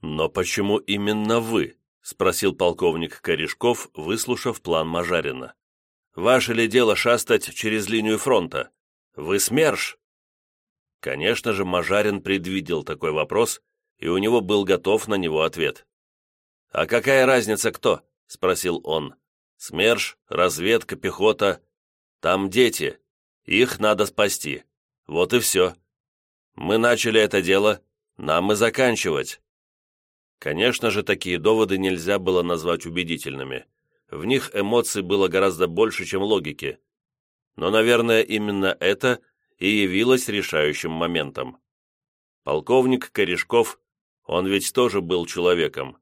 «Но почему именно вы?» — спросил полковник Корешков, выслушав план Мажарина. «Ваше ли дело шастать через линию фронта? Вы СМЕРШ?» Конечно же, Мажарин предвидел такой вопрос, и у него был готов на него ответ. «А какая разница кто?» — спросил он. «СМЕРШ, разведка, пехота. Там дети. Их надо спасти. Вот и все. Мы начали это дело, нам и заканчивать». Конечно же, такие доводы нельзя было назвать убедительными. В них эмоций было гораздо больше, чем логики. Но, наверное, именно это и явилось решающим моментом. Полковник Корешков, он ведь тоже был человеком,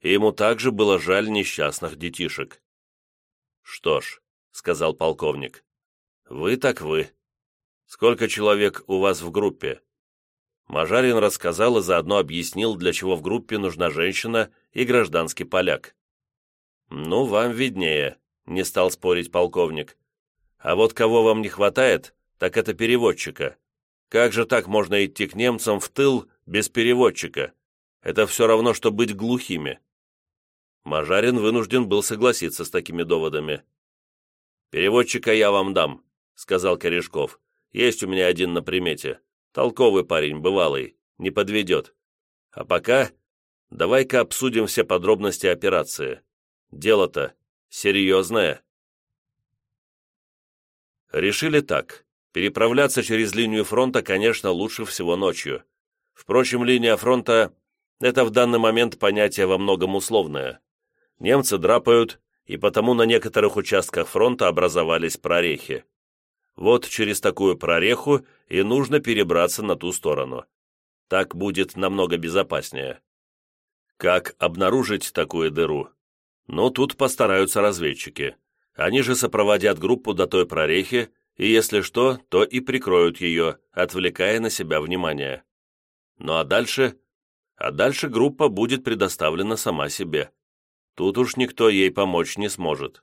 и ему также было жаль несчастных детишек. «Что ж», — сказал полковник, — «вы так вы. Сколько человек у вас в группе?» Мажарин рассказал и заодно объяснил, для чего в группе нужна женщина и гражданский поляк. «Ну, вам виднее», — не стал спорить полковник. «А вот кого вам не хватает, так это переводчика. Как же так можно идти к немцам в тыл без переводчика? Это все равно, что быть глухими». Мажарин вынужден был согласиться с такими доводами. «Переводчика я вам дам», — сказал Корешков. «Есть у меня один на примете. Толковый парень, бывалый, не подведет. А пока давай-ка обсудим все подробности операции. Дело-то серьезное. Решили так. Переправляться через линию фронта, конечно, лучше всего ночью. Впрочем, линия фронта – это в данный момент понятие во многом условное. Немцы драпают, и потому на некоторых участках фронта образовались прорехи. Вот через такую прореху и нужно перебраться на ту сторону. Так будет намного безопаснее. Как обнаружить такую дыру? Ну, тут постараются разведчики. Они же сопроводят группу до той прорехи, и если что, то и прикроют ее, отвлекая на себя внимание. Ну а дальше? А дальше группа будет предоставлена сама себе. Тут уж никто ей помочь не сможет.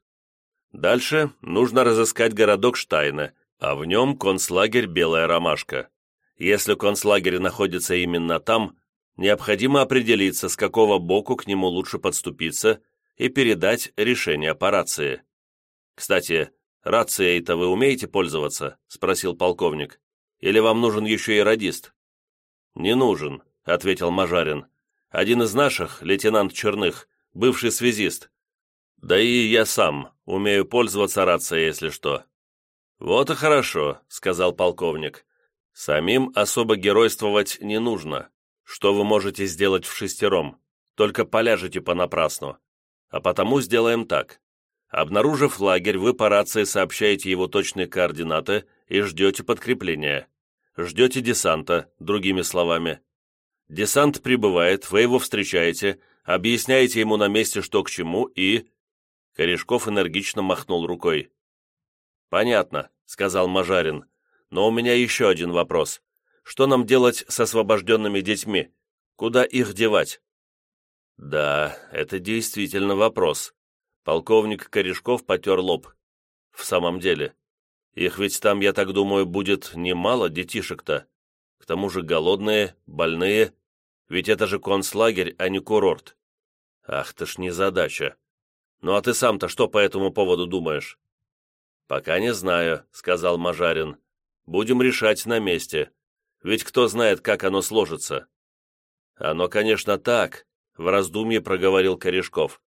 Дальше нужно разыскать городок Штайна, а в нем концлагерь «Белая ромашка». Если концлагерь находится именно там, необходимо определиться, с какого боку к нему лучше подступиться и передать решение по рации. «Кстати, рацией-то вы умеете пользоваться?» – спросил полковник. «Или вам нужен еще и радист?» «Не нужен», – ответил Мажарин. «Один из наших, лейтенант Черных, бывший связист. Да и я сам умею пользоваться рацией, если что. «Вот и хорошо», — сказал полковник. «Самим особо геройствовать не нужно. Что вы можете сделать в шестером? Только поляжете понапрасну. А потому сделаем так. Обнаружив лагерь, вы по рации сообщаете его точные координаты и ждете подкрепления. Ждете десанта, другими словами. Десант прибывает, вы его встречаете, объясняете ему на месте, что к чему, и...» Корешков энергично махнул рукой. «Понятно», — сказал Мажарин. «Но у меня еще один вопрос. Что нам делать с освобожденными детьми? Куда их девать?» «Да, это действительно вопрос». Полковник Корешков потер лоб. «В самом деле, их ведь там, я так думаю, будет немало детишек-то. К тому же голодные, больные. Ведь это же концлагерь, а не курорт. Ах ты ж незадача. Ну а ты сам-то что по этому поводу думаешь?» «Пока не знаю», — сказал Мажарин. «Будем решать на месте. Ведь кто знает, как оно сложится». «Оно, конечно, так», — в раздумье проговорил Корешков.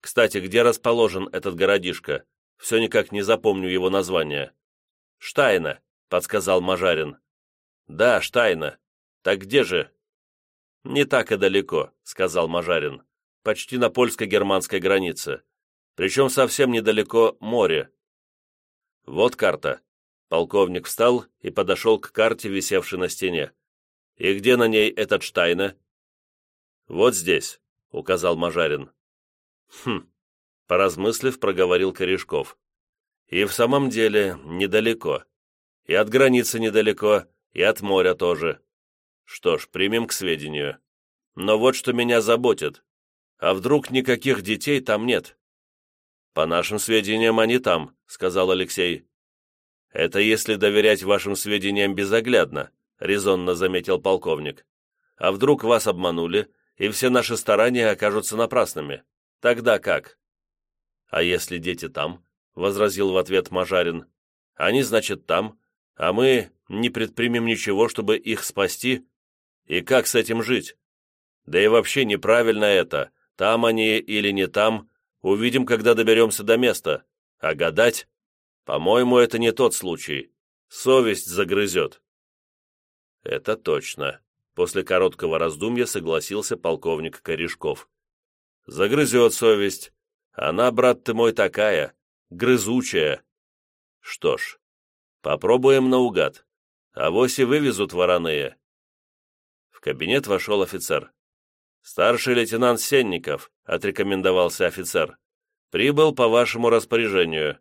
«Кстати, где расположен этот городишко? Все никак не запомню его название». «Штайна», — подсказал Мажарин. «Да, Штайна. Так где же?» «Не так и далеко», — сказал Мажарин. «Почти на польско-германской границе. Причем совсем недалеко море. «Вот карта». Полковник встал и подошел к карте, висевшей на стене. «И где на ней этот Штайна?» «Вот здесь», — указал Мажарин. «Хм», — поразмыслив, проговорил Корешков. «И в самом деле недалеко. И от границы недалеко, и от моря тоже. Что ж, примем к сведению. Но вот что меня заботит. А вдруг никаких детей там нет? «По нашим сведениям, они там», — сказал Алексей. «Это если доверять вашим сведениям безоглядно», — резонно заметил полковник. «А вдруг вас обманули, и все наши старания окажутся напрасными. Тогда как?» «А если дети там?» — возразил в ответ Мажарин. «Они, значит, там, а мы не предпримем ничего, чтобы их спасти? И как с этим жить? Да и вообще неправильно это, там они или не там, увидим, когда доберемся до места. А гадать? По-моему, это не тот случай. Совесть загрызет». «Это точно», — после короткого раздумья согласился полковник Корешков. «Загрызет совесть. Она, брат ты мой, такая, грызучая. Что ж, попробуем наугад. Авось и вывезут вороные». В кабинет вошел офицер. «Старший лейтенант Сенников», — отрекомендовался офицер. «Прибыл по вашему распоряжению».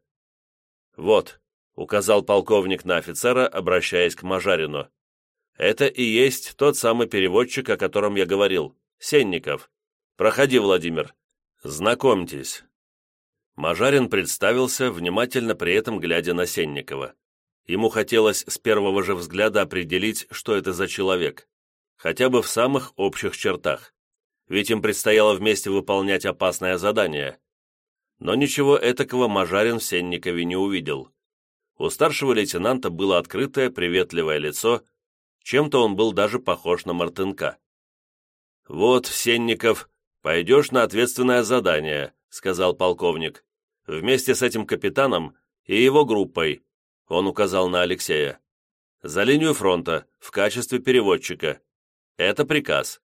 «Вот», — указал полковник на офицера, обращаясь к Мажарину. «Это и есть тот самый переводчик, о котором я говорил, Сенников. Проходи, Владимир. Знакомьтесь». Мажарин представился, внимательно при этом глядя на Сенникова. Ему хотелось с первого же взгляда определить, что это за человек, хотя бы в самых общих чертах, ведь им предстояло вместе выполнять опасное задание. Но ничего этакого Мажарин в Сенникове не увидел. У старшего лейтенанта было открытое, приветливое лицо, чем-то он был даже похож на Мартынка. «Вот, Сенников, пойдешь на ответственное задание», — сказал полковник, «вместе с этим капитаном и его группой», — он указал на Алексея, «за линию фронта, в качестве переводчика. Это приказ».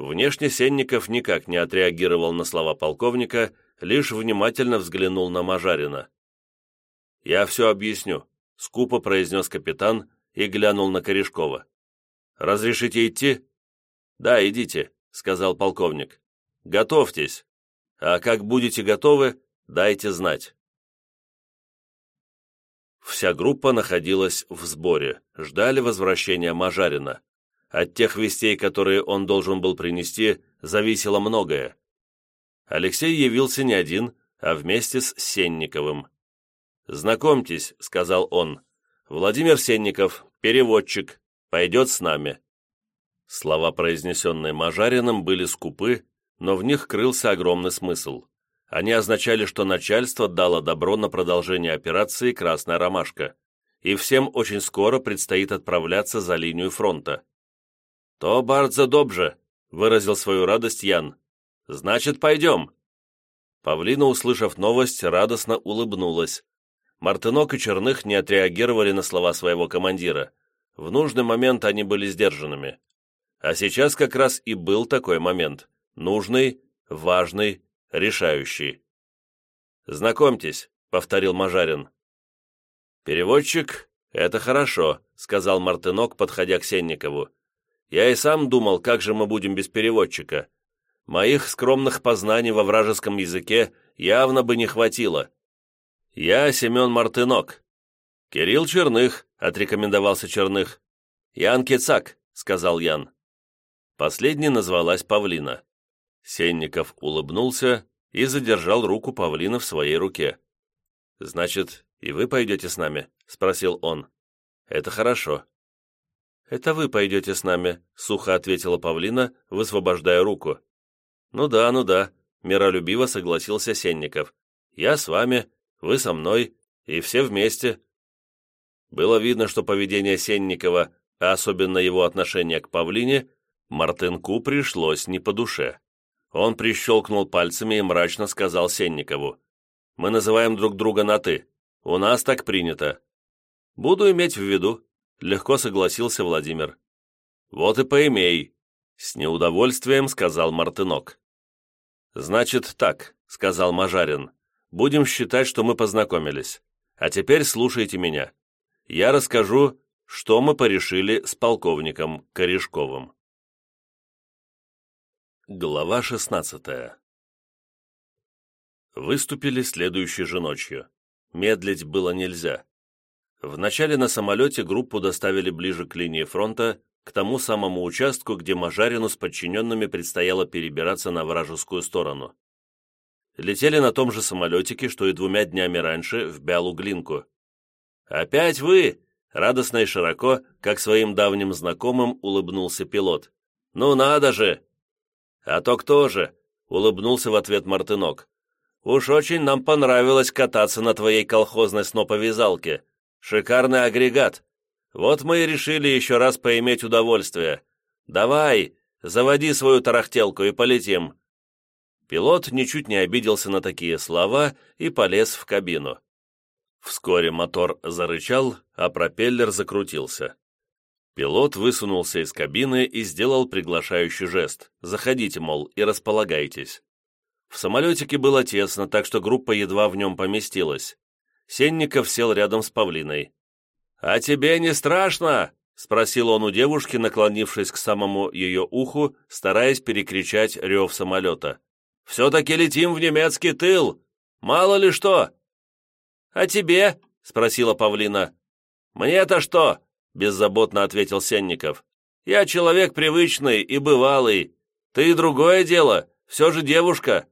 Внешне Сенников никак не отреагировал на слова полковника, лишь внимательно взглянул на Мажарина. «Я все объясню», — скупо произнес капитан и глянул на Корешкова. «Разрешите идти?» «Да, идите», — сказал полковник. «Готовьтесь. А как будете готовы, дайте знать». Вся группа находилась в сборе, ждали возвращения Мажарина. От тех вестей, которые он должен был принести, зависело многое. Алексей явился не один, а вместе с Сенниковым. «Знакомьтесь», — сказал он, — «Владимир Сенников, переводчик, пойдет с нами». Слова, произнесенные Мажариным, были скупы, но в них крылся огромный смысл. Они означали, что начальство дало добро на продолжение операции «Красная ромашка», и всем очень скоро предстоит отправляться за линию фронта. «То бардзо добже», — выразил свою радость Ян. «Значит, пойдем». Павлина, услышав новость, радостно улыбнулась. Мартынок и Черных не отреагировали на слова своего командира. В нужный момент они были сдержанными. А сейчас как раз и был такой момент. Нужный, важный, решающий. «Знакомьтесь», — повторил Мажарин. «Переводчик — это хорошо», — сказал Мартынок, подходя к Сенникову. «Я и сам думал, как же мы будем без переводчика. Моих скромных познаний во вражеском языке явно бы не хватило. Я Семен Мартынок. Кирилл Черных, отрекомендовался Черных. Ян Кицак, сказал Ян. Последней назвалась Павлина. Сенников улыбнулся и задержал руку Павлина в своей руке. «Значит, и вы пойдете с нами?» — спросил он. «Это хорошо». «Это вы пойдете с нами», — сухо ответила Павлина, высвобождая руку. «Ну да, ну да», — миролюбиво согласился Сенников. «Я с вами, вы со мной, и все вместе». Было видно, что поведение Сенникова, а особенно его отношение к Павлине, Мартынку пришлось не по душе. Он прищелкнул пальцами и мрачно сказал Сенникову. «Мы называем друг друга на «ты». У нас так принято». «Буду иметь в виду», — легко согласился Владимир. «Вот и поимей», — с неудовольствием сказал Мартынок. «Значит так», — сказал Мажарин. «Будем считать, что мы познакомились. А теперь слушайте меня. Я расскажу, что мы порешили с полковником Корешковым». Глава шестнадцатая Выступили следующей же ночью. Медлить было нельзя. Вначале на самолете группу доставили ближе к линии фронта, к тому самому участку, где Мажарину с подчиненными предстояло перебираться на вражескую сторону. Летели на том же самолетике, что и двумя днями раньше, в Бялу-Глинку. «Опять вы!» — радостно и широко, как своим давним знакомым, улыбнулся пилот. «Ну надо же! «А то кто же?» — улыбнулся в ответ Мартынок. «Уж очень нам понравилось кататься на твоей колхозной сноповязалке. Шикарный агрегат. Вот мы и решили еще раз поиметь удовольствие. Давай, заводи свою тарахтелку и полетим». Пилот ничуть не обиделся на такие слова и полез в кабину. Вскоре мотор зарычал, а пропеллер закрутился. Пилот высунулся из кабины и сделал приглашающий жест. «Заходите, мол, и располагайтесь». В самолетике было тесно, так что группа едва в нем поместилась. Сенников сел рядом с Павлиной. «А тебе не страшно?» — спросил он у девушки, наклонившись к самому ее уху, стараясь перекричать рев самолета. «Все-таки летим в немецкий тыл! Мало ли что!» «А тебе?» — спросила Павлина. «Мне-то что?» — беззаботно ответил Сенников. «Я человек привычный и бывалый. Ты другое дело, все же девушка».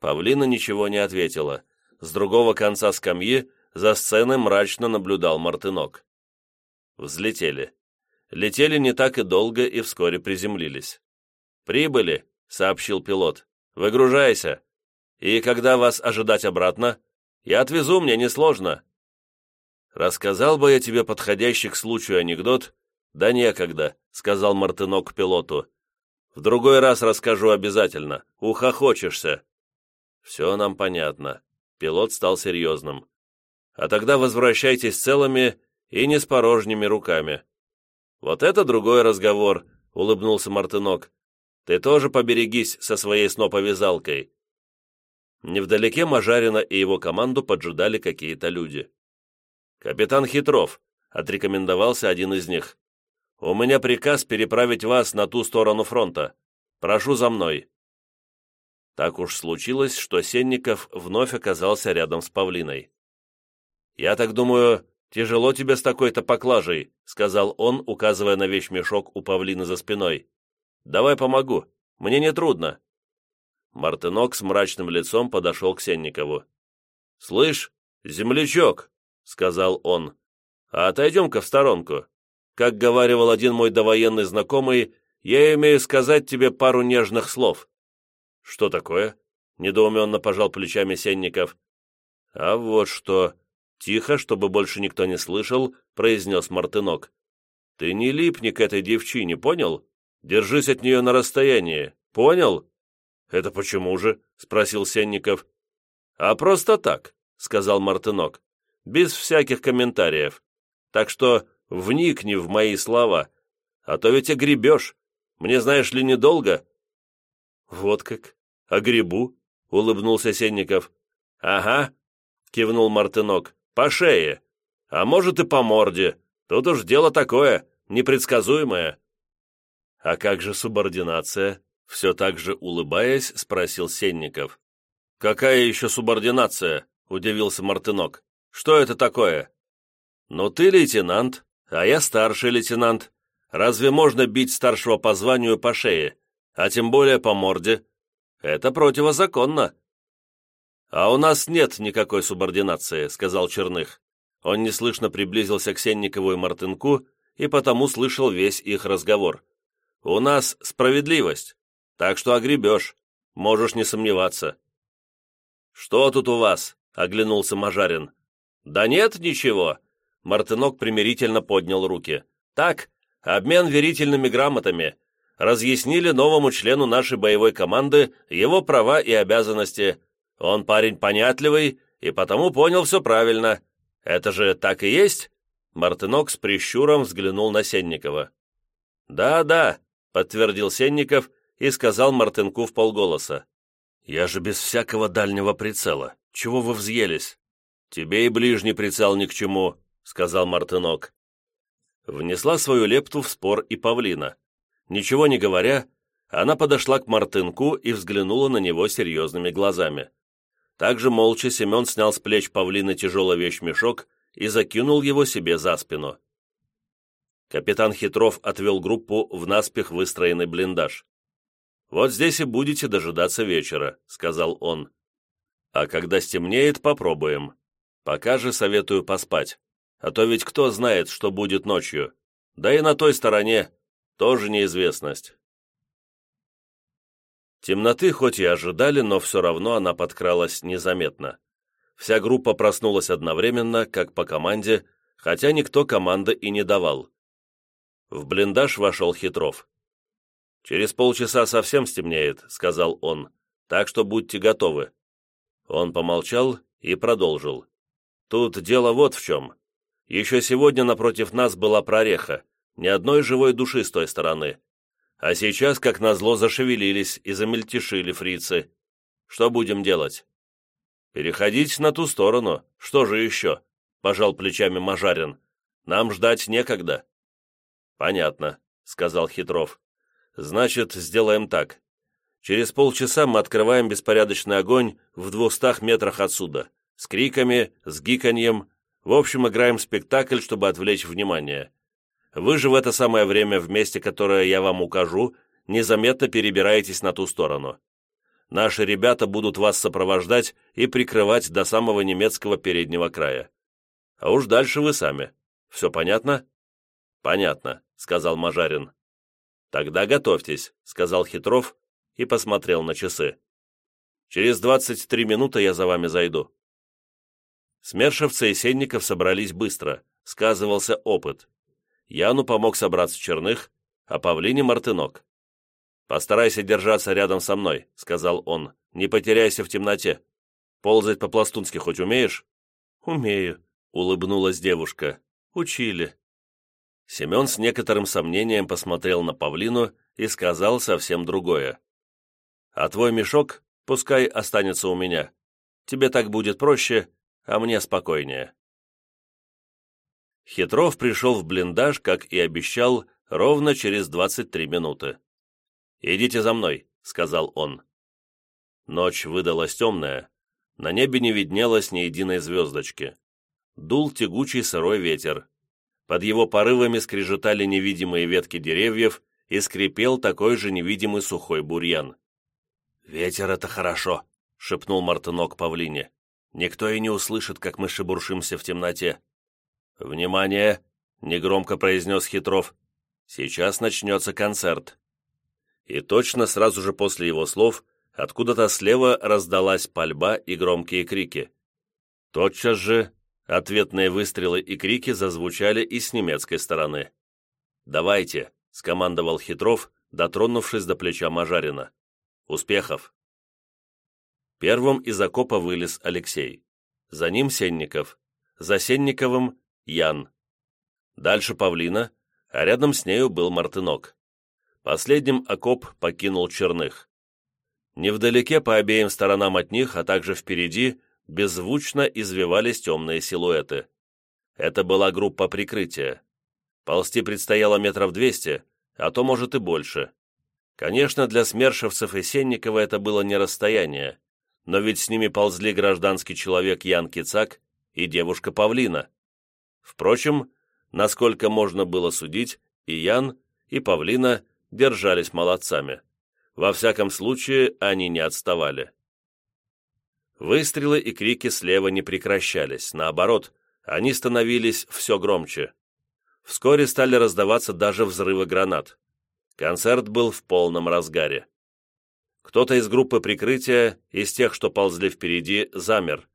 Павлина ничего не ответила. С другого конца скамьи за сценой мрачно наблюдал Мартынок. Взлетели. Летели не так и долго и вскоре приземлились. «Прибыли», — сообщил пилот. «Выгружайся. И когда вас ожидать обратно? Я отвезу, мне несложно». «Рассказал бы я тебе подходящий к случаю анекдот?» «Да некогда», — сказал Мартынок пилоту. «В другой раз расскажу обязательно. Ухохочешься». «Все нам понятно». Пилот стал серьезным. «А тогда возвращайтесь целыми и не с порожними руками». «Вот это другой разговор», — улыбнулся Мартынок. «Ты тоже поберегись со своей сноповязалкой». Невдалеке Мажарина и его команду поджидали какие-то люди. «Капитан Хитров», — отрекомендовался один из них. «У меня приказ переправить вас на ту сторону фронта. Прошу за мной». Так уж случилось, что Сенников вновь оказался рядом с Павлиной. «Я так думаю, тяжело тебе с такой-то поклажей», — сказал он, указывая на вещмешок у Павлины за спиной. «Давай помогу. Мне не трудно». Мартынок с мрачным лицом подошел к Сенникову. «Слышь, землячок!» — сказал он. «А отойдем-ка в сторонку. Как говаривал один мой довоенный знакомый, я имею сказать тебе пару нежных слов». «Что такое?» — недоуменно пожал плечами Сенников. «А вот что...» — тихо, чтобы больше никто не слышал, произнес Мартынок. «Ты не липни к этой девчине, понял? Держись от нее на расстоянии, понял?» «Это почему же?» — спросил Сенников. «А просто так», — сказал Мартынок без всяких комментариев. Так что вникни в мои слова, а то ведь огребешь. Мне, знаешь ли, недолго». «Вот как? Огребу?» — улыбнулся Сенников. «Ага», — кивнул Мартынок, — «по шее. А может и по морде. Тут уж дело такое, непредсказуемое». «А как же субординация?» — все так же улыбаясь, спросил Сенников. «Какая еще субординация?» — удивился Мартынок. Что это такое?» «Ну ты лейтенант, а я старший лейтенант. Разве можно бить старшего по званию по шее, а тем более по морде? Это противозаконно». «А у нас нет никакой субординации», — сказал Черных. Он неслышно приблизился к Сенникову и Мартынку и потому слышал весь их разговор. «У нас справедливость, так что огребешь, можешь не сомневаться». «Что тут у вас?» — оглянулся Мажарин. «Да нет, ничего», — Мартынок примирительно поднял руки. «Так, обмен верительными грамотами. Разъяснили новому члену нашей боевой команды его права и обязанности. Он парень понятливый и потому понял все правильно. Это же так и есть?» Мартынок с прищуром взглянул на Сенникова. «Да, да», — подтвердил Сенников и сказал Мартынку в полголоса. «Я же без всякого дальнего прицела. Чего вы взъелись?» «Тебе и ближний прицел ни к чему», — сказал Мартынок. Внесла свою лепту в спор и Павлина. Ничего не говоря, она подошла к Мартынку и взглянула на него серьезными глазами. Также молча Семен снял с плеч Павлины тяжелый вещмешок и закинул его себе за спину. Капитан Хитров отвел группу в наспех выстроенный блиндаж. «Вот здесь и будете дожидаться вечера», — сказал он. «А когда стемнеет, попробуем. Пока же советую поспать, а то ведь кто знает, что будет ночью. Да и на той стороне тоже неизвестность. Темноты хоть и ожидали, но все равно она подкралась незаметно. Вся группа проснулась одновременно, как по команде, хотя никто команды и не давал. В блиндаж вошел Хитров. «Через полчаса совсем стемнеет», — сказал он, — «так что будьте готовы». Он помолчал и продолжил. «Тут дело вот в чем. Еще сегодня напротив нас была прореха, ни одной живой души с той стороны. А сейчас, как назло, зашевелились и замельтешили фрицы. Что будем делать?» «Переходить на ту сторону. Что же еще?» — пожал плечами Мажарин. «Нам ждать некогда». «Понятно», — сказал Хитров. «Значит, сделаем так. Через полчаса мы открываем беспорядочный огонь в двухстах метрах отсюда, с криками, с гиканьем, в общем, играем спектакль, чтобы отвлечь внимание. Вы же в это самое время в месте, которое я вам укажу, незаметно перебираетесь на ту сторону. Наши ребята будут вас сопровождать и прикрывать до самого немецкого переднего края. А уж дальше вы сами. Все понятно?» «Понятно», — сказал Мажарин. «Тогда готовьтесь», — сказал Хитров и посмотрел на часы. «Через двадцать три минуты я за вами зайду». Смершевцы и Сенников собрались быстро, сказывался опыт. Яну помог собраться Черных, а Павлине Мартынок. «Постарайся держаться рядом со мной», — сказал он. «Не потеряйся в темноте. Ползать по-пластунски хоть умеешь?» «Умею», — улыбнулась девушка. «Учили». Семен с некоторым сомнением посмотрел на Павлину и сказал совсем другое. «А твой мешок пускай останется у меня. Тебе так будет проще, а мне спокойнее». Хитров пришел в блиндаж, как и обещал, ровно через 23 минуты. «Идите за мной», — сказал он. Ночь выдалась темная, на небе не виднелось ни единой звездочки. Дул тягучий сырой ветер. Под его порывами скрежетали невидимые ветки деревьев и скрипел такой же невидимый сухой бурьян. «Ветер — это хорошо», — шепнул Мартынок павлине. «Никто и не услышит, как мы шебуршимся в темноте. «Внимание!» — негромко произнес Хитров. «Сейчас начнется концерт». И точно сразу же после его слов откуда-то слева раздалась пальба и громкие крики. Тотчас же ответные выстрелы и крики зазвучали и с немецкой стороны. «Давайте!» — скомандовал Хитров, дотронувшись до плеча Мажарина. «Успехов!» Первым из окопа вылез Алексей. За ним Сенников. За Сенниковым Ян. Дальше Павлина, а рядом с нею был Мартынок. Последним окоп покинул Черных. Невдалеке по обеим сторонам от них, а также впереди, беззвучно извивались темные силуэты. Это была группа прикрытия. Ползти предстояло метров двести, а то, может, и больше. Конечно, для смершевцев и Сенникова это было не расстояние, но ведь с ними ползли гражданский человек Ян Кицак и девушка Павлина. Впрочем, насколько можно было судить, и Ян, и Павлина держались молодцами. Во всяком случае, они не отставали. Выстрелы и крики слева не прекращались, наоборот, они становились все громче. Вскоре стали раздаваться даже взрывы гранат. Концерт был в полном разгаре. Кто-то из группы прикрытия, из тех, что ползли впереди, замер.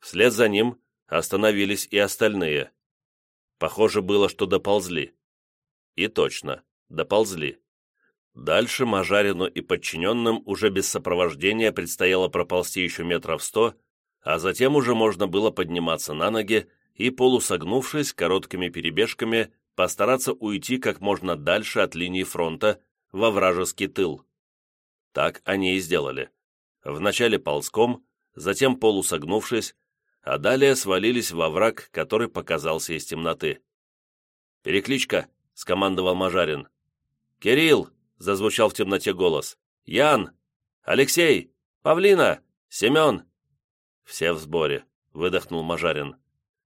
Вслед за ним остановились и остальные. Похоже было, что доползли. И точно, доползли. Дальше Мажарину и подчиненным уже без сопровождения предстояло проползти еще метров сто, а затем уже можно было подниматься на ноги и, полусогнувшись короткими перебежками, постараться уйти как можно дальше от линии фронта во вражеский тыл. Так они и сделали. Вначале ползком, затем полусогнувшись, а далее свалились во враг, который показался из темноты. «Перекличка!» — скомандовал Мажарин. «Кирилл!» — зазвучал в темноте голос. «Ян! Алексей! Павлина! Семен!» «Все в сборе», — выдохнул Мажарин.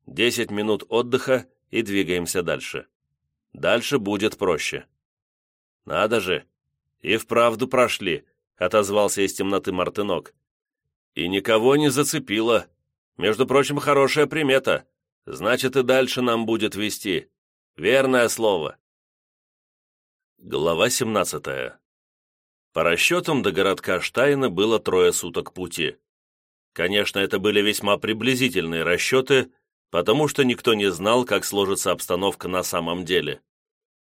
«Десять минут отдыха и двигаемся дальше. Дальше будет проще». «Надо же! И вправду прошли», — отозвался из темноты Мартынок. «И никого не зацепило», между прочим, хорошая примета. Значит, и дальше нам будет вести. Верное слово. Глава 17. По расчетам до городка Штайна было трое суток пути. Конечно, это были весьма приблизительные расчеты, потому что никто не знал, как сложится обстановка на самом деле.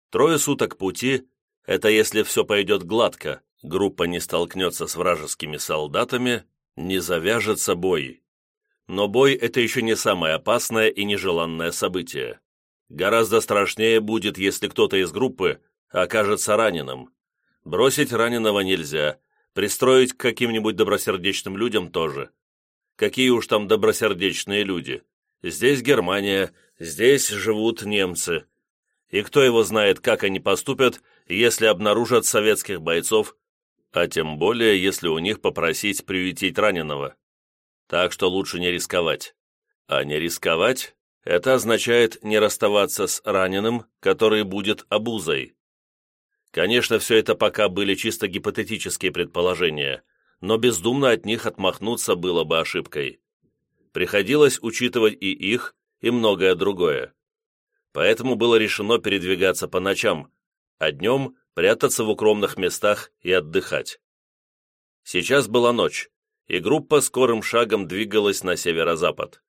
Трое суток пути – это если все пойдет гладко, группа не столкнется с вражескими солдатами, не завяжется бой. Но бой – это еще не самое опасное и нежеланное событие. Гораздо страшнее будет, если кто-то из группы окажется раненым. Бросить раненого нельзя, пристроить к каким-нибудь добросердечным людям тоже. Какие уж там добросердечные люди. Здесь Германия, здесь живут немцы. И кто его знает, как они поступят, если обнаружат советских бойцов, а тем более, если у них попросить приютить раненого. Так что лучше не рисковать. А не рисковать – это означает не расставаться с раненым, который будет обузой. Конечно, все это пока были чисто гипотетические предположения, но бездумно от них отмахнуться было бы ошибкой. Приходилось учитывать и их, и многое другое. Поэтому было решено передвигаться по ночам, а днем прятаться в укромных местах и отдыхать. Сейчас была ночь, и группа скорым шагом двигалась на северо-запад.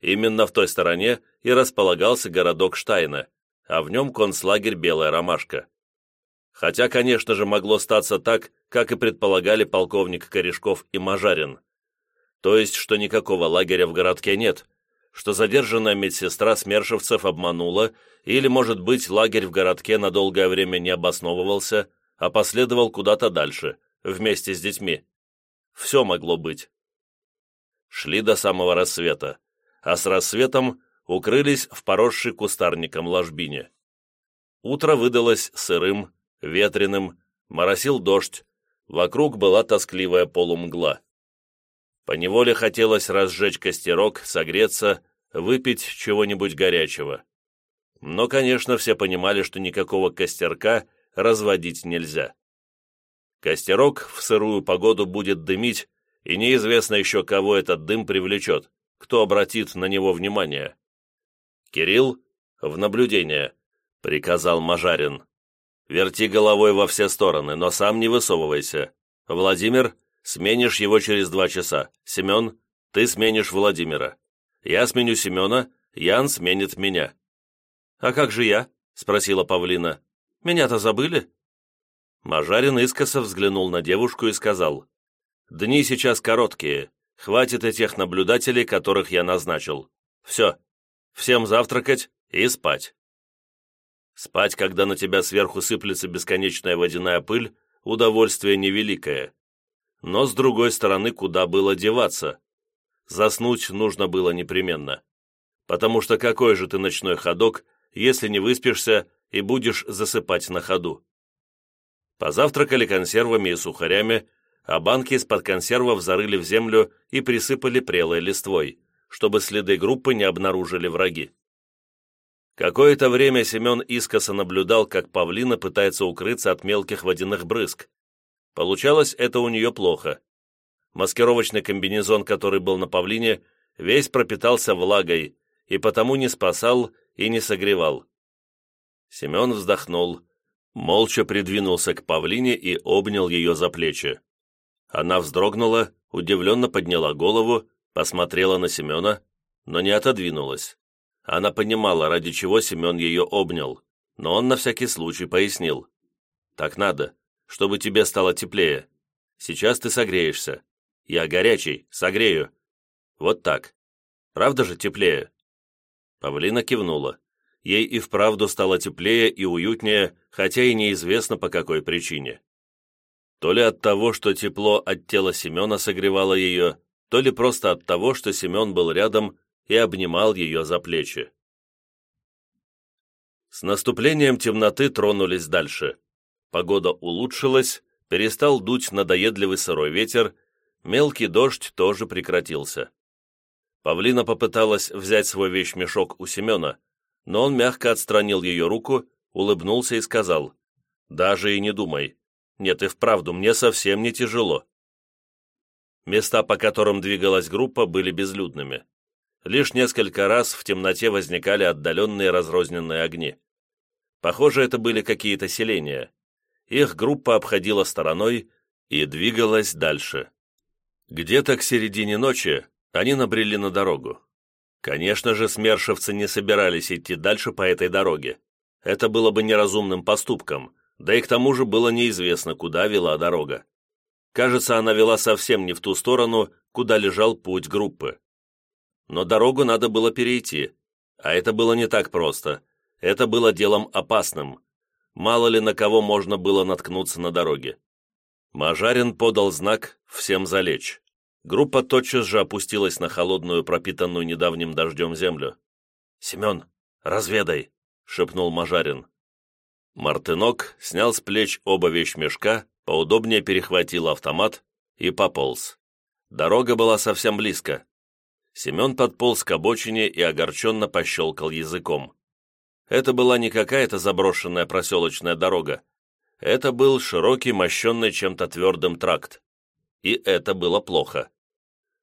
Именно в той стороне и располагался городок Штайна, а в нем концлагерь «Белая ромашка». Хотя, конечно же, могло статься так, как и предполагали полковник Корешков и Мажарин. То есть, что никакого лагеря в городке нет, что задержанная медсестра смершевцев обманула, или, может быть, лагерь в городке на долгое время не обосновывался, а последовал куда-то дальше, вместе с детьми. Все могло быть. Шли до самого рассвета, а с рассветом укрылись в поросшей кустарником ложбине. Утро выдалось сырым, ветреным, моросил дождь, вокруг была тоскливая полумгла. Поневоле хотелось разжечь костерок, согреться, выпить чего-нибудь горячего. Но, конечно, все понимали, что никакого костерка разводить нельзя. Костерок в сырую погоду будет дымить, и неизвестно еще, кого этот дым привлечет, кто обратит на него внимание. «Кирилл, в наблюдение», — приказал Мажарин. Верти головой во все стороны, но сам не высовывайся. Владимир, сменишь его через два часа. Семен, ты сменишь Владимира. Я сменю Семена, Ян сменит меня». «А как же я?» — спросила Павлина. «Меня-то забыли?» Мажарин искоса взглянул на девушку и сказал. «Дни сейчас короткие. Хватит и тех наблюдателей, которых я назначил. Все. Всем завтракать и спать». Спать, когда на тебя сверху сыплется бесконечная водяная пыль, удовольствие невеликое. Но, с другой стороны, куда было деваться? Заснуть нужно было непременно. Потому что какой же ты ночной ходок, если не выспишься и будешь засыпать на ходу? Позавтракали консервами и сухарями, а банки из-под консервов зарыли в землю и присыпали прелой листвой, чтобы следы группы не обнаружили враги. Какое-то время Семен искоса наблюдал, как павлина пытается укрыться от мелких водяных брызг. Получалось это у нее плохо. Маскировочный комбинезон, который был на павлине, весь пропитался влагой и потому не спасал и не согревал. Семен вздохнул, молча придвинулся к павлине и обнял ее за плечи. Она вздрогнула, удивленно подняла голову, посмотрела на Семена, но не отодвинулась. Она понимала, ради чего Семен ее обнял, но он на всякий случай пояснил. «Так надо, чтобы тебе стало теплее. Сейчас ты согреешься. Я горячий, согрею. Вот так. Правда же теплее?» Павлина кивнула. Ей и вправду стало теплее и уютнее, хотя и неизвестно по какой причине. То ли от того, что тепло от тела Семена согревало ее, то ли просто от того, что Семен был рядом и обнимал ее за плечи. С наступлением темноты тронулись дальше. Погода улучшилась, перестал дуть надоедливый сырой ветер, мелкий дождь тоже прекратился. Павлина попыталась взять свой вещмешок у Семена, но он мягко отстранил ее руку, улыбнулся и сказал, «Даже и не думай. Нет, и вправду, мне совсем не тяжело». Места, по которым двигалась группа, были безлюдными. Лишь несколько раз в темноте возникали отдаленные разрозненные огни. Похоже, это были какие-то селения. их группа обходила стороной и двигалась дальше. Где-то к середине ночи они набрели на дорогу. Конечно же, смершевцы не собирались идти дальше по этой дороге. Это было бы неразумным поступком, да и к тому же было неизвестно, куда вела дорога. Кажется, она вела совсем не в ту сторону, куда лежал путь группы. Но дорогу надо было перейти, а это было не так просто. Это было делом опасным. Мало ли на кого можно было наткнуться на дороге. Мажарин подал знак «Всем залечь». Группа тотчас же опустилась на холодную, пропитанную недавним дождем землю. «Семен, разведай!» — шепнул Мажарин. Мартынок снял с плеч оба вещмешка, поудобнее перехватил автомат и пополз. Дорога была совсем близко. Семен подполз к обочине и огорченно пощелкал языком. Это была не какая-то заброшенная проселочная дорога. Это был широкий, мощенный чем-то твердым тракт. И это было плохо.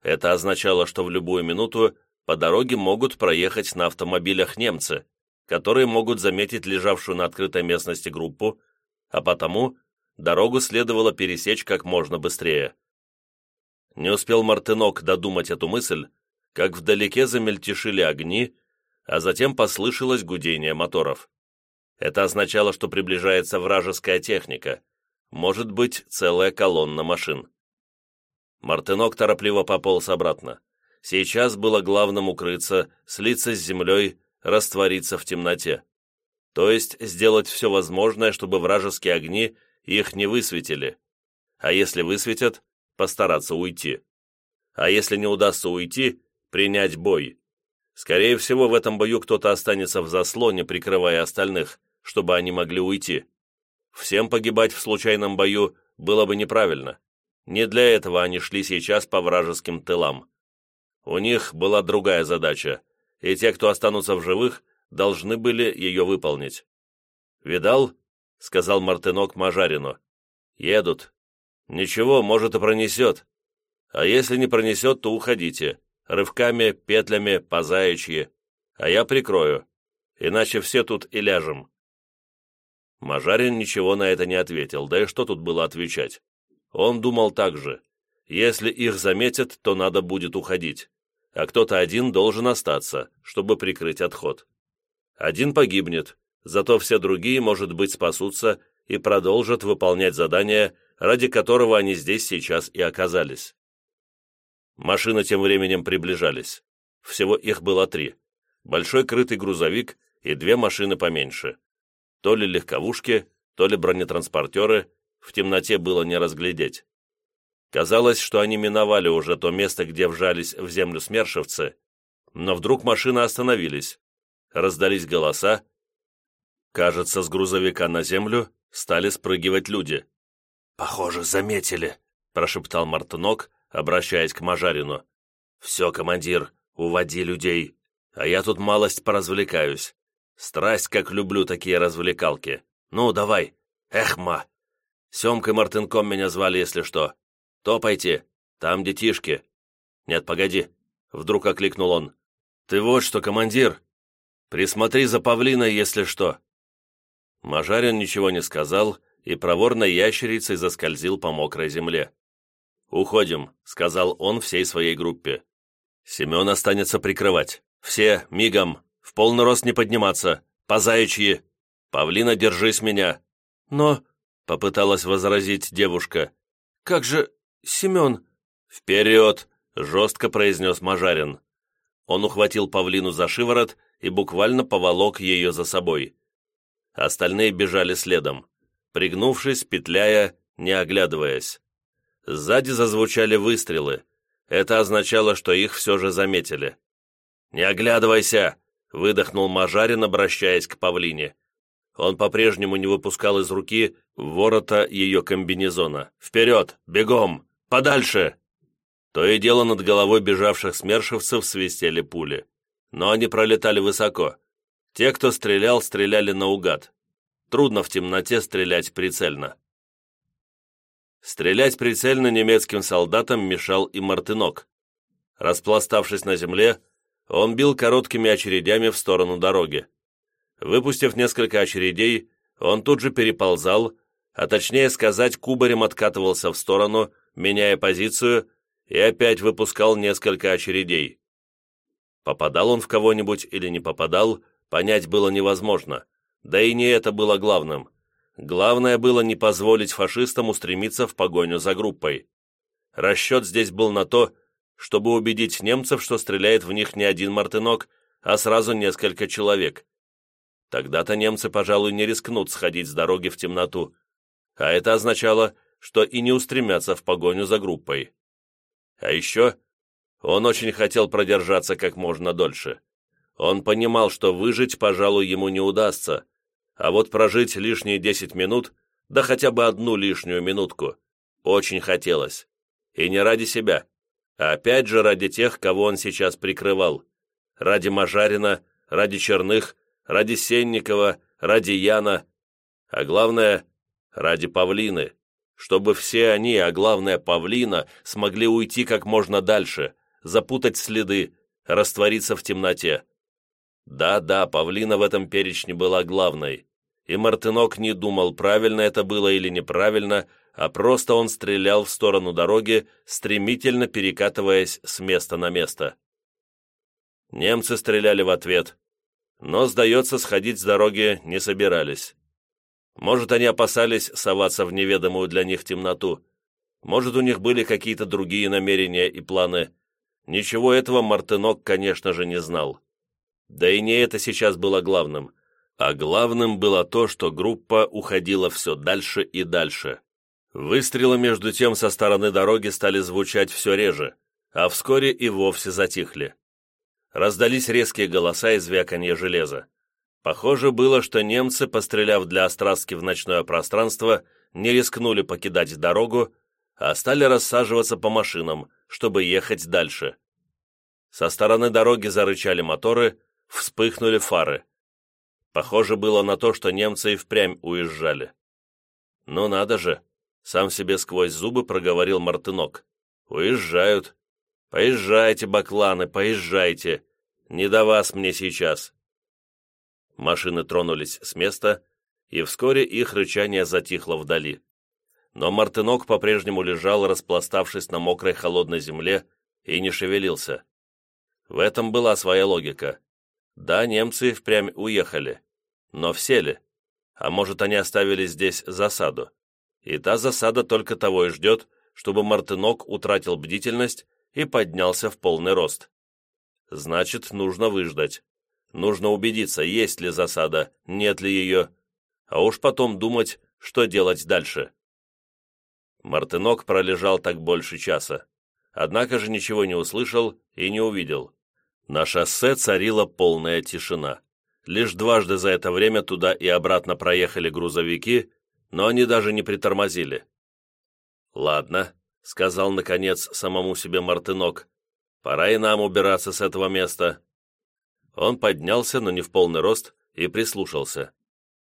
Это означало, что в любую минуту по дороге могут проехать на автомобилях немцы, которые могут заметить лежавшую на открытой местности группу, а потому дорогу следовало пересечь как можно быстрее. Не успел Мартынок додумать эту мысль, как вдалеке замельтешили огни, а затем послышалось гудение моторов. Это означало, что приближается вражеская техника, может быть, целая колонна машин. Мартынок торопливо пополз обратно. Сейчас было главным укрыться, слиться с землей, раствориться в темноте. То есть сделать все возможное, чтобы вражеские огни их не высветили. А если высветят, постараться уйти. А если не удастся уйти, принять бой. Скорее всего, в этом бою кто-то останется в заслоне, прикрывая остальных, чтобы они могли уйти. Всем погибать в случайном бою было бы неправильно. Не для этого они шли сейчас по вражеским тылам. У них была другая задача, и те, кто останутся в живых, должны были ее выполнить. «Видал?» — сказал Мартынок Мажарину. «Едут. Ничего, может, и пронесет. А если не пронесет, то уходите. Рывками, петлями, по заячьи. А я прикрою. Иначе все тут и ляжем». Мажарин ничего на это не ответил, да и что тут было отвечать? Он думал так же. Если их заметят, то надо будет уходить, а кто-то один должен остаться, чтобы прикрыть отход. Один погибнет, зато все другие, может быть, спасутся и продолжат выполнять задание, ради которого они здесь сейчас и оказались. Машины тем временем приближались. Всего их было три. Большой крытый грузовик и две машины поменьше. То ли легковушки, то ли бронетранспортеры, в темноте было не разглядеть. Казалось, что они миновали уже то место, где вжались в землю смершевцы, но вдруг машины остановились. Раздались голоса. Кажется, с грузовика на землю стали спрыгивать люди. «Похоже, заметили», — прошептал Мартынок, обращаясь к Мажарину. «Все, командир, уводи людей, а я тут малость поразвлекаюсь. Страсть, как люблю такие развлекалки. Ну, давай, эхма!» Семкой Мартынком меня звали, если что. Топайте, там детишки. Нет, погоди. Вдруг окликнул он. Ты вот что, командир. Присмотри за павлиной, если что. Мажарин ничего не сказал и проворной ящерицей заскользил по мокрой земле. «Уходим», — сказал он всей своей группе. «Семен останется прикрывать. Все, мигом, в полный рост не подниматься, по заячьи. Павлина, держись меня». «Но...» Попыталась возразить девушка. «Как же... Семен...» «Вперед!» — жестко произнес Мажарин. Он ухватил павлину за шиворот и буквально поволок ее за собой. Остальные бежали следом, пригнувшись, петляя, не оглядываясь. Сзади зазвучали выстрелы. Это означало, что их все же заметили. «Не оглядывайся!» — выдохнул Мажарин, обращаясь к павлине. Он по-прежнему не выпускал из руки ворота ее комбинезона. «Вперед! Бегом! Подальше!» То и дело над головой бежавших смершевцев свистели пули. Но они пролетали высоко. Те, кто стрелял, стреляли наугад. Трудно в темноте стрелять прицельно. Стрелять прицельно немецким солдатам мешал и Мартынок. Распластавшись на земле, он бил короткими очередями в сторону дороги. Выпустив несколько очередей, он тут же переползал, а точнее сказать, кубарем откатывался в сторону, меняя позицию, и опять выпускал несколько очередей. Попадал он в кого-нибудь или не попадал, понять было невозможно, да и не это было главным. Главное было не позволить фашистам устремиться в погоню за группой. Расчет здесь был на то, чтобы убедить немцев, что стреляет в них не один мартынок, а сразу несколько человек. Тогда-то немцы, пожалуй, не рискнут сходить с дороги в темноту, а это означало, что и не устремятся в погоню за группой. А еще он очень хотел продержаться как можно дольше. Он понимал, что выжить, пожалуй, ему не удастся, а вот прожить лишние десять минут, да хотя бы одну лишнюю минутку, очень хотелось. И не ради себя, а опять же ради тех, кого он сейчас прикрывал. Ради Мажарина, ради Черных, ради Сенникова, ради Яна, а главное, ради Павлины, чтобы все они, а главное Павлина, смогли уйти как можно дальше, запутать следы, раствориться в темноте. Да-да, Павлина в этом перечне была главной, и Мартынок не думал, правильно это было или неправильно, а просто он стрелял в сторону дороги, стремительно перекатываясь с места на место. Немцы стреляли в ответ, но, сдается, сходить с дороги не собирались. Может, они опасались соваться в неведомую для них темноту. Может, у них были какие-то другие намерения и планы. Ничего этого Мартынок, конечно же, не знал. Да и не это сейчас было главным. А главным было то, что группа уходила все дальше и дальше. Выстрелы, между тем, со стороны дороги стали звучать все реже, а вскоре и вовсе затихли. Раздались резкие голоса и звяканье железа. Похоже было, что немцы, постреляв для острастки в ночное пространство, не рискнули покидать дорогу, а стали рассаживаться по машинам, чтобы ехать дальше. Со стороны дороги зарычали моторы, вспыхнули фары. Похоже было на то, что немцы и впрямь уезжали. «Ну надо же!» — сам себе сквозь зубы проговорил Мартынок. «Уезжают. Поезжайте, бакланы, поезжайте. Не до вас мне сейчас». Машины тронулись с места, и вскоре их рычание затихло вдали. Но Мартынок по-прежнему лежал, распластавшись на мокрой холодной земле, и не шевелился. В этом была своя логика. Да, немцы впрямь уехали, но все ли? А может, они оставили здесь засаду? И та засада только того и ждет, чтобы Мартынок утратил бдительность и поднялся в полный рост. Значит, нужно выждать. Нужно убедиться, есть ли засада, нет ли ее, а уж потом думать, что делать дальше. Мартынок пролежал так больше часа, однако же ничего не услышал и не увидел. На шоссе царила полная тишина. Лишь дважды за это время туда и обратно проехали грузовики, но они даже не притормозили. «Ладно», — сказал, наконец, самому себе Мартынок, — «пора и нам убираться с этого места. Он поднялся, но не в полный рост, и прислушался.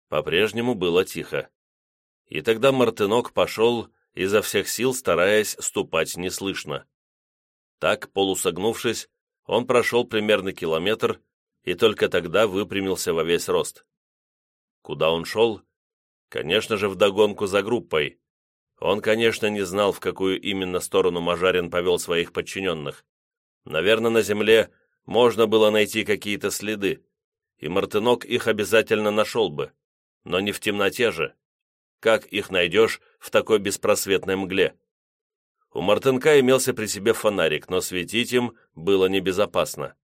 По-прежнему было тихо. И тогда Мартынок пошел, изо всех сил стараясь ступать неслышно. Так, полусогнувшись, он прошел примерно километр и только тогда выпрямился во весь рост. Куда он шел? Конечно же, вдогонку за группой. Он, конечно, не знал, в какую именно сторону Мажарин повел своих подчиненных. Наверное, на земле можно было найти какие-то следы, и Мартынок их обязательно нашел бы, но не в темноте же. Как их найдешь в такой беспросветной мгле? У Мартынка имелся при себе фонарик, но светить им было небезопасно.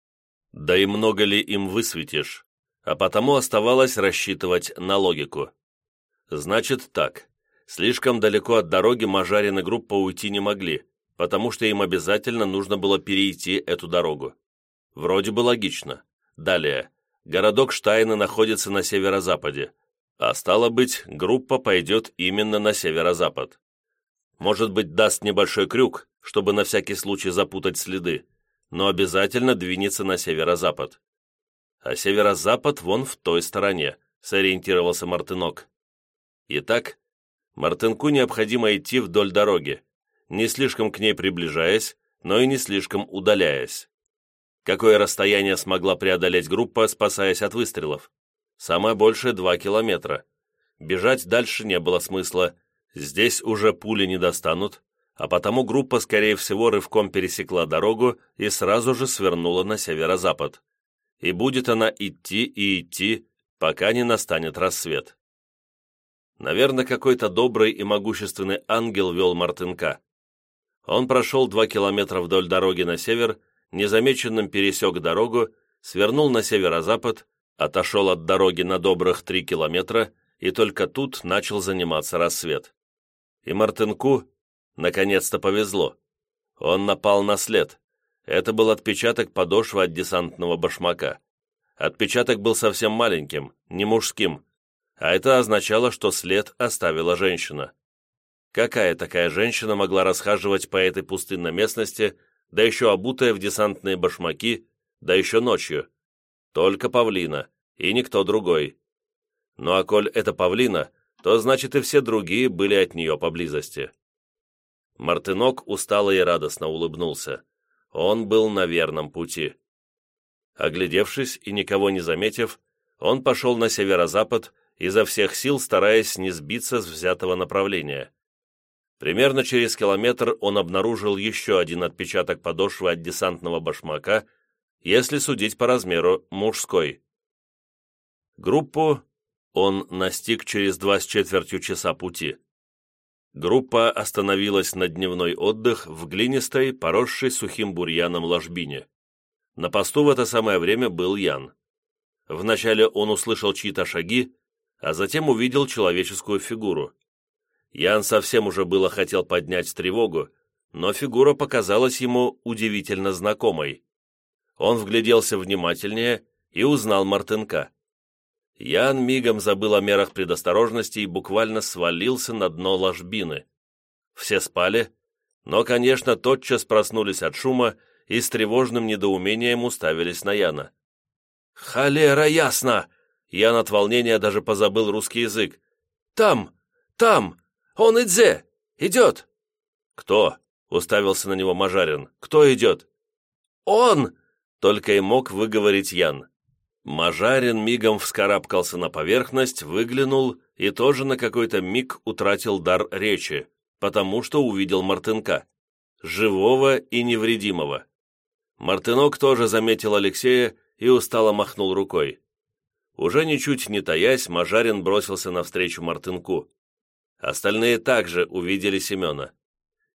Да и много ли им высветишь? А потому оставалось рассчитывать на логику. Значит так, слишком далеко от дороги Мажарин и группа уйти не могли, потому что им обязательно нужно было перейти эту дорогу. Вроде бы логично. Далее. Городок Штайна находится на северо-западе, а стало быть, группа пойдет именно на северо-запад. Может быть, даст небольшой крюк, чтобы на всякий случай запутать следы, но обязательно двинется на северо-запад. А северо-запад вон в той стороне, сориентировался Мартынок. Итак, Мартынку необходимо идти вдоль дороги, не слишком к ней приближаясь, но и не слишком удаляясь. Какое расстояние смогла преодолеть группа, спасаясь от выстрелов? Самое большее – два километра. бежать дальше не было смысла, здесь уже пули не достанут, а потому группа, скорее всего, рывком пересекла дорогу и сразу же свернула на северо-запад. И будет она идти и идти, пока не настанет рассвет. Наверное, какой-то добрый и могущественный ангел вел Мартынка. Он прошел два километра вдоль дороги на север, незамеченным пересек дорогу, свернул на северо-запад, отошел от дороги на добрых три километра и только тут начал заниматься рассвет. И Мартынку наконец-то повезло. Он напал на след. Это был отпечаток подошвы от десантного башмака. Отпечаток был совсем маленьким, не мужским, а это означало, что след оставила женщина. Какая такая женщина могла расхаживать по этой пустынной местности, да еще обутая в десантные башмаки, да еще ночью? Только павлина, и никто другой. Ну а коль это павлина, то значит и все другие были от нее поблизости. Мартынок устало и радостно улыбнулся. Он был на верном пути. Оглядевшись и никого не заметив, он пошел на северо-запад, изо всех сил стараясь не сбиться с взятого направления. Примерно через километр он обнаружил еще один отпечаток подошвы от десантного башмака, если судить по размеру мужской. Группу он настиг через два с четвертью часа пути. Группа остановилась на дневной отдых в глинистой, поросшей сухим бурьяном ложбине. На посту в это самое время был Ян. Вначале он услышал чьи-то шаги, а затем увидел человеческую фигуру. Ян совсем уже было хотел поднять тревогу, но фигура показалась ему удивительно знакомой. Он вгляделся внимательнее и узнал Мартынка. Ян мигом забыл о мерах предосторожности и буквально свалился на дно ложбины. Все спали, но, конечно, тотчас проснулись от шума и с тревожным недоумением уставились на Яна. «Холера ясно!» Ян от волнения даже позабыл русский язык. «Там! Там! Он идзе! Идет!» «Кто?» — уставился на него Мажарин. «Кто идет?» «Он!» — только и мог выговорить Ян. Мажарин мигом вскарабкался на поверхность, выглянул и тоже на какой-то миг утратил дар речи, потому что увидел Мартынка. Живого и невредимого. Мартынок тоже заметил Алексея и устало махнул рукой. Уже ничуть не таясь, Мажарин бросился навстречу Мартынку. Остальные также увидели Семена.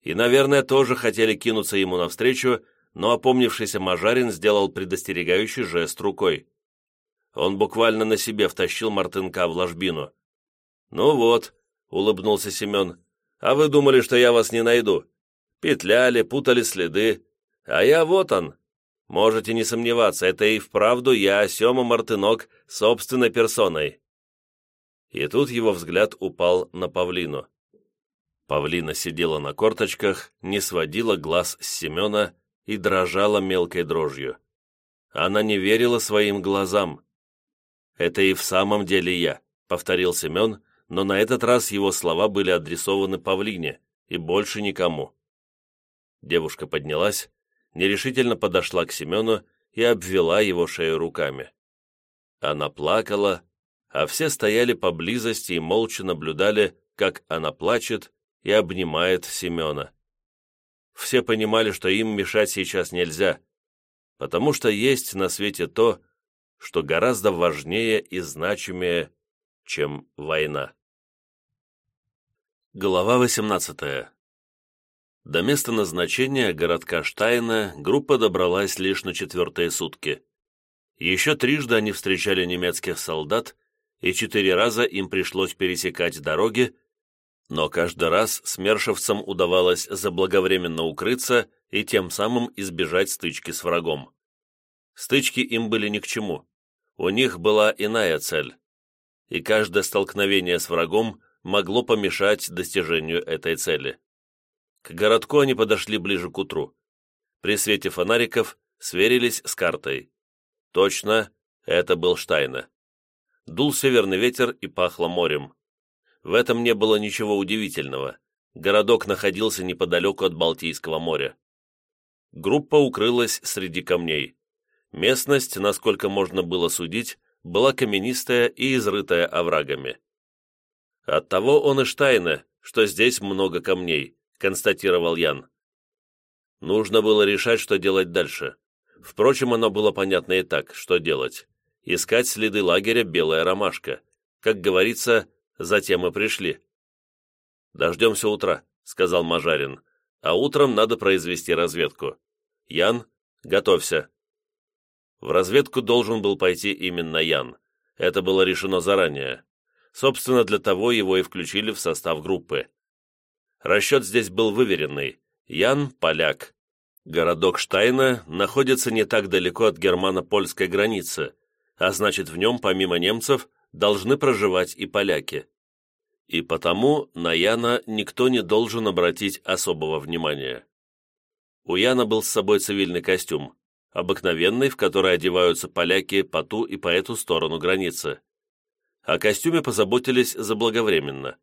И, наверное, тоже хотели кинуться ему навстречу, но опомнившийся Мажарин сделал предостерегающий жест рукой. Он буквально на себе втащил Мартынка в ложбину. «Ну вот», — улыбнулся Семен, — «а вы думали, что я вас не найду? Петляли, путали следы, а я вот он, Можете не сомневаться, это и вправду я, Сема Мартынок, собственной персоной». И тут его взгляд упал на павлину. Павлина сидела на корточках, не сводила глаз с Семена и дрожала мелкой дрожью. Она не верила своим глазам. «Это и в самом деле я», — повторил Семен, но на этот раз его слова были адресованы Павлине и больше никому. Девушка поднялась, нерешительно подошла к Семену и обвела его шею руками. Она плакала, а все стояли поблизости и молча наблюдали, как она плачет и обнимает Семена. Все понимали, что им мешать сейчас нельзя, потому что есть на свете то, что гораздо важнее и значимее, чем война. Глава восемнадцатая. До места назначения городка Штайна группа добралась лишь на четвертые сутки. Еще трижды они встречали немецких солдат, и четыре раза им пришлось пересекать дороги, но каждый раз смершевцам удавалось заблаговременно укрыться и тем самым избежать стычки с врагом. Стычки им были ни к чему. У них была иная цель. И каждое столкновение с врагом могло помешать достижению этой цели. К городку они подошли ближе к утру. При свете фонариков сверились с картой. Точно, это был Штайна. Дул северный ветер и пахло морем. В этом не было ничего удивительного. Городок находился неподалеку от Балтийского моря. Группа укрылась среди камней. Местность, насколько можно было судить, была каменистая и изрытая оврагами. «Оттого он и Штайна, что здесь много камней», — констатировал Ян. Нужно было решать, что делать дальше. Впрочем, оно было понятно и так, что делать. Искать следы лагеря «Белая ромашка». Как говорится, затем мы пришли. «Дождемся утра», — сказал Мажарин. «А утром надо произвести разведку. Ян, готовься». В разведку должен был пойти именно Ян. Это было решено заранее. Собственно, для того его и включили в состав группы. Расчет здесь был выверенный. Ян – поляк. Городок Штайна находится не так далеко от германо-польской границы, а значит, в нем, помимо немцев, должны проживать и поляки. И потому на Яна никто не должен обратить особого внимания. У Яна был с собой цивильный костюм, обыкновенный, в который одеваются поляки по ту и по эту сторону границы. О костюме позаботились заблаговременно.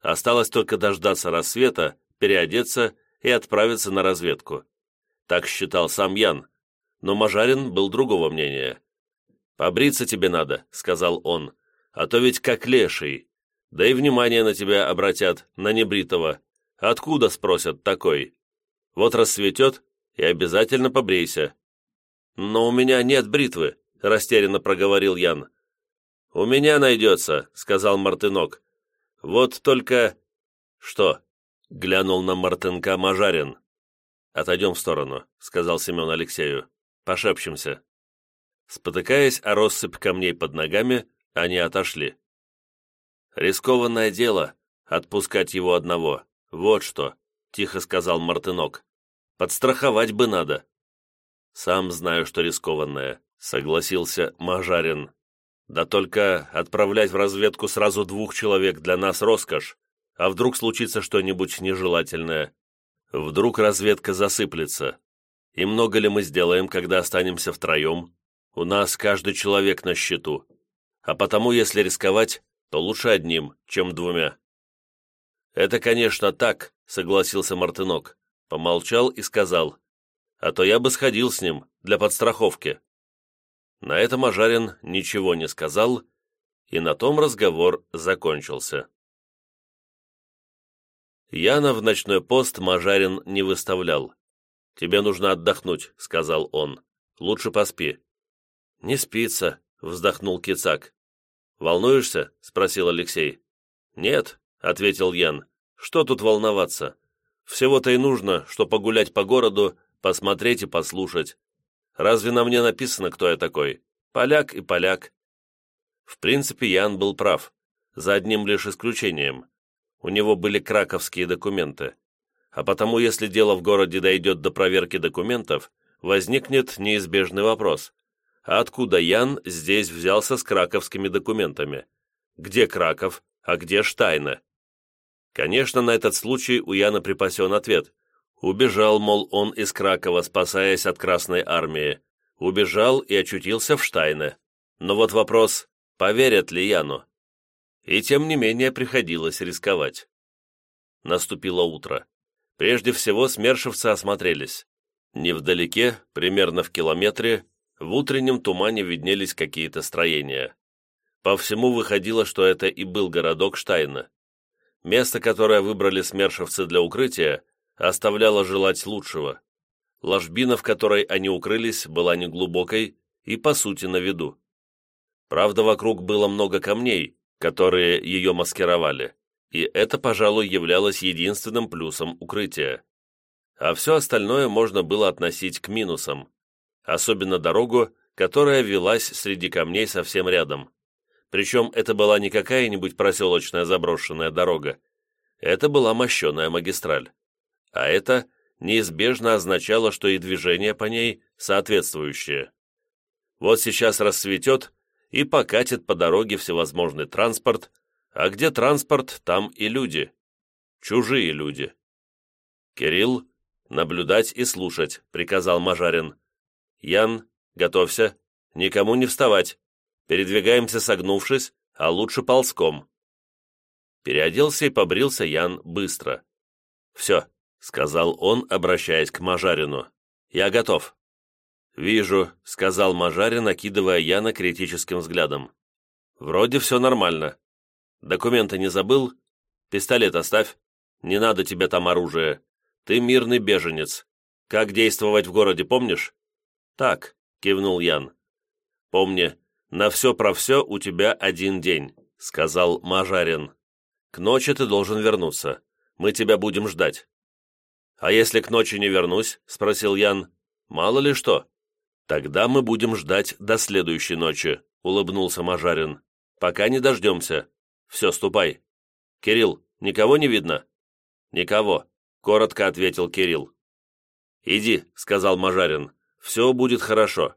Осталось только дождаться рассвета, переодеться и отправиться на разведку. Так считал сам Ян, но Мажарин был другого мнения. «Побриться тебе надо», — сказал он, — «а то ведь как леший. Да и внимание на тебя обратят, на небритого. Откуда, спросят, такой? Вот рассветет, и обязательно побрейся». «Но у меня нет бритвы», — растерянно проговорил Ян. «У меня найдется», — сказал Мартынок. «Вот только...» «Что?» — глянул на Мартынка Мажарин. «Отойдем в сторону», — сказал Семен Алексею. «Пошепчемся». Спотыкаясь о россыпь камней под ногами, они отошли. «Рискованное дело — отпускать его одного. Вот что», — тихо сказал Мартынок. «Подстраховать бы надо». «Сам знаю, что рискованное», — согласился Мажарин. «Да только отправлять в разведку сразу двух человек для нас роскошь. А вдруг случится что-нибудь нежелательное? Вдруг разведка засыплется. И много ли мы сделаем, когда останемся втроем? У нас каждый человек на счету. А потому, если рисковать, то лучше одним, чем двумя. «Это, конечно, так», — согласился Мартынок. Помолчал и сказал а то я бы сходил с ним для подстраховки». На это Мажарин ничего не сказал, и на том разговор закончился. Яна в ночной пост Мажарин не выставлял. «Тебе нужно отдохнуть», — сказал он. «Лучше поспи». «Не спится», — вздохнул Кицак. «Волнуешься?» — спросил Алексей. «Нет», — ответил Ян. «Что тут волноваться? Всего-то и нужно, что погулять по городу посмотреть и послушать. Разве на мне написано, кто я такой? Поляк и поляк. В принципе, Ян был прав, за одним лишь исключением. У него были краковские документы. А потому, если дело в городе дойдет до проверки документов, возникнет неизбежный вопрос. А откуда Ян здесь взялся с краковскими документами? Где Краков, а где Штайна? Конечно, на этот случай у Яна припасен ответ, Убежал, мол, он из Кракова, спасаясь от Красной Армии. Убежал и очутился в Штайне. Но вот вопрос, поверят ли Яну? И тем не менее приходилось рисковать. Наступило утро. Прежде всего смершевцы осмотрелись. Невдалеке, примерно в километре, в утреннем тумане виднелись какие-то строения. По всему выходило, что это и был городок Штайна. Место, которое выбрали смершевцы для укрытия, оставляла желать лучшего. Ложбина, в которой они укрылись, была неглубокой и, по сути, на виду. Правда, вокруг было много камней, которые ее маскировали, и это, пожалуй, являлось единственным плюсом укрытия. А все остальное можно было относить к минусам, особенно дорогу, которая велась среди камней совсем рядом. Причем это была не какая-нибудь проселочная заброшенная дорога, это была мощеная магистраль а это неизбежно означало, что и движение по ней соответствующее. Вот сейчас рассветет и покатит по дороге всевозможный транспорт, а где транспорт, там и люди. Чужие люди. «Кирилл, наблюдать и слушать», — приказал Мажарин. «Ян, готовься, никому не вставать. Передвигаемся согнувшись, а лучше ползком». Переоделся и побрился Ян быстро. «Все, — сказал он, обращаясь к Мажарину. «Я готов». «Вижу», — сказал Мажарин, накидывая Яна критическим взглядом. «Вроде все нормально». Документы не забыл? Пистолет оставь. Не надо тебе там оружия. Ты мирный беженец. Как действовать в городе, помнишь?» «Так», — кивнул Ян. «Помни, на все про все у тебя один день», — сказал Мажарин. «К ночи ты должен вернуться. Мы тебя будем ждать». «А если к ночи не вернусь?» — спросил Ян. «Мало ли что». «Тогда мы будем ждать до следующей ночи», — улыбнулся Мажарин. «Пока не дождемся. Все, ступай». «Кирилл, никого не видно?» «Никого», — коротко ответил Кирилл. «Иди», — сказал Мажарин. «Все будет хорошо».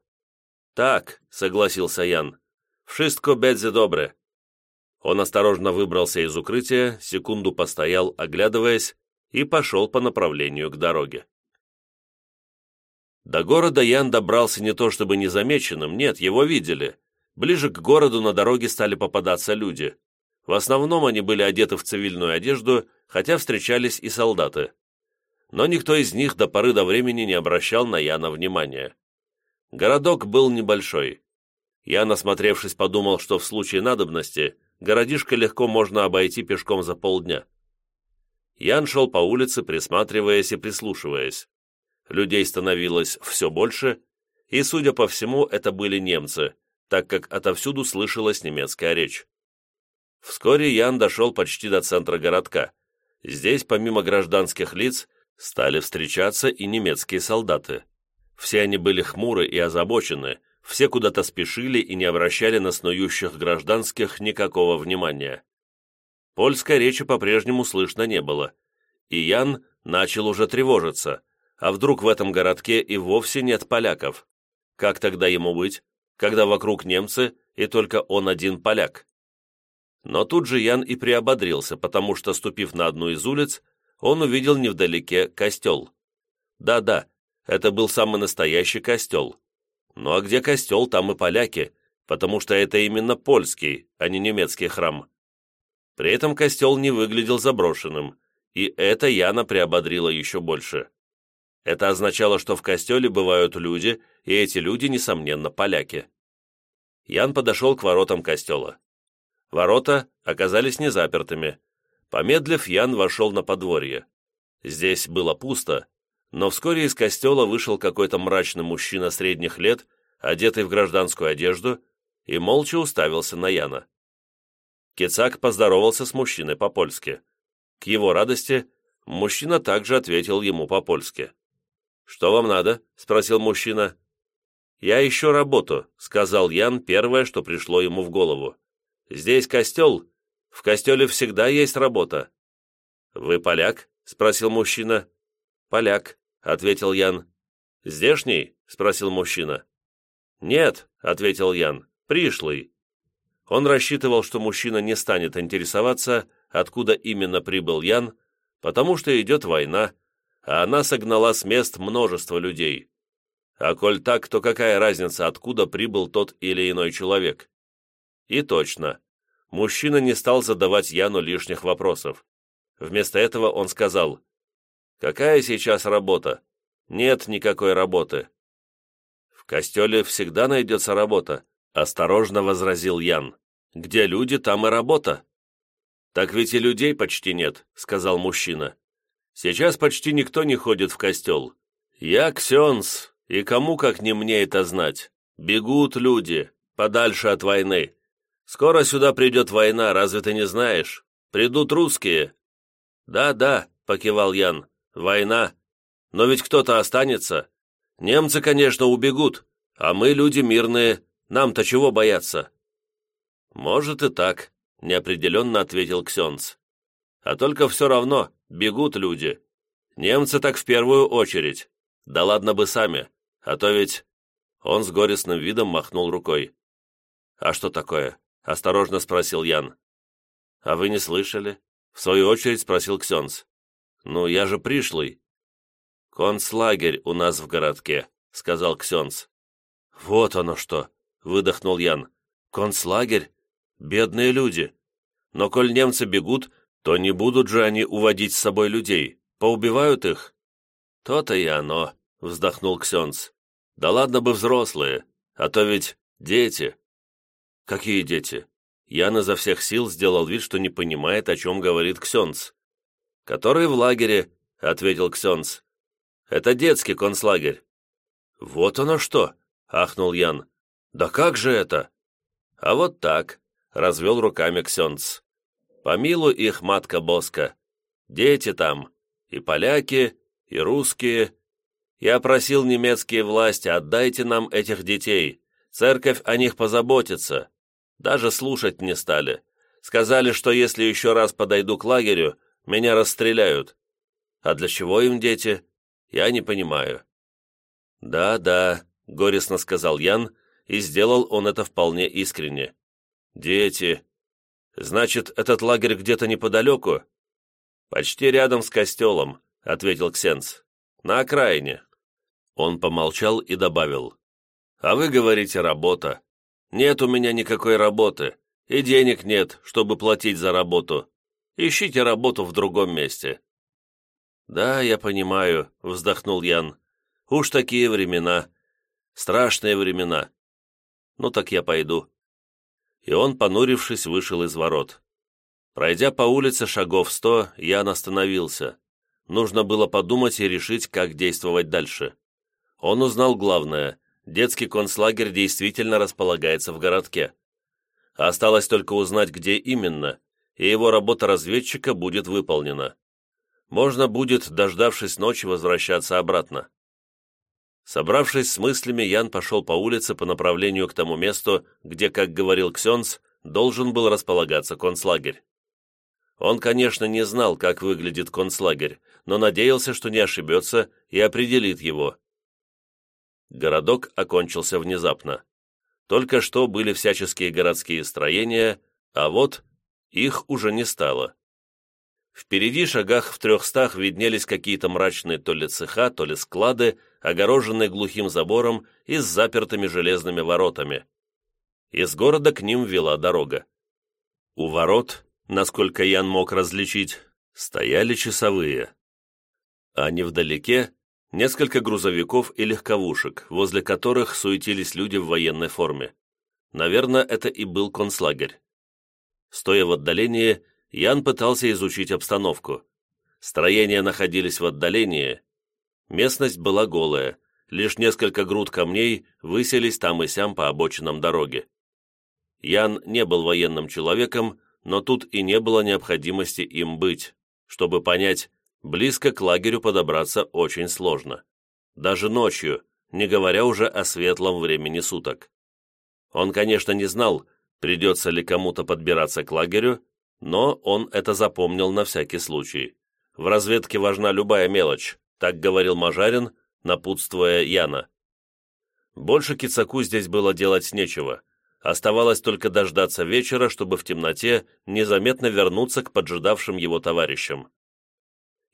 «Так», — согласился Ян. «Вшистко бедзе добре». Он осторожно выбрался из укрытия, секунду постоял, оглядываясь, и пошел по направлению к дороге. До города Ян добрался не то чтобы незамеченным, нет, его видели. Ближе к городу на дороге стали попадаться люди. В основном они были одеты в цивильную одежду, хотя встречались и солдаты. Но никто из них до поры до времени не обращал на Яна внимания. Городок был небольшой. Ян, осмотревшись, подумал, что в случае надобности городишко легко можно обойти пешком за полдня. Ян шел по улице, присматриваясь и прислушиваясь. Людей становилось все больше, и, судя по всему, это были немцы, так как отовсюду слышалась немецкая речь. Вскоре Ян дошел почти до центра городка. Здесь, помимо гражданских лиц, стали встречаться и немецкие солдаты. Все они были хмуры и озабочены, все куда-то спешили и не обращали на снующих гражданских никакого внимания. Польской речи по-прежнему слышно не было, и Ян начал уже тревожиться, а вдруг в этом городке и вовсе нет поляков? Как тогда ему быть, когда вокруг немцы и только он один поляк? Но тут же Ян и приободрился, потому что, ступив на одну из улиц, он увидел невдалеке костел. Да-да, это был самый настоящий костел. Ну а где костел, там и поляки, потому что это именно польский, а не немецкий храм. При этом костел не выглядел заброшенным, и это Яна приободрило еще больше. Это означало, что в костеле бывают люди, и эти люди, несомненно, поляки. Ян подошел к воротам костела. Ворота оказались незапертыми. Помедлив, Ян вошел на подворье. Здесь было пусто, но вскоре из костела вышел какой-то мрачный мужчина средних лет, одетый в гражданскую одежду, и молча уставился на Яна. Кицак поздоровался с мужчиной по-польски. К его радости, мужчина также ответил ему по-польски. «Что вам надо?» — спросил мужчина. «Я ищу работу», — сказал Ян первое, что пришло ему в голову. «Здесь костел. В костеле всегда есть работа». «Вы поляк?» — спросил мужчина. «Поляк», — ответил Ян. «Здешний?» — спросил мужчина. «Нет», — ответил Ян, — «пришлый». Он рассчитывал, что мужчина не станет интересоваться, откуда именно прибыл Ян, потому что идет война, а она согнала с мест множество людей. А коль так, то какая разница, откуда прибыл тот или иной человек? И точно, мужчина не стал задавать Яну лишних вопросов. Вместо этого он сказал, «Какая сейчас работа? Нет никакой работы». «В костеле всегда найдется работа», — осторожно возразил Ян. «Где люди, там и работа». «Так ведь и людей почти нет», — сказал мужчина. Сейчас почти никто не ходит в костел. Я ксенс, и кому как не мне это знать. Бегут люди, подальше от войны. Скоро сюда придет война, разве ты не знаешь? Придут русские». «Да-да», — покивал Ян, — «война. Но ведь кто-то останется. Немцы, конечно, убегут, а мы люди мирные, нам-то чего бояться?» «Может и так», — неопределенно ответил Ксенц. «А только все равно, Бегут люди. Немцы так в первую очередь. Да ладно бы сами, а то ведь...» Он с горестным видом махнул рукой. «А что такое?» — осторожно спросил Ян. «А вы не слышали?» — в свою очередь спросил Ксенц. «Ну, я же пришлый». «Концлагерь у нас в городке», — сказал Ксенц. «Вот оно что!» — выдохнул Ян. «Концлагерь? Бедные люди. Но коль немцы бегут, то не будут же они уводить с собой людей, поубивают их?» «То-то и оно», — вздохнул Ксенц. «Да ладно бы взрослые, а то ведь дети». «Какие дети?» Ян изо всех сил сделал вид, что не понимает, о чем говорит Ксенц. «Который в лагере», — ответил Ксенц. «Это детский концлагерь». «Вот оно что!» — ахнул Ян. «Да как же это?» «А вот так», — развел руками Ксенц. «Помилуй их, матка Боска. Дети там, и поляки, и русские. Я просил немецкие власти, отдайте нам этих детей. Церковь о них позаботится. Даже слушать не стали. Сказали, что если еще раз подойду к лагерю, меня расстреляют. А для чего им дети? Я не понимаю». «Да, да», — горестно сказал Ян, и сделал он это вполне искренне. «Дети. Значит, этот лагерь где-то неподалеку?» «Почти рядом с костелом», — ответил Ксенц. «На окраине». Он помолчал и добавил. «А вы говорите, работа. Нет у меня никакой работы, и денег нет, чтобы платить за работу. Ищите работу в другом месте». «Да, я понимаю», — вздохнул Ян. «Уж такие времена. Страшные времена. Ну так я пойду». И он, понурившись, вышел из ворот. Пройдя по улице шагов сто, Ян остановился. Нужно было подумать и решить, как действовать дальше. Он узнал главное детский концлагерь действительно располагается в городке. Осталось только узнать, где именно, и его работа разведчика будет выполнена. Можно будет, дождавшись ночи, возвращаться обратно. Собравшись с мыслями, Ян пошел по улице по направлению к тому месту, где, как говорил Ксенц, должен был располагаться концлагерь. Он, конечно, не знал, как выглядит концлагерь, но надеялся, что не ошибется и определит его. Городок окончился внезапно. Только что были всяческие городские строения, а вот их уже не стало. Впереди, шагах в трехстах, виднелись какие-то мрачные то ли цеха, то ли склады, огороженные глухим забором и с запертыми железными воротами. Из города к ним вела дорога. У ворот, насколько Ян мог различить, стояли часовые. А невдалеке несколько грузовиков и легковушек, возле которых суетились люди в военной форме. Наверное, это и был концлагерь. Стоя в отдалении, Ян пытался изучить обстановку. Строения находились в отдалении. Местность была голая, лишь несколько груд камней выселись там и сям по обочинам дороги. Ян не был военным человеком, но тут и не было необходимости им быть, чтобы понять, Близко к лагерю подобраться очень сложно. Даже ночью, не говоря уже о светлом времени суток. Он, конечно, не знал, придется ли кому-то подбираться к лагерю, но он это запомнил на всякий случай. В разведке важна любая мелочь, так говорил Мажарин, напутствуя Яна. Больше Кицаку здесь было делать нечего. Оставалось только дождаться вечера, чтобы в темноте незаметно вернуться к поджидавшим его товарищам.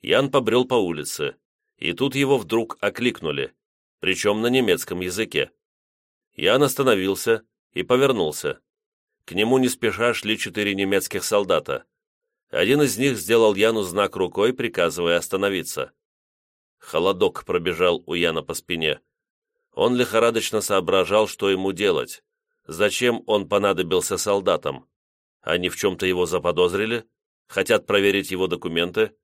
Ян побрел по улице, и тут его вдруг окликнули, причем на немецком языке. Ян остановился и повернулся. К нему не спеша шли четыре немецких солдата. Один из них сделал Яну знак рукой, приказывая остановиться. Холодок пробежал у Яна по спине. Он лихорадочно соображал, что ему делать. Зачем он понадобился солдатам? Они в чем-то его заподозрили? Хотят проверить его документы?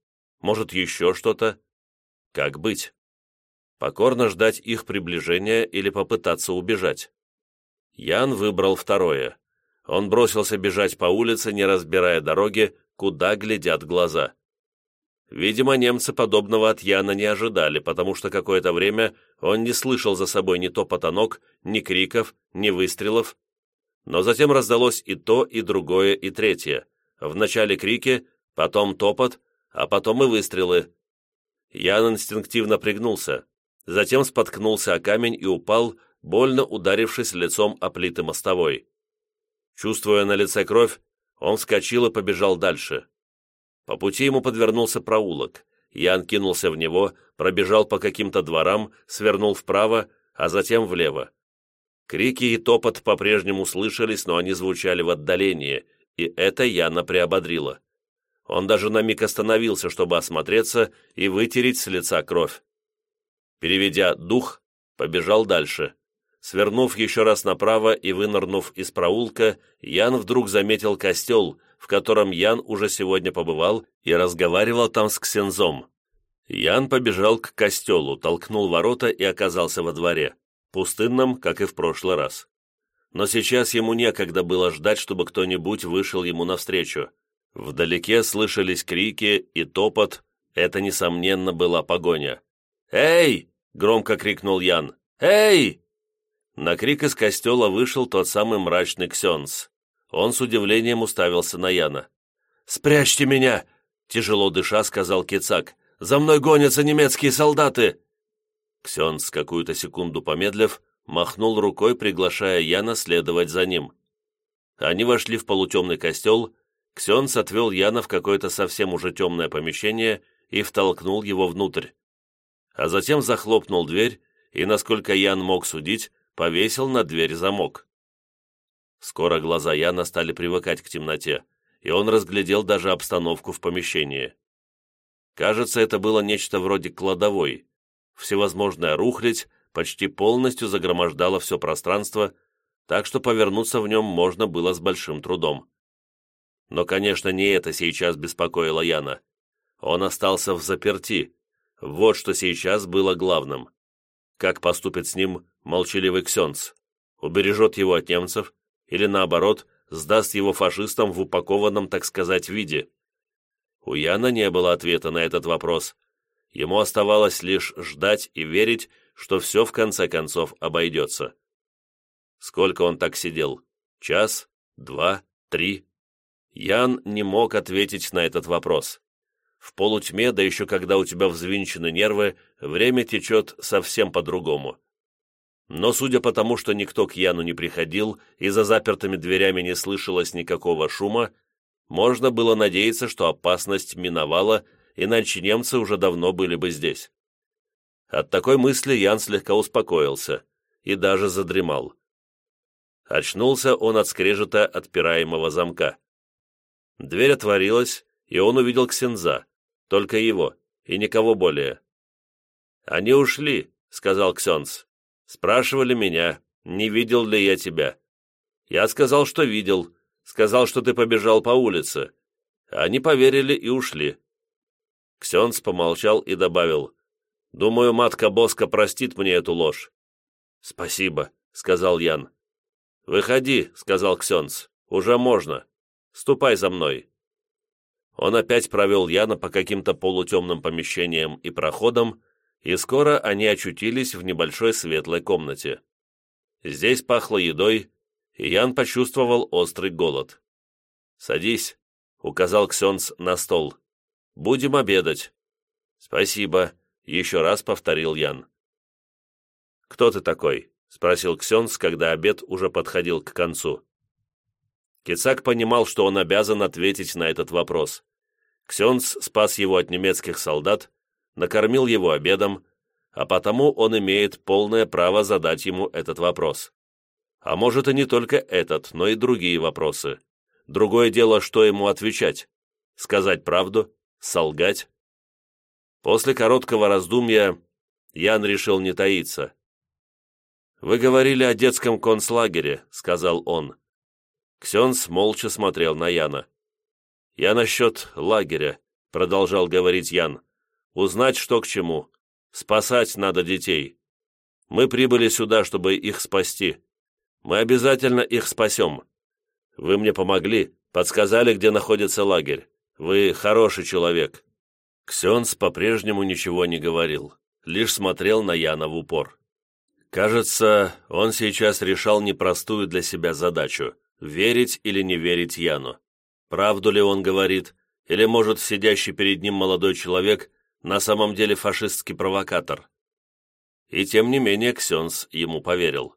Может, еще что-то? Как быть? Покорно ждать их приближения или попытаться убежать? Ян выбрал второе. Он бросился бежать по улице, не разбирая дороги, куда глядят глаза. Видимо, немцы подобного от Яна не ожидали, потому что какое-то время он не слышал за собой ни топота ног, ни криков, ни выстрелов. Но затем раздалось и то, и другое, и третье. Вначале крики, потом топот, а потом и выстрелы. Ян инстинктивно пригнулся, затем споткнулся о камень и упал, больно ударившись лицом о плиты мостовой. Чувствуя на лице кровь, он вскочил и побежал дальше. По пути ему подвернулся проулок. Ян кинулся в него, пробежал по каким-то дворам, свернул вправо, а затем влево. Крики и топот по-прежнему слышались, но они звучали в отдалении, и это Яна приободрило. Он даже на миг остановился, чтобы осмотреться и вытереть с лица кровь. Переведя дух, побежал дальше. Свернув еще раз направо и вынырнув из проулка, Ян вдруг заметил костел, в котором Ян уже сегодня побывал и разговаривал там с Ксензом. Ян побежал к костелу, толкнул ворота и оказался во дворе, пустынном, как и в прошлый раз. Но сейчас ему некогда было ждать, чтобы кто-нибудь вышел ему навстречу. Вдалеке слышались крики и топот, это, несомненно, была погоня. «Эй!» — громко крикнул Ян. «Эй!» На крик из костела вышел тот самый мрачный Ксенс. Он с удивлением уставился на Яна. «Спрячьте меня!» — тяжело дыша сказал Кицак. «За мной гонятся немецкие солдаты!» Ксенс, какую-то секунду помедлив, махнул рукой, приглашая Яна следовать за ним. Они вошли в полутемный костел, Ксенс отвел Яна в какое-то совсем уже темное помещение и втолкнул его внутрь. А затем захлопнул дверь и, насколько Ян мог судить, повесил на дверь замок. Скоро глаза Яна стали привыкать к темноте, и он разглядел даже обстановку в помещении. Кажется, это было нечто вроде кладовой. Всевозможная рухлядь почти полностью загромождала все пространство, так что повернуться в нем можно было с большим трудом. Но, конечно, не это сейчас беспокоило Яна. Он остался в заперти. Вот что сейчас было главным. Как поступит с ним молчаливый Ксенц? Убережет его от немцев? Или, наоборот, сдаст его фашистам в упакованном, так сказать, виде? У Яна не было ответа на этот вопрос. Ему оставалось лишь ждать и верить, что все в конце концов обойдется. Сколько он так сидел? Час? Два? Три? Ян не мог ответить на этот вопрос. В полутьме, да еще когда у тебя взвинчены нервы, время течет совсем по-другому. Но судя по тому, что никто к Яну не приходил и за запертыми дверями не слышалось никакого шума, можно было надеяться, что опасность миновала, иначе немцы уже давно были бы здесь. От такой мысли Ян слегка успокоился и даже задремал. Очнулся он от скрежета отпираемого замка. Дверь отворилась, и он увидел Ксенза, только его, и никого более. «Они ушли», — сказал Ксенц. «Спрашивали меня, не видел ли я тебя. Я сказал, что видел, сказал, что ты побежал по улице. Они поверили и ушли». Ксенц помолчал и добавил, «Думаю, матка Боска простит мне эту ложь». «Спасибо», — сказал Ян. «Выходи», — сказал Ксенц, — «уже можно. Ступай за мной». Он опять провел Яна по каким-то полутемным помещениям и проходам, и скоро они очутились в небольшой светлой комнате. Здесь пахло едой, и Ян почувствовал острый голод. «Садись», — указал Ксенс на стол. «Будем обедать». «Спасибо», — еще раз повторил Ян. «Кто ты такой?» — спросил Ксенс, когда обед уже подходил к концу. Кицак понимал, что он обязан ответить на этот вопрос. Ксенц спас его от немецких солдат, накормил его обедом, а потому он имеет полное право задать ему этот вопрос. А может и не только этот, но и другие вопросы. Другое дело, что ему отвечать. Сказать правду? Солгать? После короткого раздумья Ян решил не таиться. «Вы говорили о детском концлагере», — сказал он. Ксенс молча смотрел на Яна. «Я насчет лагеря», — продолжал говорить Ян. «Узнать, что к чему. Спасать надо детей. Мы прибыли сюда, чтобы их спасти. Мы обязательно их спасем. Вы мне помогли, подсказали, где находится лагерь. Вы хороший человек». Ксенс по-прежнему ничего не говорил, лишь смотрел на Яна в упор. Кажется, он сейчас решал непростую для себя задачу верить или не верить Яну. Правду ли он говорит, или, может, сидящий перед ним молодой человек на самом деле фашистский провокатор? И тем не менее Ксенс ему поверил.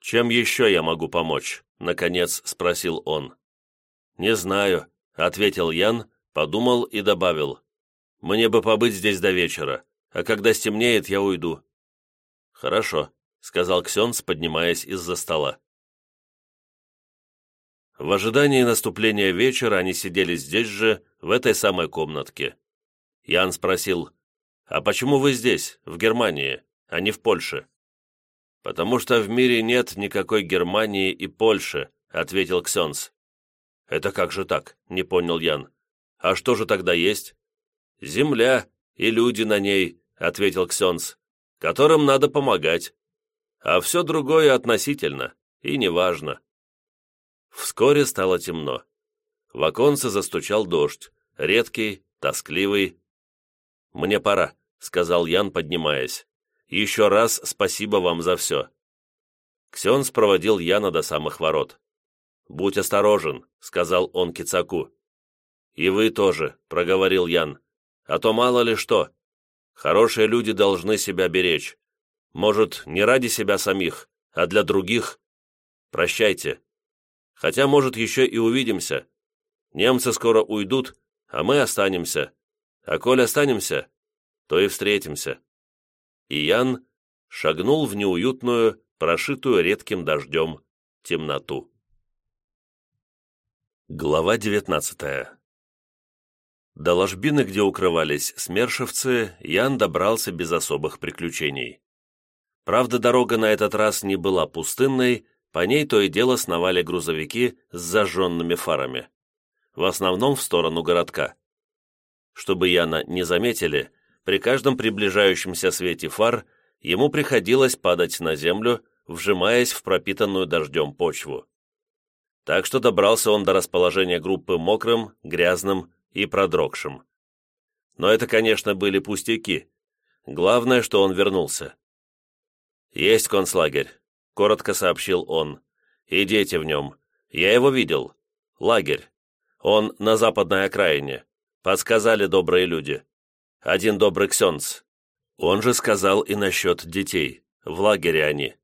«Чем еще я могу помочь?» — наконец спросил он. «Не знаю», — ответил Ян, подумал и добавил. «Мне бы побыть здесь до вечера, а когда стемнеет, я уйду». «Хорошо», — сказал Ксенс, поднимаясь из-за стола. В ожидании наступления вечера они сидели здесь же, в этой самой комнатке. Ян спросил, «А почему вы здесь, в Германии, а не в Польше?» «Потому что в мире нет никакой Германии и Польши», — ответил Ксенс. «Это как же так?» — не понял Ян. «А что же тогда есть?» «Земля и люди на ней», — ответил Ксенс, «которым надо помогать. А все другое относительно и неважно». Вскоре стало темно. В оконце застучал дождь, редкий, тоскливый. «Мне пора», — сказал Ян, поднимаясь. «Еще раз спасибо вам за все». Ксенс проводил Яна до самых ворот. «Будь осторожен», — сказал он Кицаку. «И вы тоже», — проговорил Ян. «А то мало ли что. Хорошие люди должны себя беречь. Может, не ради себя самих, а для других. Прощайте. Хотя, может, еще и увидимся. Немцы скоро уйдут, а мы останемся. А коль останемся, то и встретимся». И Ян шагнул в неуютную, прошитую редким дождем, темноту. Глава 19 До ложбины, где укрывались смершевцы, Ян добрался без особых приключений. Правда, дорога на этот раз не была пустынной, по ней то и дело сновали грузовики с зажженными фарами. В основном в сторону городка. Чтобы Яна не заметили, при каждом приближающемся свете фар ему приходилось падать на землю, вжимаясь в пропитанную дождем почву так что добрался он до расположения группы мокрым, грязным и продрогшим. Но это, конечно, были пустяки. Главное, что он вернулся. «Есть концлагерь», — коротко сообщил он. «И дети в нем. Я его видел. Лагерь. Он на западной окраине. Подсказали добрые люди. Один добрый ксенц. Он же сказал и насчет детей. В лагере они.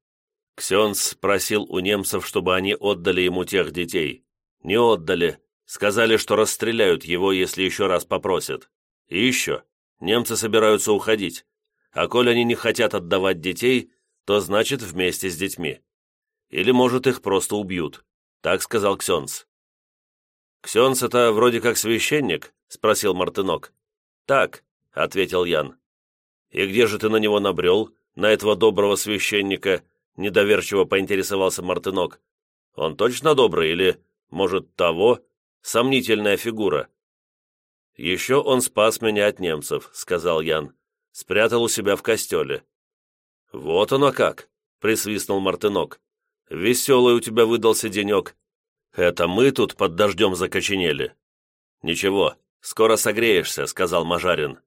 Ксенс просил у немцев, чтобы они отдали ему тех детей. Не отдали. Сказали, что расстреляют его, если еще раз попросят. И еще. Немцы собираются уходить. А коль они не хотят отдавать детей, то значит вместе с детьми. Или, может, их просто убьют. Так сказал Ксенс. «Ксенс — это вроде как священник?» — спросил Мартынок. «Так», — ответил Ян. «И где же ты на него набрел, на этого доброго священника?» Недоверчиво поинтересовался Мартынок. «Он точно добрый или, может, того? Сомнительная фигура». «Еще он спас меня от немцев», — сказал Ян. «Спрятал у себя в костеле». «Вот оно как!» — присвистнул Мартынок. «Веселый у тебя выдался денек. Это мы тут под дождем закоченели». «Ничего, скоро согреешься», — сказал Мажарин.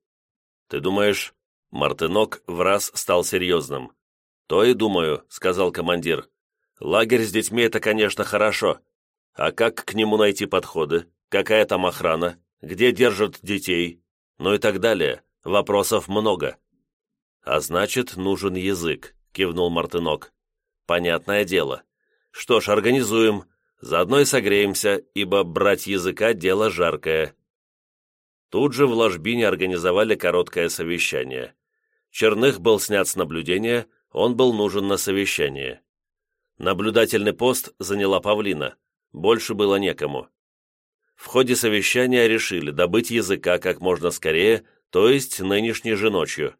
«Ты думаешь...» Мартынок в раз стал серьезным. «То и думаю», — сказал командир. «Лагерь с детьми — это, конечно, хорошо. А как к нему найти подходы? Какая там охрана? Где держат детей? Ну и так далее. Вопросов много». «А значит, нужен язык», — кивнул Мартынок. «Понятное дело. Что ж, организуем. Заодно и согреемся, ибо брать языка — дело жаркое». Тут же в ложбине организовали короткое совещание. Черных был снят с наблюдения, он был нужен на совещание. Наблюдательный пост заняла Павлина, больше было некому. В ходе совещания решили добыть языка как можно скорее, то есть нынешней же ночью.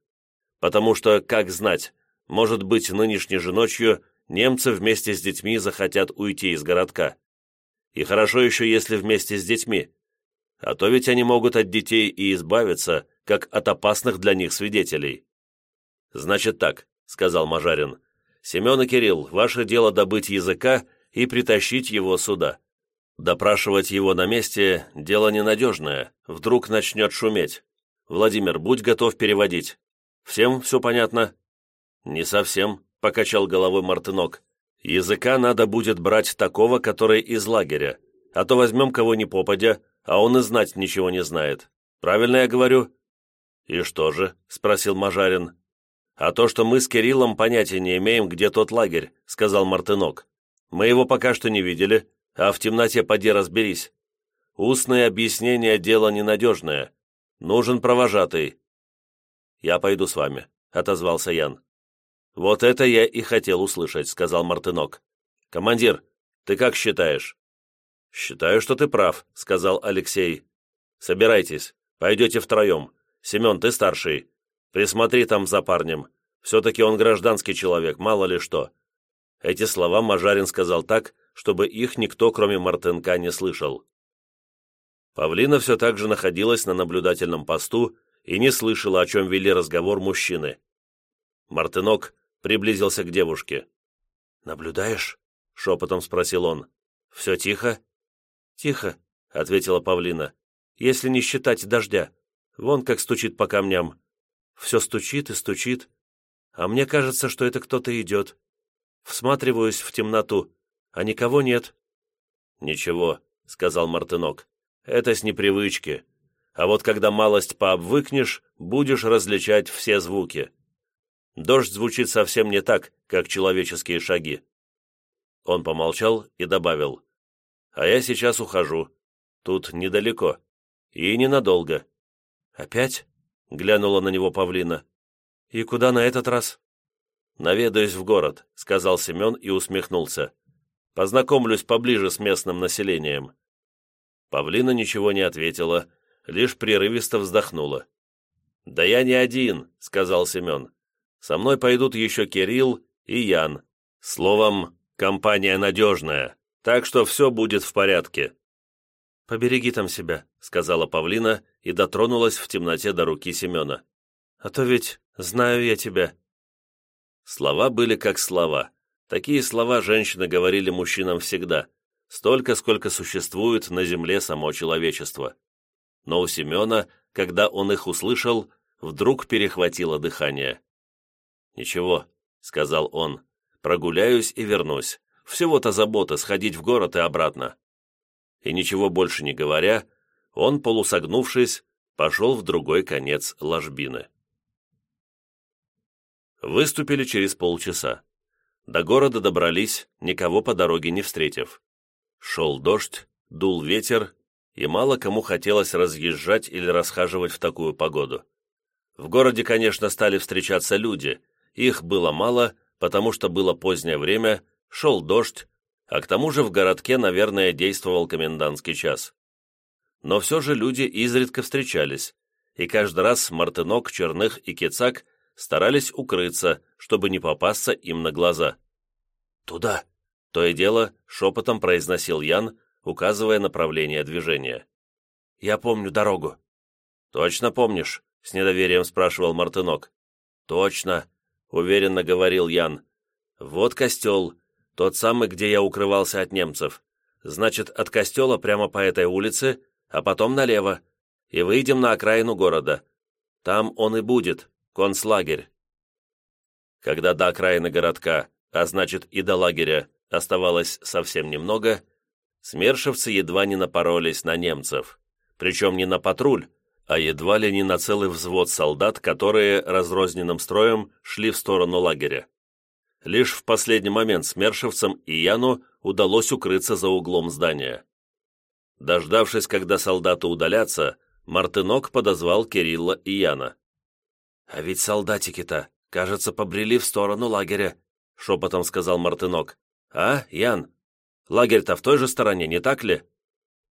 Потому что, как знать, может быть, нынешней же ночью немцы вместе с детьми захотят уйти из городка. И хорошо еще, если вместе с детьми. А то ведь они могут от детей и избавиться, как от опасных для них свидетелей. Значит так, — сказал Мажарин. «Семен и Кирилл, ваше дело добыть языка и притащить его сюда. Допрашивать его на месте — дело ненадежное, вдруг начнет шуметь. Владимир, будь готов переводить. Всем все понятно?» «Не совсем», — покачал головой Мартынок. «Языка надо будет брать такого, который из лагеря, а то возьмем кого ни попадя, а он и знать ничего не знает. Правильно я говорю?» «И что же?» — спросил Мажарин. «А то, что мы с Кириллом понятия не имеем, где тот лагерь», — сказал Мартынок. «Мы его пока что не видели, а в темноте поди разберись. Устное объяснение — дело ненадежное. Нужен провожатый». «Я пойду с вами», — отозвался Ян. «Вот это я и хотел услышать», — сказал Мартынок. «Командир, ты как считаешь?» «Считаю, что ты прав», — сказал Алексей. «Собирайтесь, пойдете втроем. Семен, ты старший. Присмотри там за парнем. Все-таки он гражданский человек, мало ли что». Эти слова Мажарин сказал так, чтобы их никто, кроме Мартынка, не слышал. Павлина все так же находилась на наблюдательном посту и не слышала, о чем вели разговор мужчины. Мартынок приблизился к девушке. «Наблюдаешь?» — шепотом спросил он. «Все тихо?» «Тихо», — ответила Павлина. «Если не считать дождя. Вон как стучит по камням. Все стучит и стучит. А мне кажется, что это кто-то идет. Всматриваюсь в темноту, а никого нет». «Ничего», — сказал Мартынок. «Это с непривычки. А вот когда малость пообвыкнешь, будешь различать все звуки. Дождь звучит совсем не так, как человеческие шаги». Он помолчал и добавил. «А я сейчас ухожу. Тут недалеко. И ненадолго». «Опять?» — глянула на него павлина. «И куда на этот раз?» «Наведаюсь в город», — сказал Семен и усмехнулся. «Познакомлюсь поближе с местным населением». Павлина ничего не ответила, лишь прерывисто вздохнула. «Да я не один», — сказал Семен. «Со мной пойдут еще Кирилл и Ян. Словом, компания надежная, так что все будет в порядке». «Побереги там себя», — сказала Павлина и дотронулась в темноте до руки Семена. «А то ведь знаю я тебя». Слова были как слова. Такие слова женщины говорили мужчинам всегда, столько, сколько существует на земле само человечество но у Семена, когда он их услышал, вдруг перехватило дыхание. «Ничего», — сказал он, — «прогуляюсь и вернусь. Всего-то забота сходить в город и обратно». И ничего больше не говоря, он, полусогнувшись, пошел в другой конец ложбины. Выступили через полчаса. До города добрались, никого по дороге не встретив. Шел дождь, дул ветер, и мало кому хотелось разъезжать или расхаживать в такую погоду. В городе, конечно, стали встречаться люди, их было мало, потому что было позднее время, шел дождь, а к тому же в городке, наверное, действовал комендантский час. Но все же люди изредка встречались, и каждый раз Мартынок, Черных и Кицак старались укрыться, чтобы не попасться им на глаза. «Туда!» — то и дело шепотом произносил Ян, указывая направление движения. «Я помню дорогу». «Точно помнишь?» — с недоверием спрашивал Мартынок. «Точно», — уверенно говорил Ян. «Вот костел, тот самый, где я укрывался от немцев. Значит, от костела прямо по этой улице, а потом налево, и выйдем на окраину города. Там он и будет, концлагерь». Когда до окраины городка, а значит и до лагеря, оставалось совсем немного, смершевцы едва не напоролись на немцев, причем не на патруль, а едва ли не на целый взвод солдат, которые разрозненным строем шли в сторону лагеря. Лишь в последний момент смершевцам и Яну удалось укрыться за углом здания. Дождавшись, когда солдаты удалятся, Мартынок подозвал Кирилла и Яна. «А ведь солдатики-то, кажется, побрели в сторону лагеря», — шепотом сказал Мартынок. «А, Ян, Лагерь-то в той же стороне, не так ли?»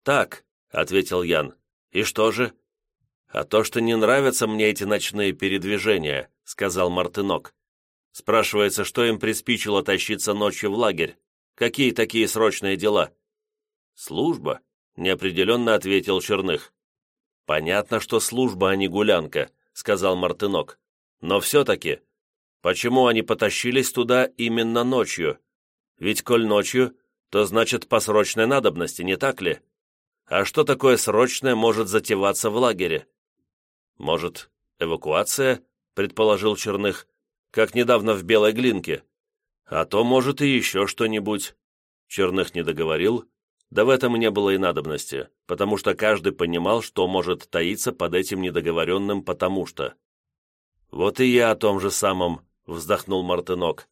«Так», — ответил Ян. «И что же?» «А то, что не нравятся мне эти ночные передвижения», — сказал Мартынок. Спрашивается, что им приспичило тащиться ночью в лагерь? Какие такие срочные дела? «Служба», — неопределенно ответил Черных. «Понятно, что служба, а не гулянка», — сказал Мартынок. «Но все-таки, почему они потащились туда именно ночью? Ведь коль ночью, то значит по срочной надобности, не так ли? А что такое срочное может затеваться в лагере? Может, эвакуация, предположил Черных, как недавно в Белой Глинке. А то, может, и еще что-нибудь. Черных не договорил, да в этом не было и надобности, потому что каждый понимал, что может таиться под этим недоговоренным «потому что». «Вот и я о том же самом», — вздохнул Мартынок.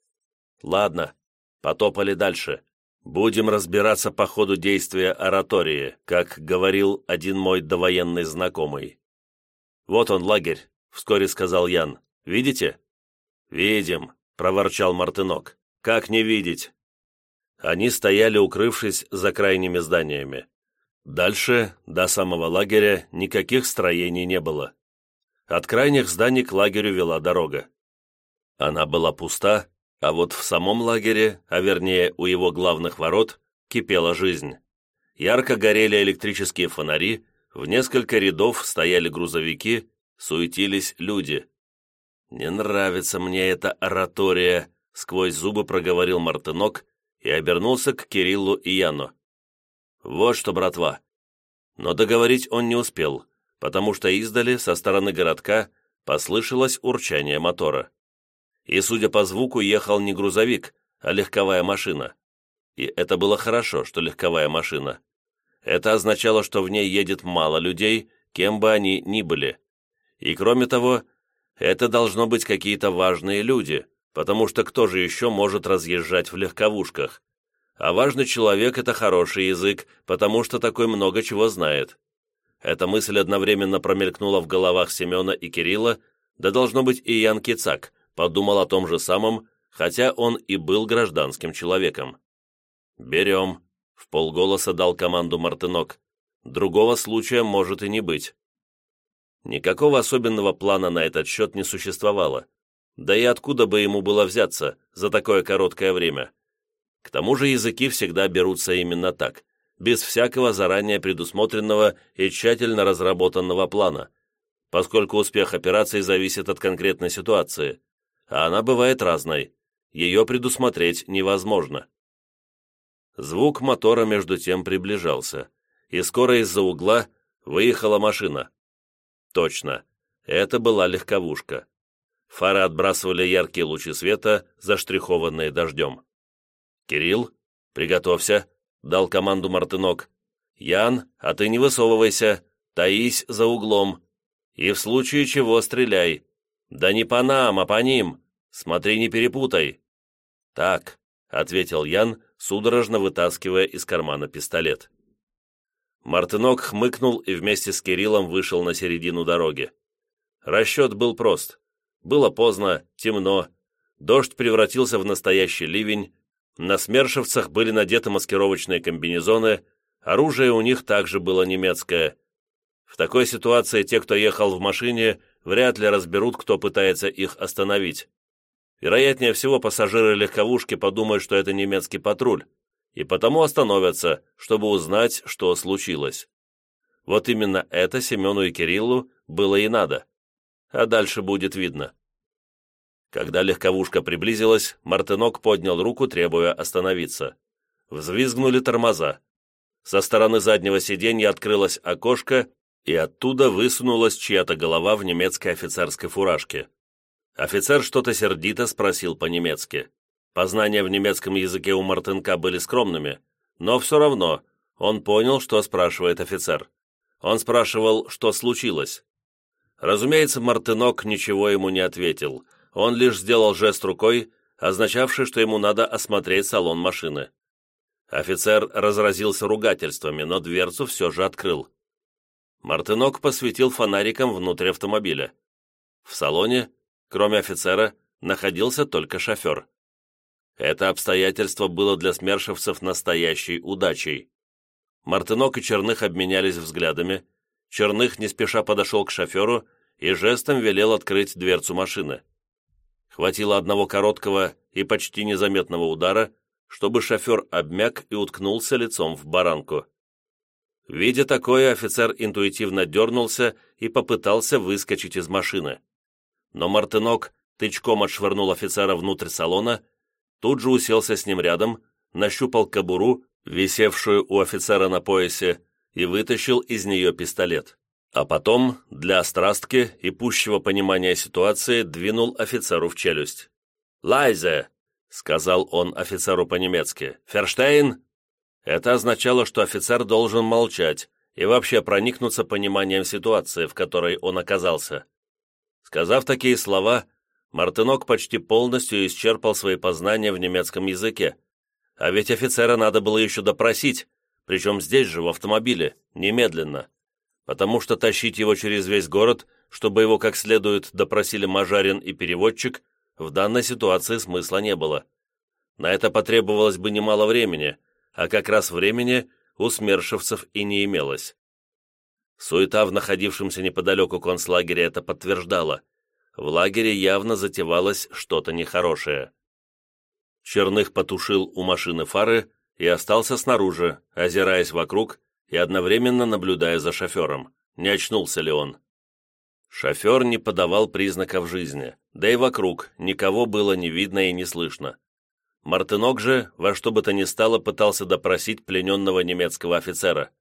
«Ладно, потопали дальше. Будем разбираться по ходу действия оратории, как говорил один мой довоенный знакомый. Вот он, лагерь, вскоре сказал Ян. Видите? Видим, проворчал Мартынок. Как не видеть? Они стояли, укрывшись за крайними зданиями. Дальше, до самого лагеря, никаких строений не было. От крайних зданий к лагерю вела дорога. Она была пуста, а вот в самом лагере, а вернее у его главных ворот, кипела жизнь. Ярко горели электрические фонари, в несколько рядов стояли грузовики, суетились люди. «Не нравится мне эта оратория», — сквозь зубы проговорил Мартынок и обернулся к Кириллу и Яну. «Вот что, братва». Но договорить он не успел, потому что издали, со стороны городка, послышалось урчание мотора. И, судя по звуку, ехал не грузовик, а легковая машина. И это было хорошо, что легковая машина. Это означало, что в ней едет мало людей, кем бы они ни были. И кроме того, это должно быть какие-то важные люди, потому что кто же еще может разъезжать в легковушках? А важный человек – это хороший язык, потому что такой много чего знает. Эта мысль одновременно промелькнула в головах Семена и Кирилла, да должно быть и Ян Кицак подумал о том же самом, хотя он и был гражданским человеком. «Берем», — в полголоса дал команду Мартынок. «Другого случая может и не быть». Никакого особенного плана на этот счет не существовало. Да и откуда бы ему было взяться за такое короткое время? К тому же языки всегда берутся именно так, без всякого заранее предусмотренного и тщательно разработанного плана, поскольку успех операции зависит от конкретной ситуации, а она бывает разной, ее предусмотреть невозможно. Звук мотора между тем приближался, и скоро из-за угла выехала машина. Точно, это была легковушка. Фары отбрасывали яркие лучи света, заштрихованные дождем. «Кирилл, приготовься», — дал команду Мартынок. «Ян, а ты не высовывайся, таись за углом. И в случае чего стреляй. Да не по нам, а по ним. Смотри, не перепутай». «Так», — ответил Ян, судорожно вытаскивая из кармана пистолет. Мартынок хмыкнул и вместе с Кириллом вышел на середину дороги. Расчет был прост. Было поздно, темно. Дождь превратился в настоящий ливень. На смершевцах были надеты маскировочные комбинезоны. Оружие у них также было немецкое. В такой ситуации те, кто ехал в машине, вряд ли разберут, кто пытается их остановить. Вероятнее всего, пассажиры легковушки подумают, что это немецкий патруль, и потому остановятся, чтобы узнать, что случилось. Вот именно это Семену и Кириллу было и надо. А дальше будет видно. Когда легковушка приблизилась, Мартынок поднял руку, требуя остановиться. Взвизгнули тормоза. Со стороны заднего сиденья открылось окошко, и оттуда высунулась чья-то голова в немецкой офицерской фуражке. Офицер что-то сердито спросил по-немецки. Познания в немецком языке у Мартынка были скромными, но все равно он понял, что спрашивает офицер. Он спрашивал, что случилось. Разумеется, Мартынок ничего ему не ответил. Он лишь сделал жест рукой, означавший, что ему надо осмотреть салон машины. Офицер разразился ругательствами, но дверцу все же открыл. Мартынок посветил фонариком внутрь автомобиля. В салоне, кроме офицера, находился только шофер. Это обстоятельство было для смершевцев настоящей удачей. Мартынок и Черных обменялись взглядами. Черных не спеша подошел к шоферу и жестом велел открыть дверцу машины. Хватило одного короткого и почти незаметного удара, чтобы шофер обмяк и уткнулся лицом в баранку. Видя такое, офицер интуитивно дернулся и попытался выскочить из машины. Но Мартынок тычком отшвырнул офицера внутрь салона тут же уселся с ним рядом, нащупал кобуру, висевшую у офицера на поясе, и вытащил из нее пистолет. А потом, для острастки и пущего понимания ситуации, двинул офицеру в челюсть. «Лайзе!» — сказал он офицеру по-немецки. «Ферштейн?» Это означало, что офицер должен молчать и вообще проникнуться пониманием ситуации, в которой он оказался. Сказав такие слова, Мартынок почти полностью исчерпал свои познания в немецком языке. А ведь офицера надо было еще допросить, причем здесь же, в автомобиле, немедленно. Потому что тащить его через весь город, чтобы его как следует допросили Мажарин и переводчик, в данной ситуации смысла не было. На это потребовалось бы немало времени, а как раз времени у смершевцев и не имелось. Суета в находившемся неподалеку концлагере это подтверждала – В лагере явно затевалось что-то нехорошее. Черных потушил у машины фары и остался снаружи, озираясь вокруг и одновременно наблюдая за шофером, не очнулся ли он. Шофер не подавал признаков жизни, да и вокруг никого было не видно и не слышно. Мартынок же во что бы то ни стало пытался допросить плененного немецкого офицера.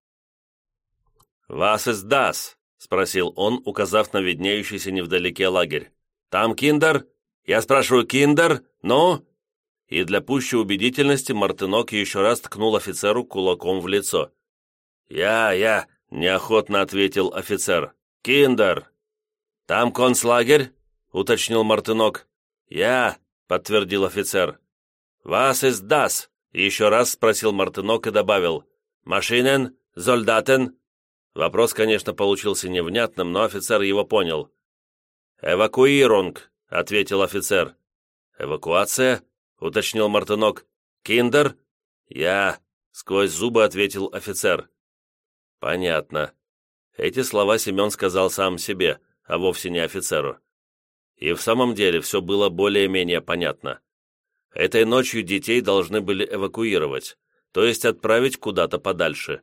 «Вас из дас?» — спросил он, указав на виднеющийся невдалеке лагерь. «Там киндер? Я спрашиваю, киндер? Ну?» И для пущей убедительности Мартынок еще раз ткнул офицеру кулаком в лицо. «Я, я», — неохотно ответил офицер. «Киндер». «Там концлагерь?» — уточнил Мартынок. «Я», — подтвердил офицер. «Вас из дас?» — еще раз спросил Мартынок и добавил. «Машинен? Зольдатен?» Вопрос, конечно, получился невнятным, но офицер его понял. «Эвакуирунг», — ответил офицер. «Эвакуация?» — уточнил Мартынок. «Киндер?» «Я», — сквозь зубы ответил офицер. «Понятно». Эти слова Семен сказал сам себе, а вовсе не офицеру. И в самом деле все было более-менее понятно. Этой ночью детей должны были эвакуировать, то есть отправить куда-то подальше.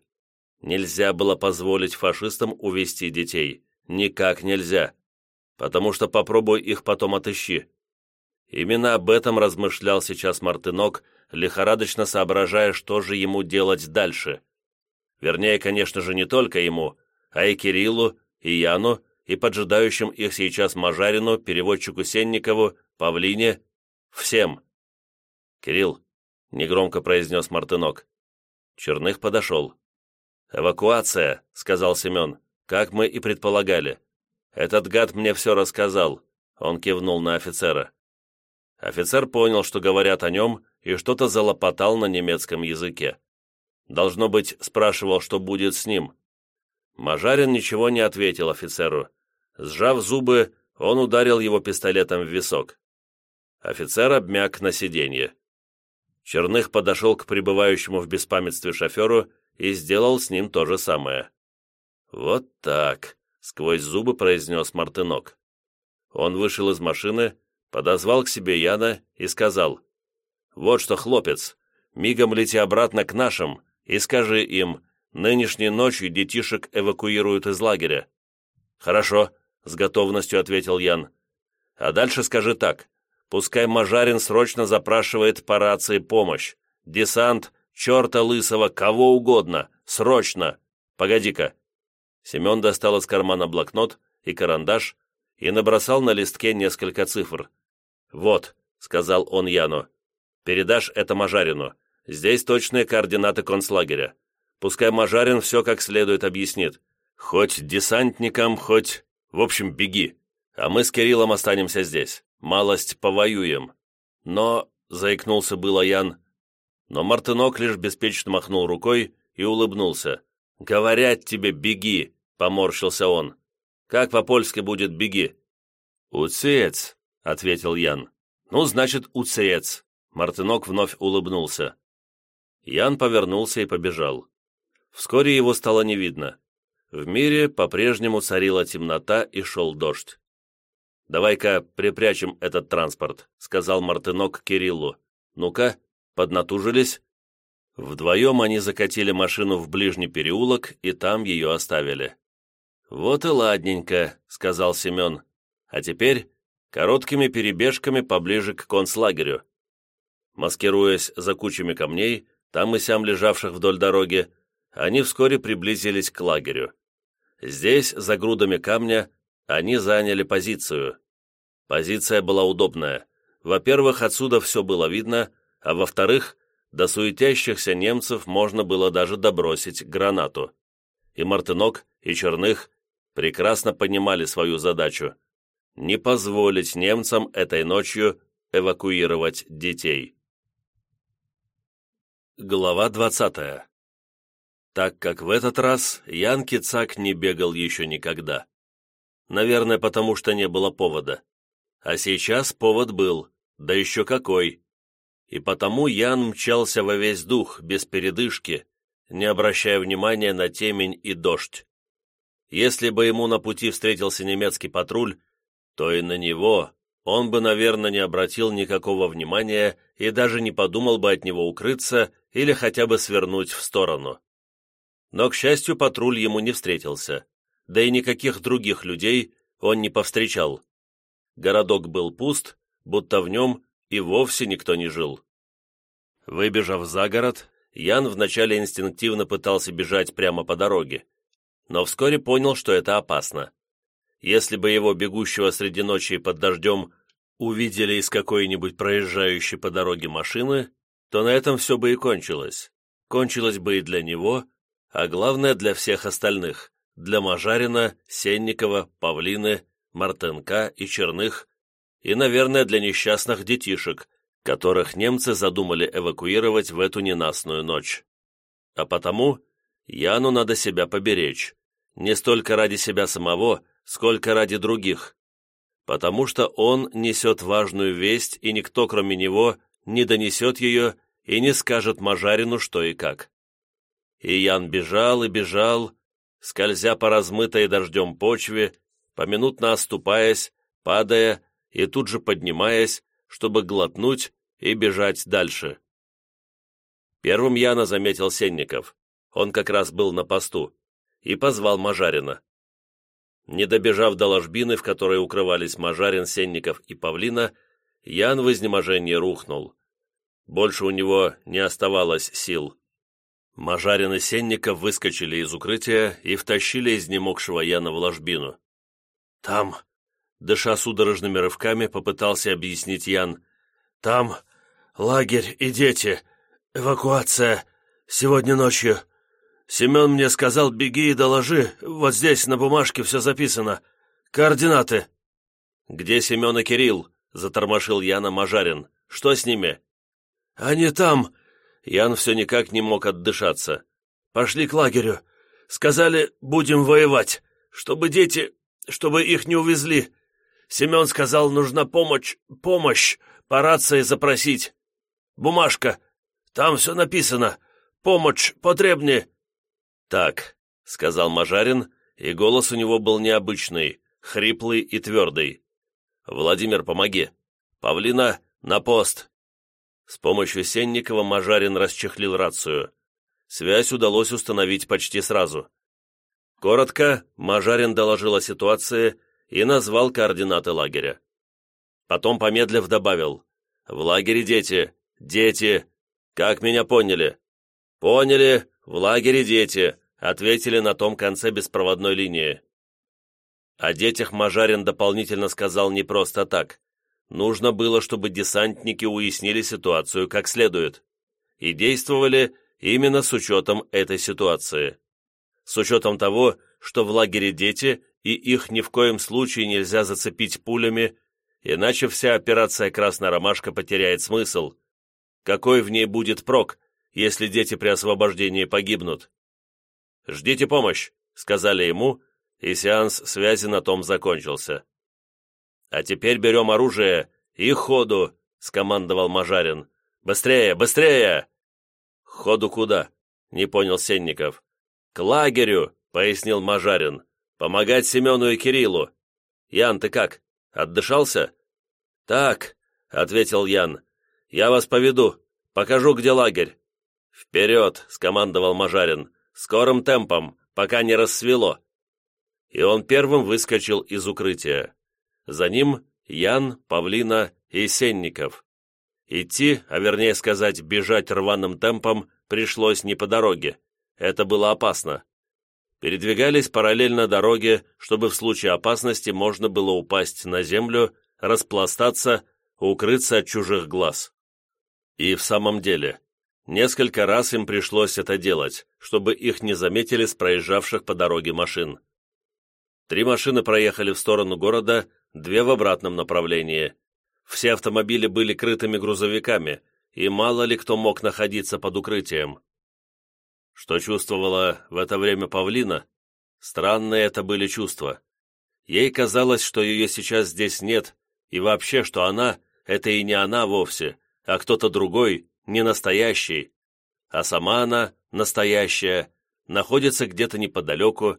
Нельзя было позволить фашистам увести детей. Никак нельзя. Потому что попробуй их потом отыщи. Именно об этом размышлял сейчас Мартынок, лихорадочно соображая, что же ему делать дальше. Вернее, конечно же, не только ему, а и Кириллу, и Яну, и поджидающим их сейчас Мажарину, переводчику Сенникову, Павлине, всем. «Кирилл», — негромко произнес Мартынок. Черных подошел. «Эвакуация», — сказал Семен, — «как мы и предполагали. Этот гад мне все рассказал», — он кивнул на офицера. Офицер понял, что говорят о нем, и что-то залопотал на немецком языке. Должно быть, спрашивал, что будет с ним. Мажарин ничего не ответил офицеру. Сжав зубы, он ударил его пистолетом в висок. Офицер обмяк на сиденье. Черных подошел к пребывающему в беспамятстве шоферу и сделал с ним то же самое. «Вот так», — сквозь зубы произнес Мартынок. Он вышел из машины, подозвал к себе Яна и сказал, «Вот что, хлопец, мигом лети обратно к нашим и скажи им, нынешней ночью детишек эвакуируют из лагеря». «Хорошо», — с готовностью ответил Ян. «А дальше скажи так. Пускай Мажарин срочно запрашивает по рации помощь. Десант, черта лысого, кого угодно. Срочно. Погоди-ка». Семен достал из кармана блокнот и карандаш и набросал на листке несколько цифр. «Вот», — сказал он Яну, — «передашь это Мажарину. Здесь точные координаты концлагеря. Пускай Мажарин все как следует объяснит. Хоть десантникам, хоть... В общем, беги. А мы с Кириллом останемся здесь малость повоюем. Но, — заикнулся было Ян, но Мартынок лишь беспечно махнул рукой и улыбнулся. «Говорят тебе, беги!» — поморщился он. «Как по-польски будет «беги»?» «Уцец», — ответил Ян. «Ну, значит, уцец». Мартынок вновь улыбнулся. Ян повернулся и побежал. Вскоре его стало не видно. В мире по-прежнему царила темнота и шел дождь. «Давай-ка припрячем этот транспорт», — сказал Мартынок Кириллу. «Ну-ка, поднатужились». Вдвоем они закатили машину в ближний переулок и там ее оставили. «Вот и ладненько», — сказал Семен. «А теперь короткими перебежками поближе к концлагерю». Маскируясь за кучами камней, там и сям лежавших вдоль дороги, они вскоре приблизились к лагерю. Здесь, за грудами камня, они заняли позицию. Позиция была удобная. Во-первых, отсюда все было видно, а во-вторых, до суетящихся немцев можно было даже добросить гранату. И Мартынок, и Черных прекрасно понимали свою задачу – не позволить немцам этой ночью эвакуировать детей. Глава 20. Так как в этот раз Ян Кицак не бегал еще никогда. Наверное, потому что не было повода. А сейчас повод был, да еще какой. И потому Ян мчался во весь дух, без передышки, не обращая внимания на темень и дождь. Если бы ему на пути встретился немецкий патруль, то и на него он бы, наверное, не обратил никакого внимания и даже не подумал бы от него укрыться или хотя бы свернуть в сторону. Но, к счастью, патруль ему не встретился, да и никаких других людей он не повстречал. Городок был пуст, будто в нем и вовсе никто не жил. Выбежав за город, Ян вначале инстинктивно пытался бежать прямо по дороге, но вскоре понял, что это опасно. Если бы его бегущего среди ночи под дождем увидели из какой-нибудь проезжающей по дороге машины, то на этом все бы и кончилось. Кончилось бы и для него, а главное для всех остальных, для Мажарина, Сенникова, Павлины, Мартынка и Черных, и, наверное, для несчастных детишек, которых немцы задумали эвакуировать в эту ненастную ночь. А потому Яну надо себя поберечь, не столько ради себя самого, сколько ради других, потому что он несет важную весть, и никто, кроме него, не донесет ее и не скажет Мажарину, что и как. И Ян бежал и бежал, скользя по размытой дождем почве, поминутно оступаясь, падая и тут же поднимаясь, чтобы глотнуть и бежать дальше. Первым Яна заметил Сенников, он как раз был на посту, и позвал Мажарина. Не добежав до ложбины, в которой укрывались Мажарин, Сенников и Павлина, Ян в изнеможении рухнул. Больше у него не оставалось сил. Мажарин и Сенников выскочили из укрытия и втащили изнемогшего Яна в ложбину. «Там, дыша судорожными рывками, попытался объяснить Ян. «Там лагерь и дети. Эвакуация. Сегодня ночью. Семен мне сказал, беги и доложи. Вот здесь на бумажке все записано. Координаты». «Где Семен и Кирилл?» — затормошил Яна Мажарин. «Что с ними?» «Они там!» Ян все никак не мог отдышаться. «Пошли к лагерю. Сказали, будем воевать, чтобы дети, чтобы их не увезли. Семен сказал, нужна помощь, помощь, по рации запросить. Бумажка, там все написано. Помощь потребнее». «Так», — сказал Мажарин, и голос у него был необычный, хриплый и твердый. «Владимир, помоги. Павлина, на пост». С помощью Сенникова Мажарин расчехлил рацию. Связь удалось установить почти сразу. Коротко, Мажарин доложил о ситуации и назвал координаты лагеря. Потом, помедлив, добавил «В лагере дети! Дети! Как меня поняли?» «Поняли! В лагере дети!» ответили на том конце беспроводной линии. О детях Мажарин дополнительно сказал не просто так. Нужно было, чтобы десантники уяснили ситуацию как следует. И действовали именно с учетом этой ситуации. С учетом того, что в лагере дети, и их ни в коем случае нельзя зацепить пулями, иначе вся операция «Красная ромашка» потеряет смысл. Какой в ней будет прок, если дети при освобождении погибнут? «Ждите помощь», — сказали ему, и сеанс связи на том закончился. «А теперь берем оружие и ходу», — скомандовал Мажарин. «Быстрее, быстрее!» «Ходу куда?» — не понял Сенников. «К лагерю», — пояснил Мажарин. «Помогать Семену и Кириллу. Ян, ты как, отдышался?» «Так», — ответил Ян. «Я вас поведу, покажу, где лагерь». «Вперед!» — скомандовал Мажарин. «Скорым темпом, пока не рассвело». И он первым выскочил из укрытия. За ним Ян, Павлина и Сенников. Идти, а вернее сказать, бежать рваным темпом, пришлось не по дороге. Это было опасно. Передвигались параллельно дороге, чтобы в случае опасности можно было упасть на землю, распластаться, укрыться от чужих глаз. И в самом деле, несколько раз им пришлось это делать, чтобы их не заметили с проезжавших по дороге машин. Три машины проехали в сторону города, две в обратном направлении. Все автомобили были крытыми грузовиками, и мало ли кто мог находиться под укрытием. Что чувствовала в это время павлина? Странные это были чувства. Ей казалось, что ее сейчас здесь нет, и вообще, что она — это и не она вовсе, а кто-то другой, не настоящий. А сама она, настоящая, находится где-то неподалеку,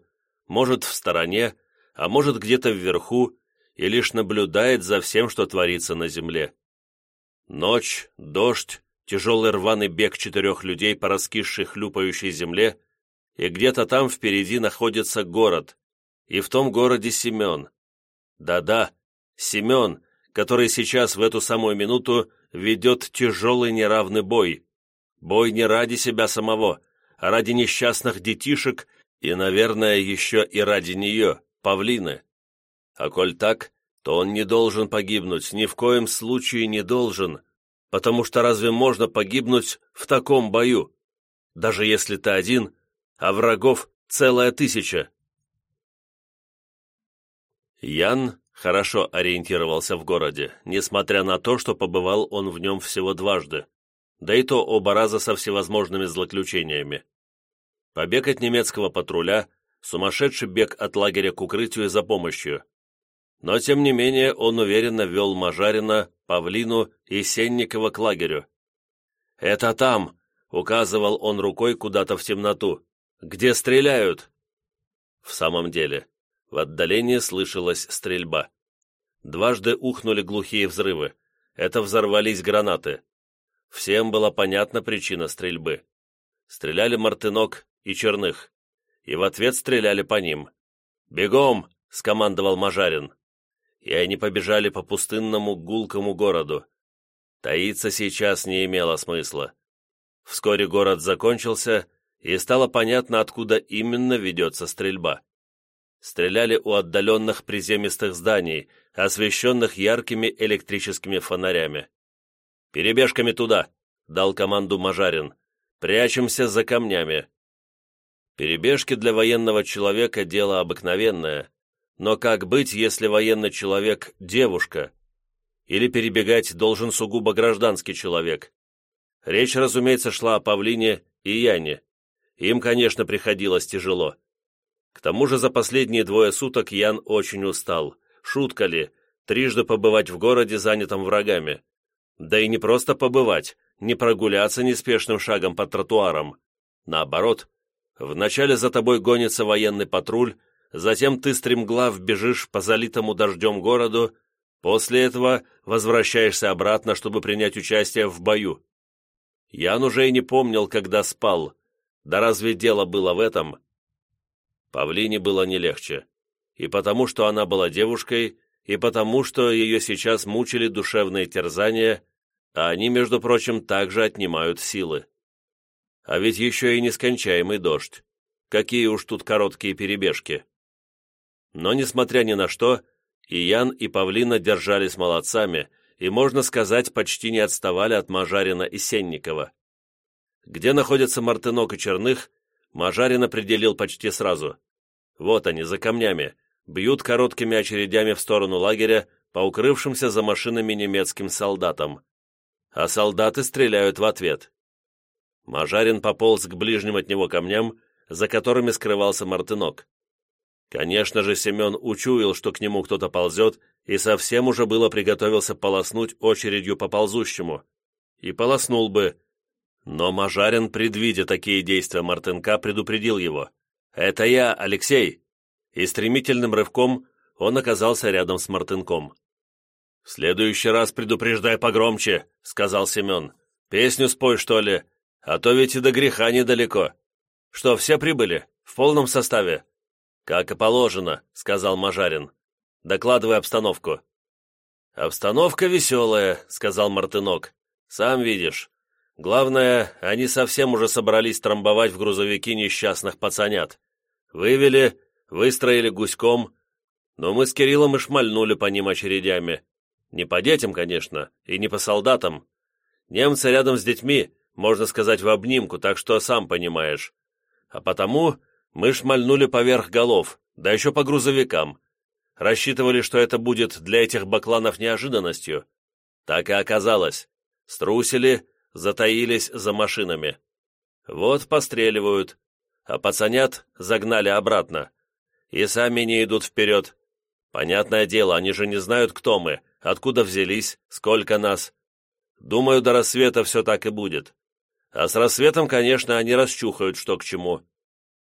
может, в стороне, а может, где-то вверху, и лишь наблюдает за всем, что творится на земле. Ночь, дождь, тяжелый рваный бег четырех людей по раскисшей хлюпающей земле, и где-то там впереди находится город, и в том городе Семен. Да-да, Семен, который сейчас в эту самую минуту ведет тяжелый неравный бой. Бой не ради себя самого, а ради несчастных детишек и, наверное, еще и ради нее, павлины. А коль так, то он не должен погибнуть, ни в коем случае не должен, потому что разве можно погибнуть в таком бою? Даже если ты один, а врагов целая тысяча. Ян хорошо ориентировался в городе, несмотря на то, что побывал он в нем всего дважды, да и то оба раза со всевозможными злоключениями. Побег от немецкого патруля, сумасшедший бег от лагеря к укрытию за помощью. Но, тем не менее, он уверенно вел Мажарина, Павлину и Сенникова к лагерю. «Это там!» — указывал он рукой куда-то в темноту. «Где стреляют?» В самом деле, в отдалении слышалась стрельба. Дважды ухнули глухие взрывы. Это взорвались гранаты. Всем была понятна причина стрельбы. Стреляли Мартынок и Черных. И в ответ стреляли по ним. «Бегом!» — скомандовал Мажарин. И они побежали по пустынному гулкому городу. Таиться сейчас не имело смысла. Вскоре город закончился, и стало понятно, откуда именно ведется стрельба стреляли у отдаленных приземистых зданий, освещенных яркими электрическими фонарями. «Перебежками туда!» — дал команду Мажарин. «Прячемся за камнями!» Перебежки для военного человека — дело обыкновенное. Но как быть, если военный человек — девушка? Или перебегать должен сугубо гражданский человек? Речь, разумеется, шла о Павлине и Яне. Им, конечно, приходилось тяжело. К тому же за последние двое суток Ян очень устал. Шутка ли, трижды побывать в городе, занятом врагами. Да и не просто побывать, не прогуляться неспешным шагом по тротуарам. Наоборот, вначале за тобой гонится военный патруль, затем ты стремглав бежишь по залитому дождем городу, после этого возвращаешься обратно, чтобы принять участие в бою. Ян уже и не помнил, когда спал. Да разве дело было в этом? Павлине было не легче. И потому, что она была девушкой, и потому, что ее сейчас мучили душевные терзания, а они, между прочим, также отнимают силы. А ведь еще и нескончаемый дождь. Какие уж тут короткие перебежки. Но, несмотря ни на что, и Ян, и Павлина держались молодцами, и, можно сказать, почти не отставали от Мажарина и Сенникова. Где находятся Мартынок и Черных, Мажарин определил почти сразу. Вот они, за камнями, бьют короткими очередями в сторону лагеря по укрывшимся за машинами немецким солдатам. А солдаты стреляют в ответ. Мажарин пополз к ближним от него камням, за которыми скрывался Мартынок. Конечно же, Семен учуял, что к нему кто-то ползет, и совсем уже было приготовился полоснуть очередью по ползущему. И полоснул бы, но Мажарин, предвидя такие действия Мартынка, предупредил его. «Это я, Алексей!» И стремительным рывком он оказался рядом с Мартынком. «В следующий раз предупреждай погромче», — сказал Семен. «Песню спой, что ли? А то ведь и до греха недалеко. Что, все прибыли? В полном составе?» «Как и положено», — сказал Мажарин. «Докладывай обстановку». «Обстановка веселая», — сказал Мартынок. «Сам видишь, Главное, они совсем уже собрались трамбовать в грузовики несчастных пацанят. Вывели, выстроили гуськом, но мы с Кириллом и шмальнули по ним очередями. Не по детям, конечно, и не по солдатам. Немцы рядом с детьми, можно сказать, в обнимку, так что сам понимаешь. А потому мы шмальнули поверх голов, да еще по грузовикам. Рассчитывали, что это будет для этих бакланов неожиданностью. Так и оказалось. Струсили, затаились за машинами. Вот постреливают, а пацанят загнали обратно. И сами не идут вперед. Понятное дело, они же не знают, кто мы, откуда взялись, сколько нас. Думаю, до рассвета все так и будет. А с рассветом, конечно, они расчухают, что к чему.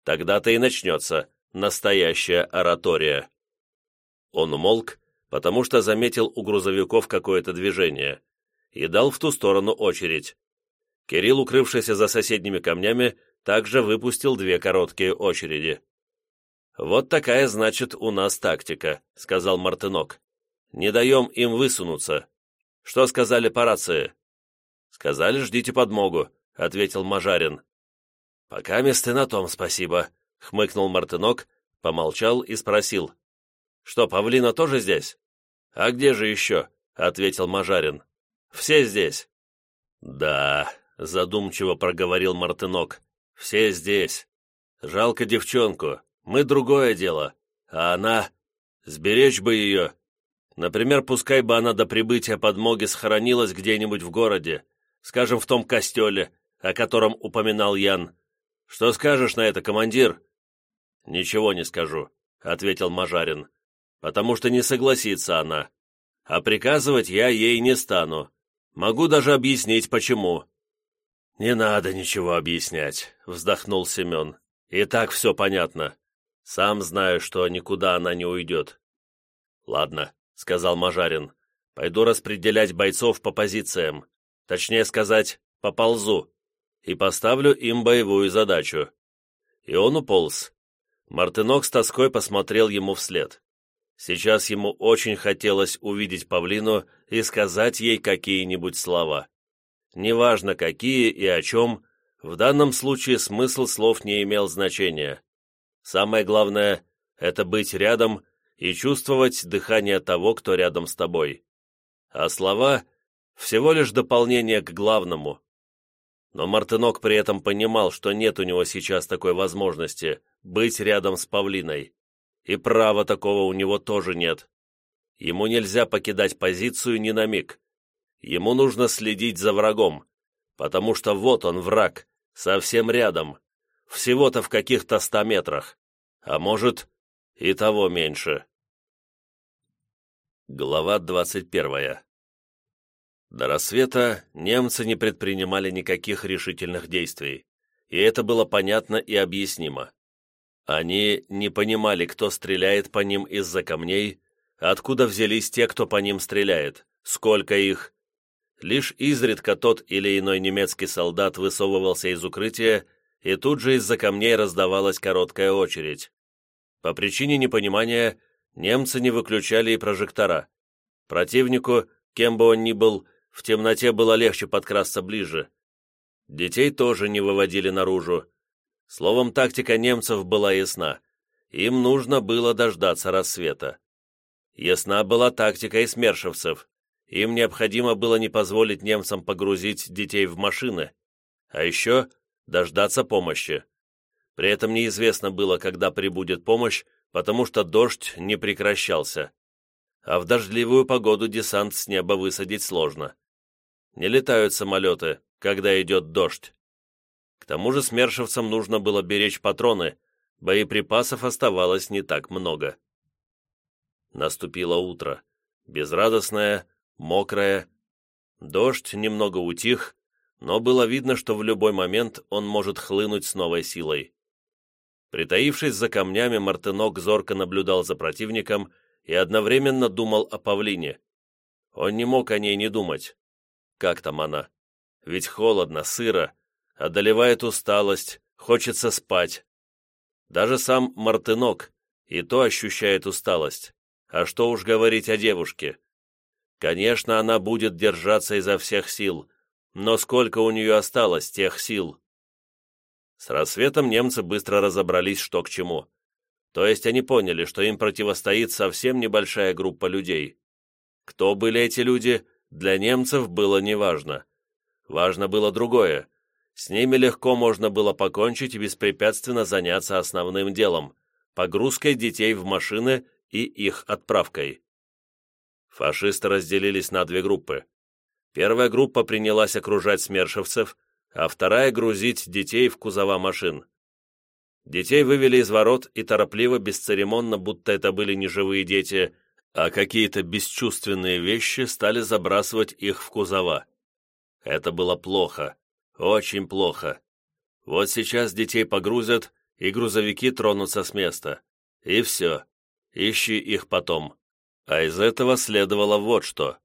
Тогда-то и начнется настоящая оратория. Он умолк, потому что заметил у грузовиков какое-то движение, и дал в ту сторону очередь. Кирилл, укрывшийся за соседними камнями, также выпустил две короткие очереди. «Вот такая, значит, у нас тактика», — сказал Мартынок. «Не даем им высунуться. Что сказали по рации?» «Сказали, ждите подмогу», — ответил Мажарин. «Пока месты на том, спасибо», — хмыкнул Мартынок, помолчал и спросил. «Что, павлина тоже здесь?» «А где же еще?» — ответил Мажарин. «Все здесь». «Да», — задумчиво проговорил Мартынок. «Все здесь. Жалко девчонку. Мы другое дело. А она... Сберечь бы ее. Например, пускай бы она до прибытия подмоги схоронилась где-нибудь в городе, скажем, в том костеле, о котором упоминал Ян. Что скажешь на это, командир?» «Ничего не скажу», — ответил Мажарин, «потому что не согласится она. А приказывать я ей не стану. Могу даже объяснить, почему». «Не надо ничего объяснять», — вздохнул Семен. «И так все понятно. Сам знаю, что никуда она не уйдет». «Ладно», — сказал Мажарин. «Пойду распределять бойцов по позициям. Точнее сказать, поползу. И поставлю им боевую задачу». И он уполз. Мартынок с тоской посмотрел ему вслед. Сейчас ему очень хотелось увидеть павлину и сказать ей какие-нибудь слова. Неважно, какие и о чем, в данном случае смысл слов не имел значения. Самое главное — это быть рядом и чувствовать дыхание того, кто рядом с тобой. А слова — всего лишь дополнение к главному. Но Мартынок при этом понимал, что нет у него сейчас такой возможности быть рядом с Павлиной. И права такого у него тоже нет. Ему нельзя покидать позицию ни на миг. Ему нужно следить за врагом, потому что вот он, враг, совсем рядом, всего-то в каких-то ста метрах, а может, и того меньше. Глава двадцать первая До рассвета немцы не предпринимали никаких решительных действий, и это было понятно и объяснимо. Они не понимали, кто стреляет по ним из-за камней, откуда взялись те, кто по ним стреляет, сколько их. Лишь изредка тот или иной немецкий солдат высовывался из укрытия, и тут же из-за камней раздавалась короткая очередь. По причине непонимания немцы не выключали и прожектора. Противнику, кем бы он ни был, в темноте было легче подкрасться ближе. Детей тоже не выводили наружу, Словом, тактика немцев была ясна. Им нужно было дождаться рассвета. Ясна была тактика и смершевцев. Им необходимо было не позволить немцам погрузить детей в машины, а еще дождаться помощи. При этом неизвестно было, когда прибудет помощь, потому что дождь не прекращался. А в дождливую погоду десант с неба высадить сложно. Не летают самолеты, когда идет дождь. К тому же смершевцам нужно было беречь патроны, боеприпасов оставалось не так много. Наступило утро. Безрадостное, мокрое. Дождь немного утих, но было видно, что в любой момент он может хлынуть с новой силой. Притаившись за камнями, Мартынок зорко наблюдал за противником и одновременно думал о павлине. Он не мог о ней не думать. Как там она? Ведь холодно, сыро, одолевает усталость, хочется спать. Даже сам Мартынок и то ощущает усталость. А что уж говорить о девушке. Конечно, она будет держаться изо всех сил, но сколько у нее осталось тех сил? С рассветом немцы быстро разобрались, что к чему. То есть они поняли, что им противостоит совсем небольшая группа людей. Кто были эти люди, для немцев было неважно. Важно было другое. С ними легко можно было покончить и беспрепятственно заняться основным делом – погрузкой детей в машины и их отправкой. Фашисты разделились на две группы. Первая группа принялась окружать смершевцев, а вторая – грузить детей в кузова машин. Детей вывели из ворот и торопливо, бесцеремонно, будто это были не живые дети, а какие-то бесчувственные вещи стали забрасывать их в кузова. Это было плохо, очень плохо. Вот сейчас детей погрузят, и грузовики тронутся с места. И все. Ищи их потом. А из этого следовало вот что.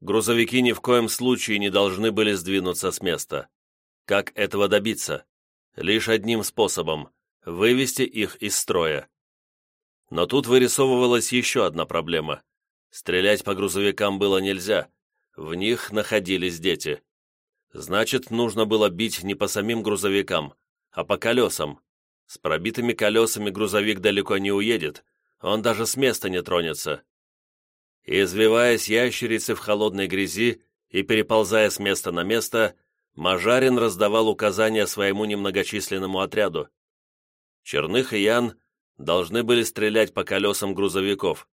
Грузовики ни в коем случае не должны были сдвинуться с места. Как этого добиться? Лишь одним способом – вывести их из строя. Но тут вырисовывалась еще одна проблема. Стрелять по грузовикам было нельзя, в них находились дети. Значит, нужно было бить не по самим грузовикам, а по колесам. С пробитыми колесами грузовик далеко не уедет, он даже с места не тронется. Извиваясь ящерицы в холодной грязи и переползая с места на место, Мажарин раздавал указания своему немногочисленному отряду. Черных и Ян должны были стрелять по колесам грузовиков,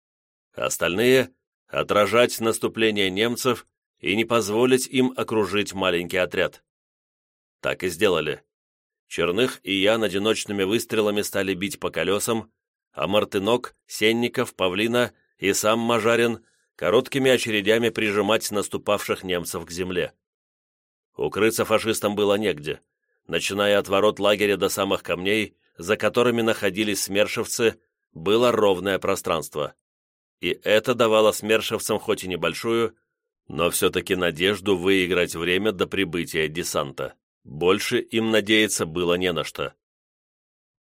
остальные — отражать наступление немцев и не позволить им окружить маленький отряд. Так и сделали. Черных и Ян одиночными выстрелами стали бить по колесам, а Мартынок, Сенников, Павлина и сам Мажарин короткими очередями прижимать наступавших немцев к земле. Укрыться фашистам было негде. Начиная от ворот лагеря до самых камней, за которыми находились смершевцы, было ровное пространство. И это давало смершевцам хоть и небольшую, но все-таки надежду выиграть время до прибытия десанта. Больше им надеяться было не на что.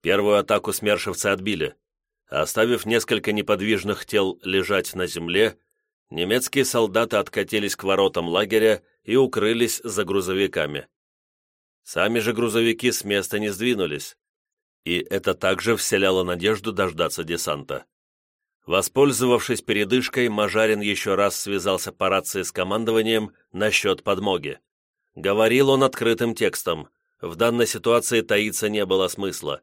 Первую атаку смершевцы отбили. Оставив несколько неподвижных тел лежать на земле, немецкие солдаты откатились к воротам лагеря и укрылись за грузовиками. Сами же грузовики с места не сдвинулись, и это также вселяло надежду дождаться десанта. Воспользовавшись передышкой, Мажарин еще раз связался по рации с командованием насчет подмоги. Говорил он открытым текстом. В данной ситуации таиться не было смысла.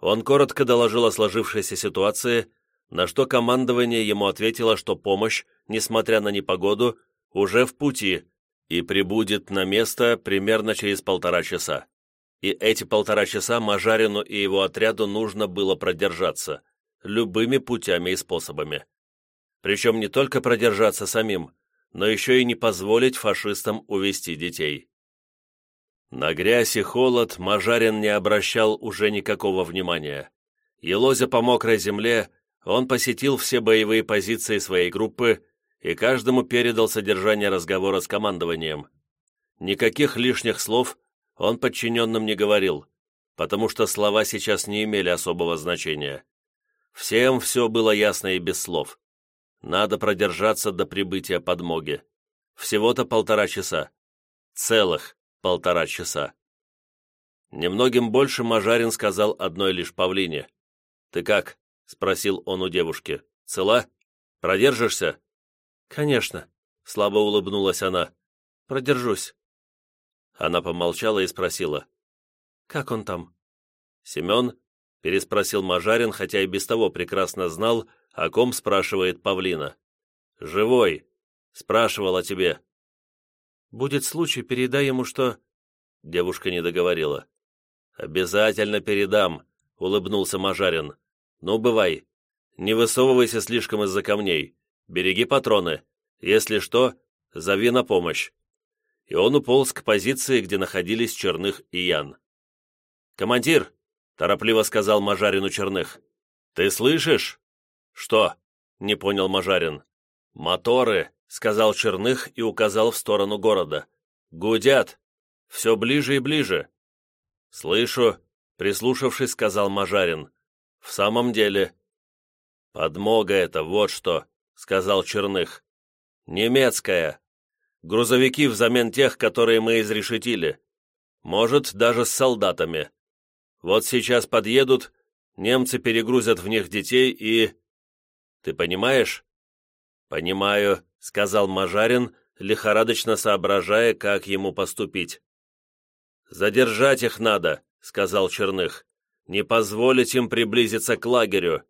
Он коротко доложил о сложившейся ситуации, на что командование ему ответило, что помощь, несмотря на непогоду, уже в пути и прибудет на место примерно через полтора часа. И эти полтора часа Мажарину и его отряду нужно было продержаться, любыми путями и способами. Причем не только продержаться самим, но еще и не позволить фашистам увести детей. На грязь и холод Мажарин не обращал уже никакого внимания. Елозя по мокрой земле, он посетил все боевые позиции своей группы и каждому передал содержание разговора с командованием. Никаких лишних слов он подчиненным не говорил, потому что слова сейчас не имели особого значения. Всем все было ясно и без слов. Надо продержаться до прибытия подмоги. Всего-то полтора часа. Целых полтора часа. Немногим больше Мажарин сказал одной лишь Павлине. «Ты как?» — спросил он у девушки. «Цела? Продержишься?» «Конечно», — слабо улыбнулась она. «Продержусь». Она помолчала и спросила. «Как он там?» «Семен?» — переспросил Мажарин, хотя и без того прекрасно знал, о ком спрашивает Павлина. «Живой. Спрашивал о тебе». «Будет случай, передай ему, что...» Девушка не договорила. «Обязательно передам», — улыбнулся Мажарин. «Ну, бывай. Не высовывайся слишком из-за камней. Береги патроны. Если что, зови на помощь». И он уполз к позиции, где находились Черных и Ян. «Командир!» — торопливо сказал Мажарину Черных. «Ты слышишь?» «Что?» — не понял Мажарин. «Моторы!» — сказал Черных и указал в сторону города. «Гудят! Все ближе и ближе!» «Слышу!» — прислушавшись, сказал Мажарин. «В самом деле...» «Подмога это, вот что!» — сказал Черных. «Немецкая. Грузовики взамен тех, которые мы изрешетили. Может, даже с солдатами. Вот сейчас подъедут, немцы перегрузят в них детей и... Ты понимаешь?» «Понимаю», — сказал Мажарин, лихорадочно соображая, как ему поступить. «Задержать их надо», — сказал Черных. «Не позволить им приблизиться к лагерю».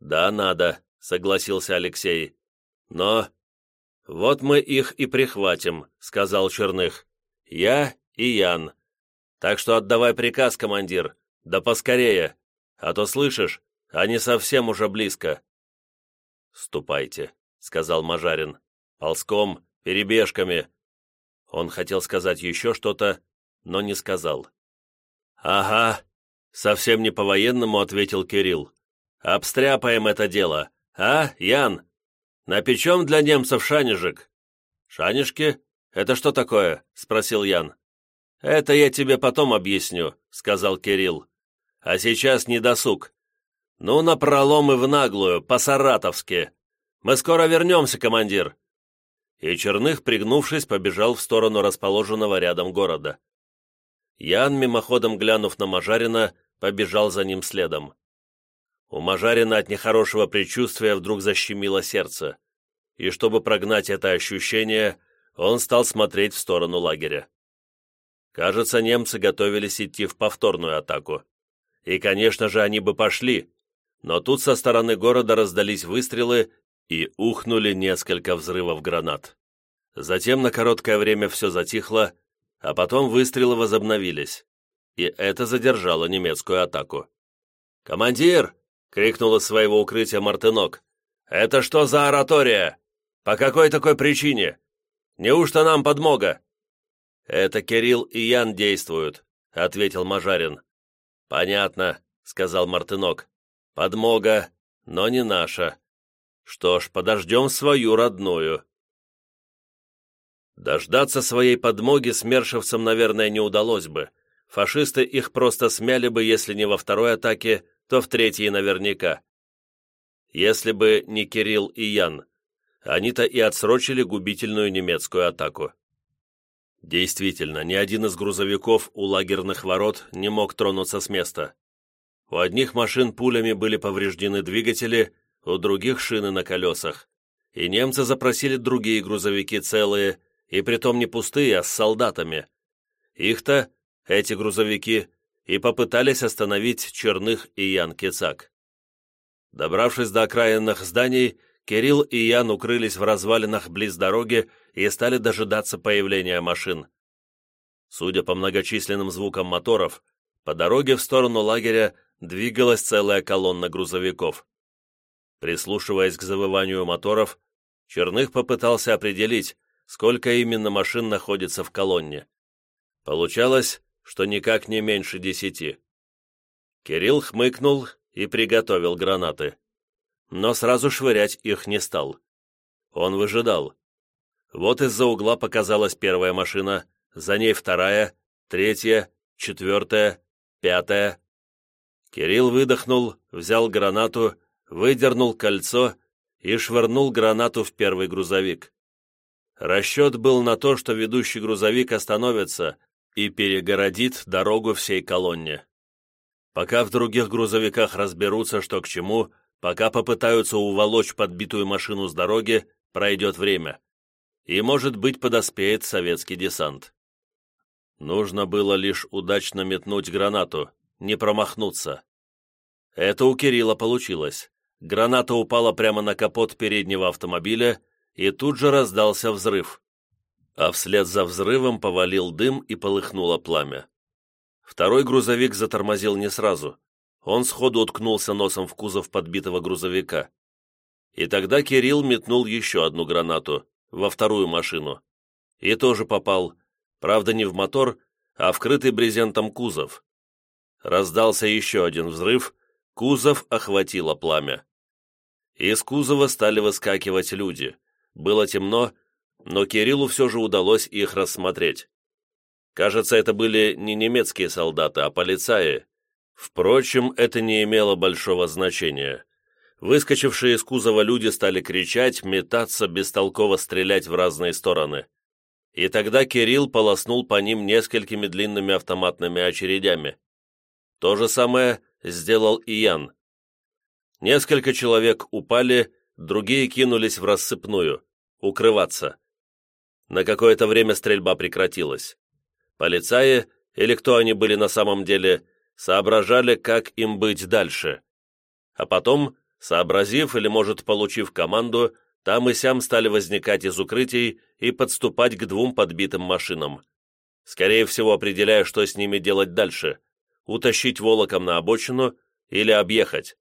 «Да, надо», согласился Алексей. «Но...» «Вот мы их и прихватим», — сказал Черных. «Я и Ян. Так что отдавай приказ, командир. Да поскорее. А то, слышишь, они совсем уже близко». «Ступайте», — сказал Мажарин. «Ползком, перебежками». Он хотел сказать еще что-то, но не сказал. «Ага», — совсем не по-военному ответил Кирилл. «Обстряпаем это дело. «А, Ян, Напечем для немцев шанежек». «Шанежки? Это что такое?» — спросил Ян. «Это я тебе потом объясню», — сказал Кирилл. «А сейчас не досуг. Ну, напролом и в наглую, по-саратовски. Мы скоро вернемся, командир». И Черных, пригнувшись, побежал в сторону расположенного рядом города. Ян, мимоходом глянув на Мажарина, побежал за ним следом. У Мажарина от нехорошего предчувствия вдруг защемило сердце, и чтобы прогнать это ощущение, он стал смотреть в сторону лагеря. Кажется, немцы готовились идти в повторную атаку. И, конечно же, они бы пошли, но тут со стороны города раздались выстрелы и ухнули несколько взрывов гранат. Затем на короткое время все затихло, а потом выстрелы возобновились, и это задержало немецкую атаку. «Командир!» — крикнул из своего укрытия Мартынок. «Это что за оратория? По какой такой причине? Неужто нам подмога?» «Это Кирилл и Ян действуют», — ответил Мажарин. «Понятно», — сказал Мартынок. «Подмога, но не наша. Что ж, подождем свою родную». Дождаться своей подмоги смершевцам, наверное, не удалось бы. Фашисты их просто смяли бы, если не во второй атаке, то в третьей наверняка. Если бы не Кирилл и Ян, они-то и отсрочили губительную немецкую атаку. Действительно, ни один из грузовиков у лагерных ворот не мог тронуться с места. У одних машин пулями были повреждены двигатели, у других шины на колесах. И немцы запросили другие грузовики целые, и притом не пустые, а с солдатами. Их-то, эти грузовики, и попытались остановить Черных и Ян Кицак. Добравшись до окраинных зданий, Кирилл и Ян укрылись в развалинах близ дороги и стали дожидаться появления машин. Судя по многочисленным звукам моторов, по дороге в сторону лагеря двигалась целая колонна грузовиков. Прислушиваясь к завыванию моторов, Черных попытался определить, сколько именно машин находится в колонне. Получалось, что никак не меньше десяти. Кирилл хмыкнул и приготовил гранаты но сразу швырять их не стал. Он выжидал. Вот из-за угла показалась первая машина, за ней вторая, третья, четвертая, пятая. Кирилл выдохнул, взял гранату, выдернул кольцо и швырнул гранату в первый грузовик. Расчет был на то, что ведущий грузовик остановится и перегородит дорогу всей колонне. Пока в других грузовиках разберутся, что к чему, Пока попытаются уволочь подбитую машину с дороги, пройдет время. И, может быть, подоспеет советский десант. Нужно было лишь удачно метнуть гранату, не промахнуться. Это у Кирилла получилось. Граната упала прямо на капот переднего автомобиля, и тут же раздался взрыв. А вслед за взрывом повалил дым и полыхнуло пламя. Второй грузовик затормозил не сразу, он сходу уткнулся носом в кузов подбитого грузовика. И тогда Кирилл метнул еще одну гранату, во вторую машину. И тоже попал, правда не в мотор, а в крытый брезентом кузов. Раздался еще один взрыв, кузов охватило пламя. Из кузова стали выскакивать люди. Было темно, но Кириллу все же удалось их рассмотреть. Кажется, это были не немецкие солдаты, а полицаи, Впрочем, это не имело большого значения. Выскочившие из кузова люди стали кричать, метаться, бестолково стрелять в разные стороны. И тогда Кирилл полоснул по ним несколькими длинными автоматными очередями. То же самое сделал и Ян. Несколько человек упали, другие кинулись в рассыпную, укрываться. На какое-то время стрельба прекратилась. Полицаи, или кто они были на самом деле, соображали, как им быть дальше. А потом, сообразив или, может, получив команду, там и сям стали возникать из укрытий и подступать к двум подбитым машинам. Скорее всего, определяя, что с ними делать дальше – утащить волоком на обочину или объехать.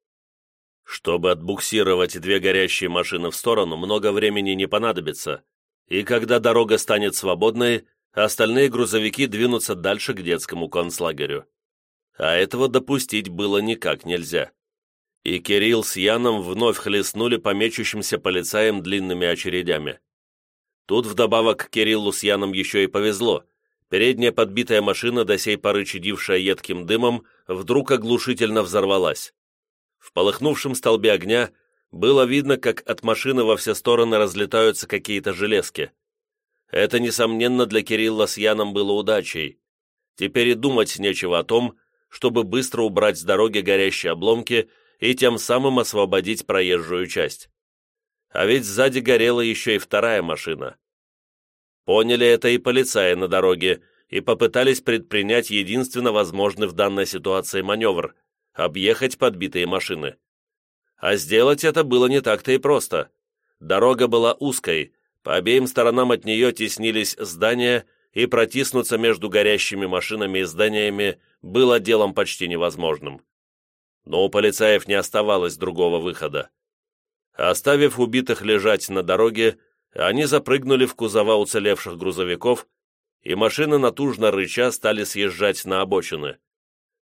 Чтобы отбуксировать две горящие машины в сторону, много времени не понадобится, и когда дорога станет свободной, остальные грузовики двинутся дальше к детскому концлагерю а этого допустить было никак нельзя. и Кирилл с Яном вновь хлестнули по мечущимся полицаям длинными очередями. Тут вдобавок Кириллу с Яном еще и повезло. Передняя подбитая машина, до сей поры чадившая едким дымом, вдруг оглушительно взорвалась. В полыхнувшем столбе огня было видно, как от машины во все стороны разлетаются какие-то железки. Это, несомненно, для Кирилла с Яном было удачей. Теперь и думать нечего о том, чтобы быстро убрать с дороги горящие обломки и тем самым освободить проезжую часть. А ведь сзади горела еще и вторая машина. Поняли это и полицаи на дороге и попытались предпринять единственно возможный в данной ситуации маневр – объехать подбитые машины. А сделать это было не так-то и просто. Дорога была узкой, по обеим сторонам от нее теснились здания, и протиснуться между горящими машинами и зданиями было делом почти невозможным. Но у полицаев не оставалось другого выхода. Оставив убитых лежать на дороге, они запрыгнули в кузова уцелевших грузовиков, и машины натужно рыча стали съезжать на обочины,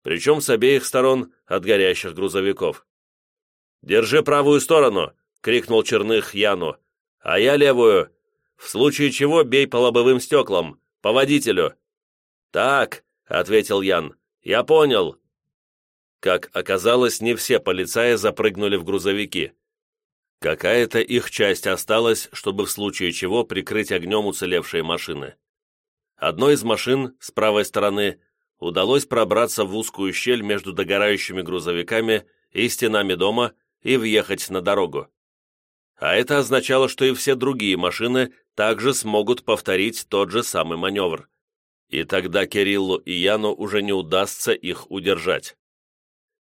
причем с обеих сторон от горящих грузовиков. «Держи правую сторону!» — крикнул Черных Яну. «А я левую! В случае чего бей по лобовым стеклам, по водителю!» «Так», — ответил Ян, — «я понял». Как оказалось, не все полицаи запрыгнули в грузовики. Какая-то их часть осталась, чтобы в случае чего прикрыть огнем уцелевшие машины. Одной из машин, с правой стороны, удалось пробраться в узкую щель между догорающими грузовиками и стенами дома и въехать на дорогу. А это означало, что и все другие машины также смогут повторить тот же самый маневр. И тогда Кириллу и Яну уже не удастся их удержать.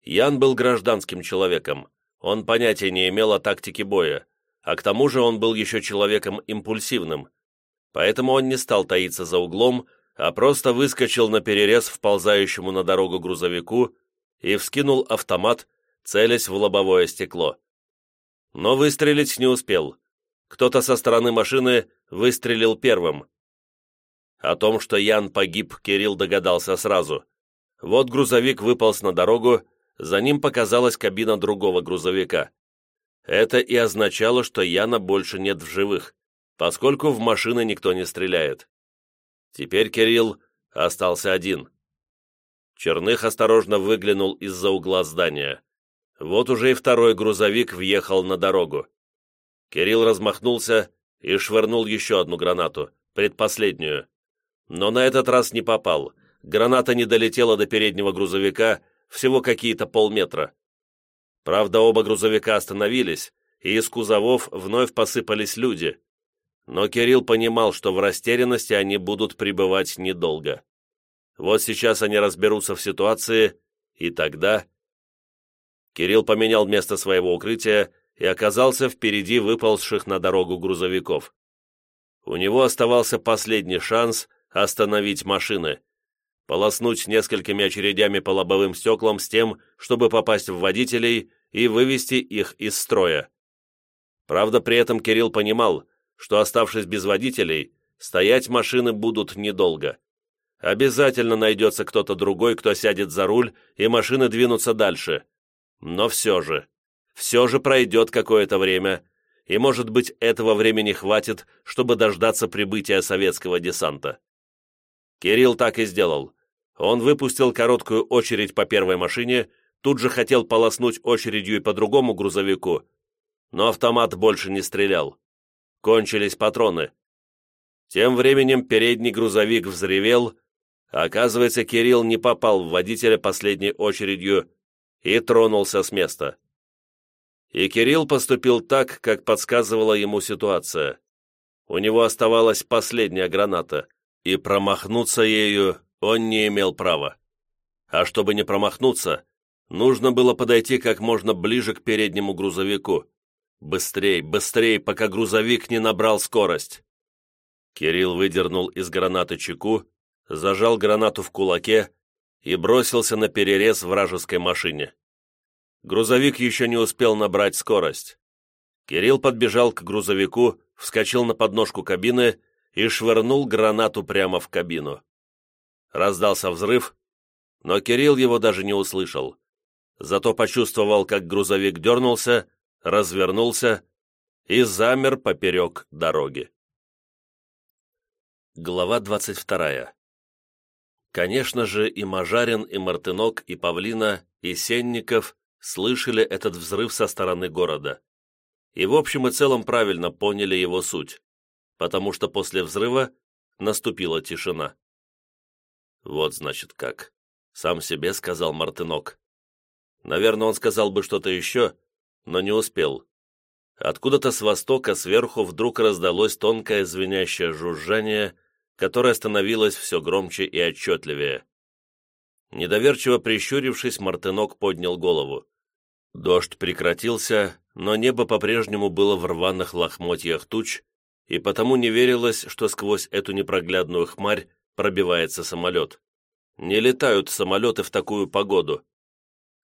Ян был гражданским человеком, он понятия не имел о тактике боя, а к тому же он был еще человеком импульсивным. Поэтому он не стал таиться за углом, а просто выскочил на перерез вползающему на дорогу грузовику и вскинул автомат, целясь в лобовое стекло. Но выстрелить не успел. Кто-то со стороны машины выстрелил первым. О том, что Ян погиб, Кирилл догадался сразу. Вот грузовик выполз на дорогу, за ним показалась кабина другого грузовика. Это и означало, что Яна больше нет в живых, поскольку в машины никто не стреляет. Теперь Кирилл остался один. Черных осторожно выглянул из-за угла здания. Вот уже и второй грузовик въехал на дорогу. Кирилл размахнулся и швырнул еще одну гранату, предпоследнюю. Но на этот раз не попал. Граната не долетела до переднего грузовика всего какие-то полметра. Правда, оба грузовика остановились, и из кузовов вновь посыпались люди. Но Кирилл понимал, что в растерянности они будут пребывать недолго. Вот сейчас они разберутся в ситуации, и тогда... Кирилл поменял место своего укрытия и оказался впереди выползших на дорогу грузовиков. У него оставался последний шанс остановить машины, полоснуть несколькими очередями по лобовым стеклам с тем, чтобы попасть в водителей и вывести их из строя. Правда, при этом Кирилл понимал, что, оставшись без водителей, стоять машины будут недолго. Обязательно найдется кто-то другой, кто сядет за руль, и машины двинутся дальше. Но все же, все же пройдет какое-то время, и, может быть, этого времени хватит, чтобы дождаться прибытия советского десанта. Кирилл так и сделал. Он выпустил короткую очередь по первой машине, тут же хотел полоснуть очередью и по другому грузовику, но автомат больше не стрелял. Кончились патроны. Тем временем передний грузовик взревел, а оказывается, Кирилл не попал в водителя последней очередью и тронулся с места. И Кирилл поступил так, как подсказывала ему ситуация. У него оставалась последняя граната — и промахнуться ею он не имел права. А чтобы не промахнуться, нужно было подойти как можно ближе к переднему грузовику. Быстрей, быстрей, пока грузовик не набрал скорость. Кирилл выдернул из гранаты чеку, зажал гранату в кулаке и бросился на перерез вражеской машине. Грузовик еще не успел набрать скорость. Кирилл подбежал к грузовику, вскочил на подножку кабины и швырнул гранату прямо в кабину. Раздался взрыв, но Кирилл его даже не услышал. зато почувствовал, как грузовик дернулся, развернулся и замер поперек дороги. Глава двадцать вторая. Конечно же, и Мажарин, и Мартынок, и Павлина, и Сенников слышали этот взрыв со стороны города. И в общем и целом правильно поняли его суть, потому что после взрыва наступила тишина. «Вот, значит, как», — сам себе сказал Мартынок. Наверное, он сказал бы что-то еще, но не успел. Откуда-то с востока сверху вдруг раздалось тонкое звенящее жужжание, которое становилось все громче и отчетливее. Недоверчиво прищурившись, Мартынок поднял голову. Дождь прекратился, но небо по-прежнему было в рваных лохмотьях туч, и потому не верилось, что сквозь эту непроглядную хмарь пробивается самолет. Не летают самолеты в такую погоду.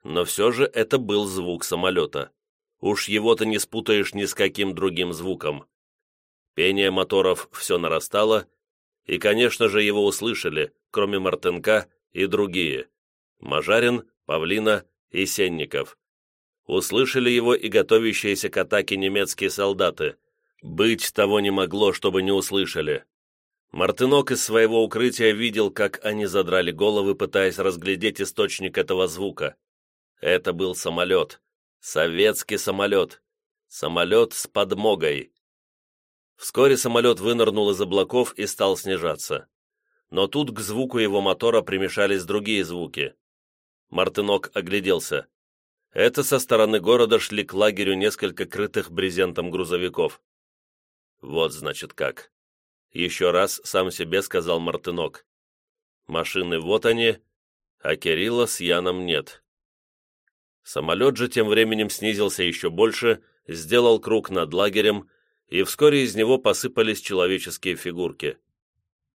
Но все же это был звук самолета. Уж его-то не спутаешь ни с каким другим звуком. Пение моторов все нарастало, и, конечно же, его услышали, кроме Мартынка и другие. Мажарин, Павлина и Сенников. Услышали его и готовящиеся к атаке немецкие солдаты. Быть того не могло, чтобы не услышали. Мартынок из своего укрытия видел, как они задрали головы, пытаясь разглядеть источник этого звука. Это был самолет. Советский самолет. Самолет с подмогой. Вскоре самолет вынырнул из облаков и стал снижаться. Но тут к звуку его мотора примешались другие звуки. Мартынок огляделся. Это со стороны города шли к лагерю несколько крытых брезентом грузовиков. Вот значит как. Еще раз сам себе сказал Мартынок. Машины вот они, а Кирилла с Яном нет. Самолет же тем временем снизился еще больше, сделал круг над лагерем и вскоре из него посыпались человеческие фигурки.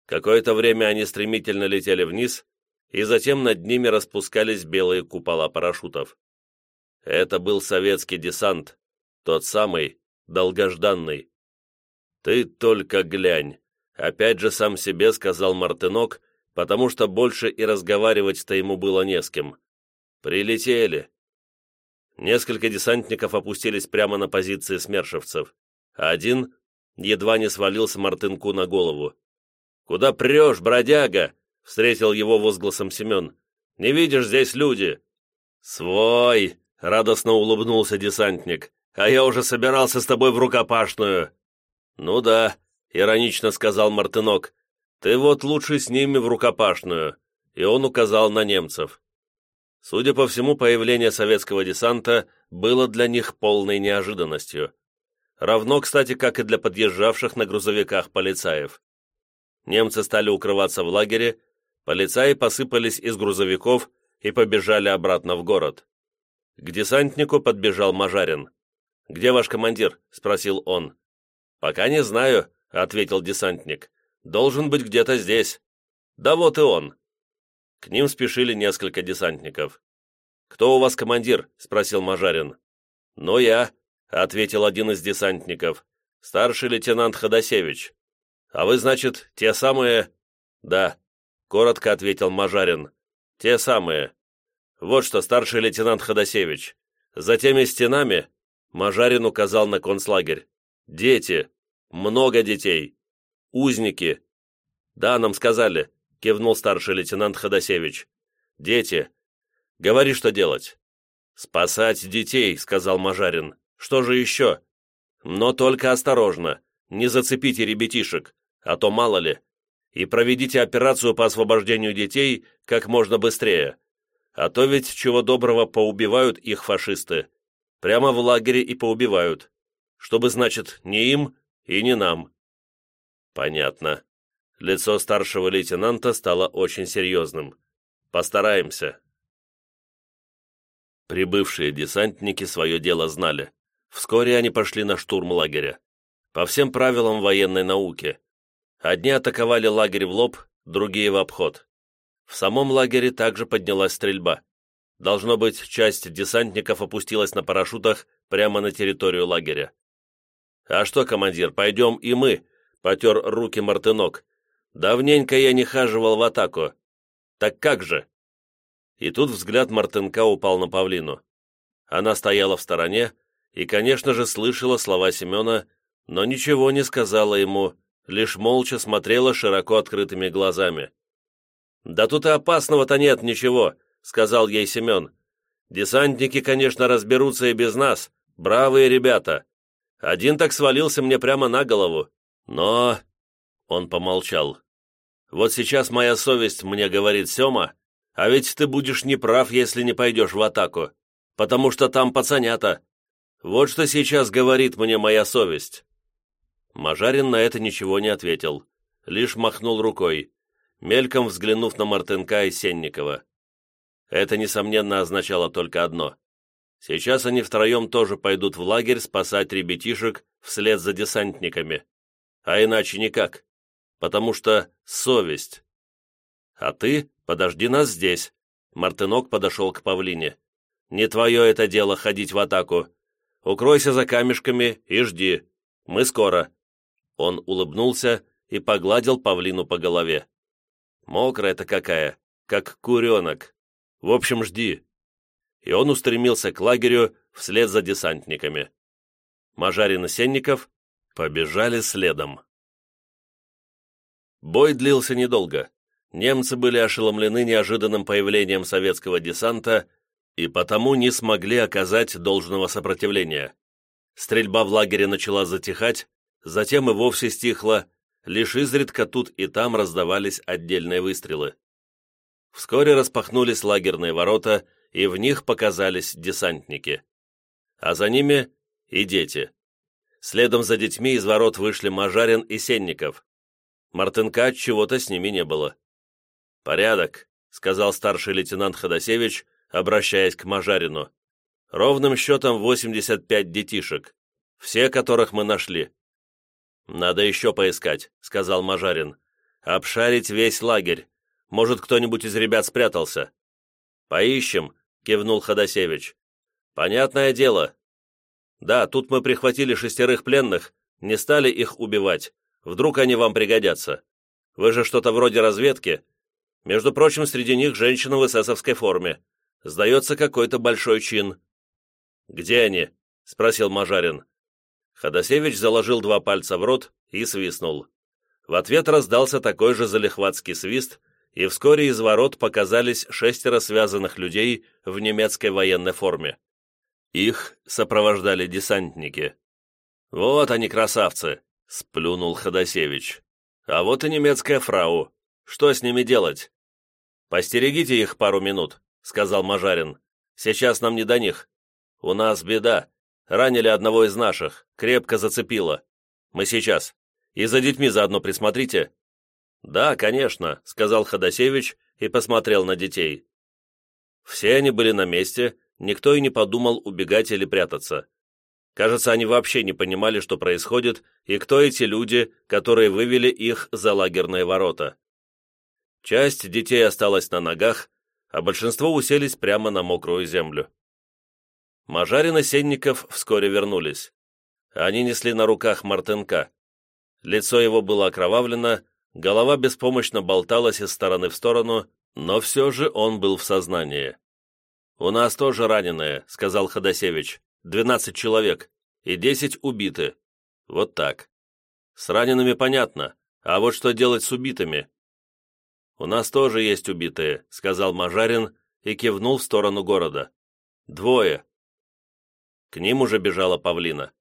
Какое-то время они стремительно летели вниз, и затем над ними распускались белые купола парашютов. Это был советский десант, тот самый, долгожданный. «Ты только глянь», — опять же сам себе сказал Мартынок, потому что больше и разговаривать-то ему было не с кем. «Прилетели». Несколько десантников опустились прямо на позиции смершевцев один едва не свалился Мартынку на голову. «Куда прешь, бродяга?» — встретил его возгласом Семен. «Не видишь, здесь люди!» «Свой!» — радостно улыбнулся десантник. «А я уже собирался с тобой в рукопашную!» «Ну да», — иронично сказал Мартынок. «Ты вот лучше с ними в рукопашную!» И он указал на немцев. Судя по всему, появление советского десанта было для них полной неожиданностью равно, кстати, как и для подъезжавших на грузовиках полицаев. Немцы стали укрываться в лагере, полицаи посыпались из грузовиков и побежали обратно в город. К десантнику подбежал Мажарин. «Где ваш командир?» – спросил он. «Пока не знаю», – ответил десантник. «Должен быть где-то здесь». «Да вот и он». К ним спешили несколько десантников. «Кто у вас командир?» – спросил Мажарин. «Ну, я», ответил один из десантников. «Старший лейтенант Ходосевич. А вы, значит, те самые...» «Да», — коротко ответил Мажарин. «Те самые. Вот что, старший лейтенант Ходосевич. За теми стенами...» Мажарин указал на концлагерь. «Дети. Много детей. Узники». «Да, нам сказали», — кивнул старший лейтенант Ходосевич. «Дети. Говори, что делать». «Спасать детей», — сказал Мажарин. Что же еще? Но только осторожно, не зацепите ребятишек, а то мало ли. И проведите операцию по освобождению детей как можно быстрее. А то ведь чего доброго поубивают их фашисты. Прямо в лагере и поубивают. Чтобы, значит, не им и не нам. Понятно. Лицо старшего лейтенанта стало очень серьезным. Постараемся. Прибывшие десантники свое дело знали. Вскоре они пошли на штурм лагеря. По всем правилам военной науки. Одни атаковали лагерь в лоб, другие в обход. В самом лагере также поднялась стрельба. Должно быть, часть десантников опустилась на парашютах прямо на территорию лагеря. «А что, командир, пойдем и мы?» — потер руки Мартынок. «Давненько я не хаживал в атаку. Так как же?» И тут взгляд Мартынка упал на павлину. Она стояла в стороне и, конечно же, слышала слова Семена, но ничего не сказала ему, лишь молча смотрела широко открытыми глазами. «Да тут и опасного-то нет ничего», — сказал ей Семен. «Десантники, конечно, разберутся и без нас, бравые ребята. Один так свалился мне прямо на голову. Но...» Он помолчал. «Вот сейчас моя совесть мне говорит, Сема, а ведь ты будешь неправ, если не пойдешь в атаку, потому что там пацанята. Вот что сейчас говорит мне моя совесть». Мажарин на это ничего не ответил, лишь махнул рукой, мельком взглянув на Мартынка и Сенникова. Это, несомненно, означало только одно. Сейчас они втроем тоже пойдут в лагерь спасать ребятишек вслед за десантниками. А иначе никак. Потому что совесть. А ты подожди нас здесь. Мартынок подошел к павлине. Не твое это дело ходить в атаку. Укройся за камешками и жди. Мы скоро. Он улыбнулся и погладил павлину по голове. Мокрая-то какая, как куренок. В общем, жди. И он устремился к лагерю вслед за десантниками. Мажарин и Сенников побежали следом. Бой длился недолго. Немцы были ошеломлены неожиданным появлением советского десанта и потому не смогли оказать должного сопротивления. Стрельба в лагере начала затихать, затем и вовсе стихла, лишь изредка тут и там раздавались отдельные выстрелы. Вскоре распахнулись лагерные ворота, и в них показались десантники. А за ними и дети. Следом за детьми из ворот вышли Мажарин и Сенников. Мартынка чего-то с ними не было. «Порядок», — сказал старший лейтенант Ходосевич, обращаясь к Мажарину. «Ровным счетом 85 детишек, все которых мы нашли. «Надо еще поискать», — сказал Мажарин. «Обшарить весь лагерь. Может, кто-нибудь из ребят спрятался». «Поищем», — кивнул Ходосевич. «Понятное дело. Да, тут мы прихватили шестерых пленных, не стали их убивать. Вдруг они вам пригодятся. Вы же что-то вроде разведки. Между прочим, среди них женщина в эсэсовской форме. Сдается какой-то большой чин». «Где они?» — спросил Мажарин. Ходосевич заложил два пальца в рот и свистнул. В ответ раздался такой же залихватский свист, и вскоре из ворот показались шестеро связанных людей в немецкой военной форме. Их сопровождали десантники. «Вот они, красавцы!» — сплюнул Ходосевич. «А вот и немецкая фрау. Что с ними делать?» «Постерегите их пару минут», — сказал Мажарин. «Сейчас нам не до них. У нас беда. Ранили одного из наших, крепко зацепило. Мы сейчас. И за детьми заодно присмотрите». «Да, конечно», — сказал Ходосевич и посмотрел на детей. Все они были на месте, никто и не подумал убегать или прятаться. Кажется, они вообще не понимали, что происходит, и кто эти люди, которые вывели их за лагерные ворота. Часть детей осталась на ногах, а большинство уселись прямо на мокрую землю. Мажарин и Сенников вскоре вернулись. Они несли на руках Мартынка. Лицо его было окровавлено, голова беспомощно болталась из стороны в сторону, но все же он был в сознании. «У нас тоже раненые», — сказал Ходосевич. «Двенадцать человек, и десять убиты. Вот так. С ранеными понятно, а вот что делать с убитыми?» «У нас тоже есть убитые», — сказал Мажарин и кивнул в сторону города. «Двое, к ним уже бежала павлина.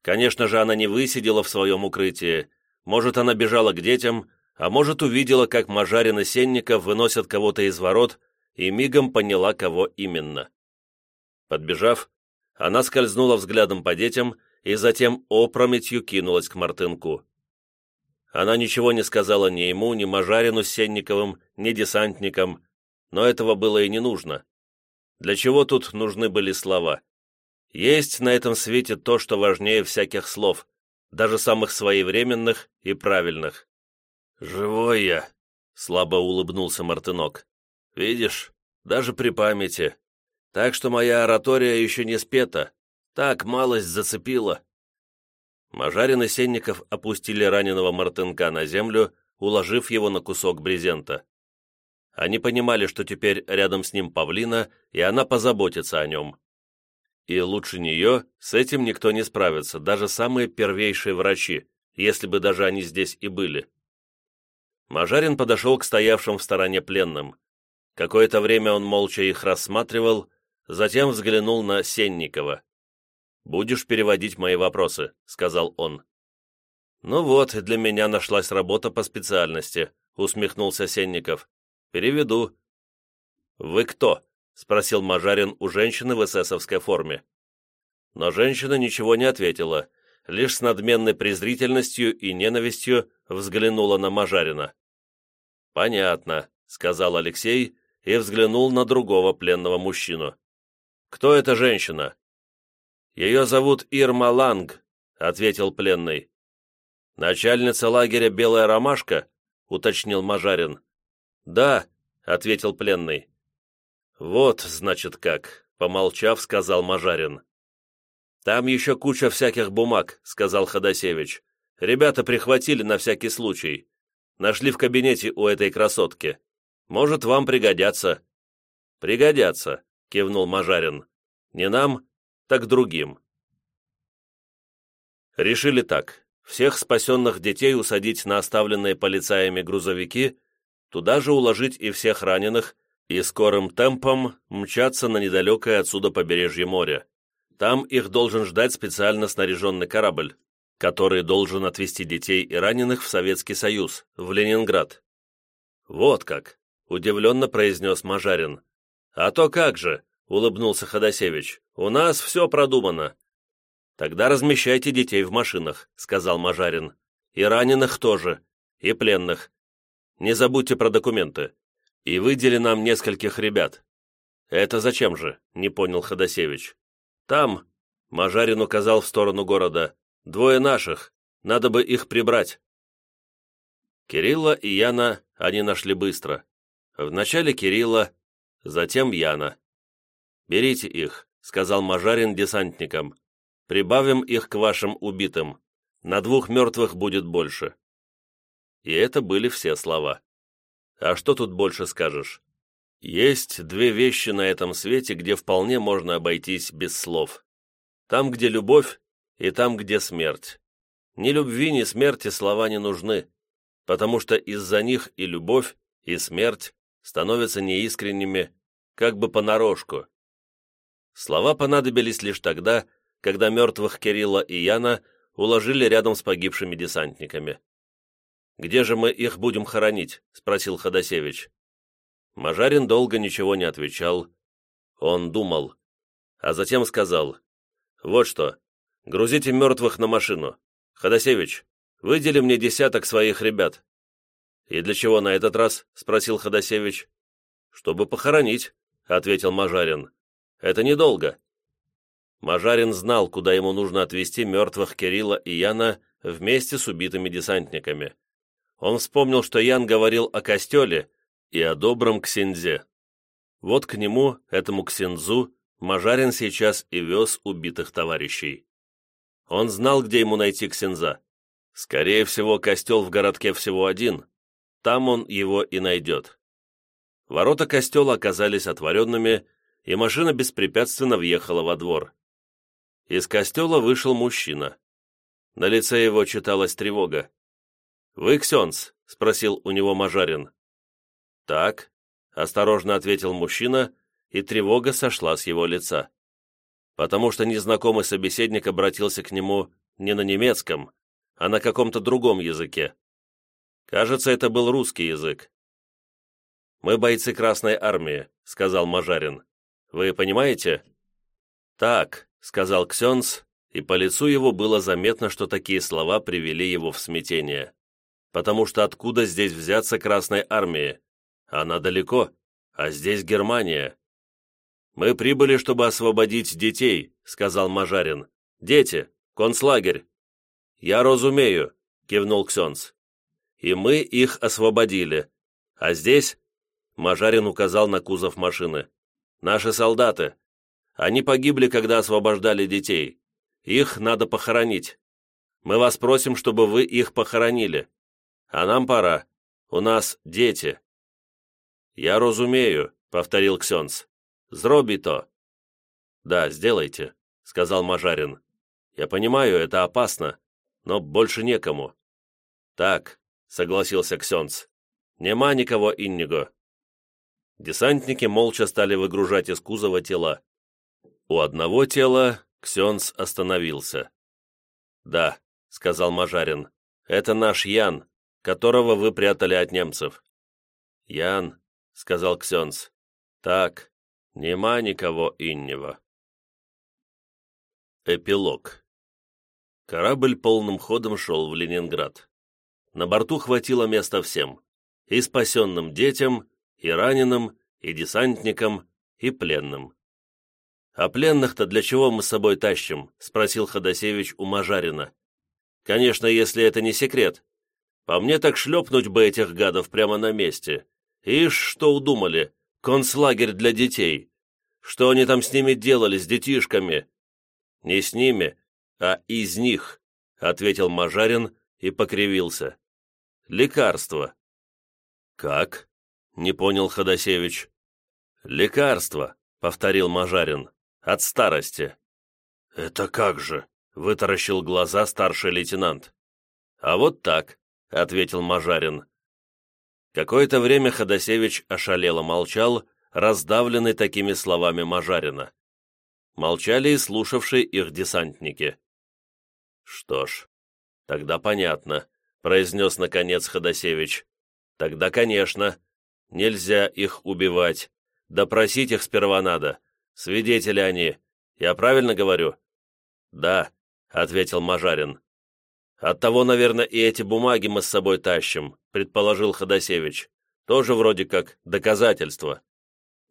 Конечно же, она не высидела в своем укрытии. Может, она бежала к детям, а может, увидела, как Мажарин и Сенников выносят кого-то из ворот, и мигом поняла, кого именно. Подбежав, она скользнула взглядом по детям и затем опрометью кинулась к Мартынку. Она ничего не сказала ни ему, ни Мажарину с Сенниковым, ни десантникам, но этого было и не нужно. Для чего тут нужны были слова? Есть на этом свете то, что важнее всяких слов, даже самых своевременных и правильных. «Живой я», — слабо улыбнулся Мартынок. «Видишь, даже при памяти. Так что моя оратория еще не спета. Так малость зацепила». Мажарин и Сенников опустили раненого Мартынка на землю, уложив его на кусок брезента. Они понимали, что теперь рядом с ним павлина, и она позаботится о нем. И лучше нее с этим никто не справится, даже самые первейшие врачи, если бы даже они здесь и были. Мажарин подошел к стоявшим в стороне пленным. Какое-то время он молча их рассматривал, затем взглянул на Сенникова. «Будешь переводить мои вопросы», — сказал он. «Ну вот, для меня нашлась работа по специальности», — усмехнулся Сенников. «Переведу». «Вы кто?» — спросил Мажарин у женщины в эсэсовской форме. Но женщина ничего не ответила, лишь с надменной презрительностью и ненавистью взглянула на Мажарина. «Понятно», — сказал Алексей и взглянул на другого пленного мужчину. «Кто эта женщина?» «Ее зовут Ирма Ланг», — ответил пленный. «Начальница лагеря «Белая ромашка»?» — уточнил Мажарин. «Да», — ответил пленный. «Вот, значит, как», — помолчав, сказал Мажарин. «Там еще куча всяких бумаг», — сказал Ходосевич. «Ребята прихватили на всякий случай. Нашли в кабинете у этой красотки. Может, вам пригодятся». «Пригодятся», — кивнул Мажарин. «Не нам, так другим». Решили так. Всех спасенных детей усадить на оставленные полицаями грузовики, туда же уложить и всех раненых, и скорым темпом мчаться на недалекое отсюда побережье моря. Там их должен ждать специально снаряженный корабль, который должен отвезти детей и раненых в Советский Союз, в Ленинград. «Вот как!» — удивленно произнес Мажарин. «А то как же!» — улыбнулся Ходосевич. «У нас все продумано». «Тогда размещайте детей в машинах», — сказал Мажарин. «И раненых тоже, и пленных. Не забудьте про документы. И выдели нам нескольких ребят». «Это зачем же?» — не понял Ходосевич. «Там», — Мажарин указал в сторону города, — «двое наших, надо бы их прибрать». Кирилла и Яна они нашли быстро. Вначале Кирилла, затем Яна. «Берите их», — сказал Мажарин десантникам. «Прибавим их к вашим убитым. На двух мертвых будет больше». И это были все слова. А что тут больше скажешь? Есть две вещи на этом свете, где вполне можно обойтись без слов. Там, где любовь, и там, где смерть. Ни любви, ни смерти слова не нужны, потому что из-за них и любовь, и смерть становятся неискренними, как бы понарошку. Слова понадобились лишь тогда, когда мертвых Кирилла и Яна уложили рядом с погибшими десантниками. «Где же мы их будем хоронить?» — спросил Ходосевич. Мажарин долго ничего не отвечал. Он думал, а затем сказал, «Вот что, грузите мертвых на машину. Ходосевич, выдели мне десяток своих ребят». «И для чего на этот раз?» — спросил Ходосевич. «Чтобы похоронить», — ответил Мажарин. «Это недолго». Мажарин знал, куда ему нужно отвезти мертвых Кирилла и Яна вместе с убитыми десантниками. Он вспомнил, что Ян говорил о костеле, и о добром ксензе. Вот к нему, этому ксензу, Мажарин сейчас и вез убитых товарищей. Он знал, где ему найти ксенза. Скорее всего, костел в городке всего один. Там он его и найдет. Ворота костела оказались отворенными, и машина беспрепятственно въехала во двор. Из костела вышел мужчина. На лице его читалась тревога. «Вы Ксенс?» — спросил у него Мажарин. «Так», — осторожно ответил мужчина, и тревога сошла с его лица. Потому что незнакомый собеседник обратился к нему не на немецком, а на каком-то другом языке. Кажется, это был русский язык. «Мы бойцы Красной Армии», — сказал Мажарин. «Вы понимаете?» «Так», — сказал Ксенс, и по лицу его было заметно, что такие слова привели его в смятение. «Потому что откуда здесь взяться Красной Армии? Она далеко, а здесь Германия. Мы прибыли, чтобы освободить детей, сказал Мажарин. Дети, концлагерь. Я разумею, кивнул Ксенц. И мы их освободили. А здесь, Мажарин указал на кузов машины, наши солдаты. Они погибли, когда освобождали детей. Их надо похоронить. Мы вас просим, чтобы вы их похоронили. А нам пора. У нас дети. «Я разумею», — повторил Ксенц. «Зроби то». «Да, сделайте», — сказал Мажарин. «Я понимаю, это опасно, но больше некому». «Так», — согласился Ксенц. «Нема никого инниго». Десантники молча стали выгружать из кузова тела. У одного тела Ксенц остановился. «Да», — сказал Мажарин, — «это наш Ян, которого вы прятали от немцев». «Ян», — сказал Ксенц, — «так, нема никого иннего». Эпилог. Корабль полным ходом шел в Ленинград. На борту хватило места всем. И спасенным детям, и раненым, и десантникам, и пленным. «А пленных-то для чего мы с собой тащим?» — спросил Ходосевич у Мажарина. «Конечно, если это не секрет. По мне так шлепнуть бы этих гадов прямо на месте. Ишь, что удумали? Концлагерь для детей. Что они там с ними делали, с детишками?» «Не с ними, а из них», — ответил Мажарин и покривился. «Лекарство». «Как?» — не понял Ходосевич. «Лекарство», — повторил Мажарин. От старости». «Это как же?» — вытаращил глаза старший лейтенант. «А вот так», — ответил Мажарин. Какое-то время Ходосевич ошалело молчал, раздавленный такими словами Мажарина. Молчали и слушавшие их десантники. «Что ж, тогда понятно», — произнес наконец Ходосевич. «Тогда, конечно, нельзя их убивать. Допросить их сперва надо. Свидетели они. Я правильно говорю?» «Да», — ответил Мажарин. «Оттого, наверное, и эти бумаги мы с собой тащим», — предположил Ходосевич. «Тоже вроде как доказательство».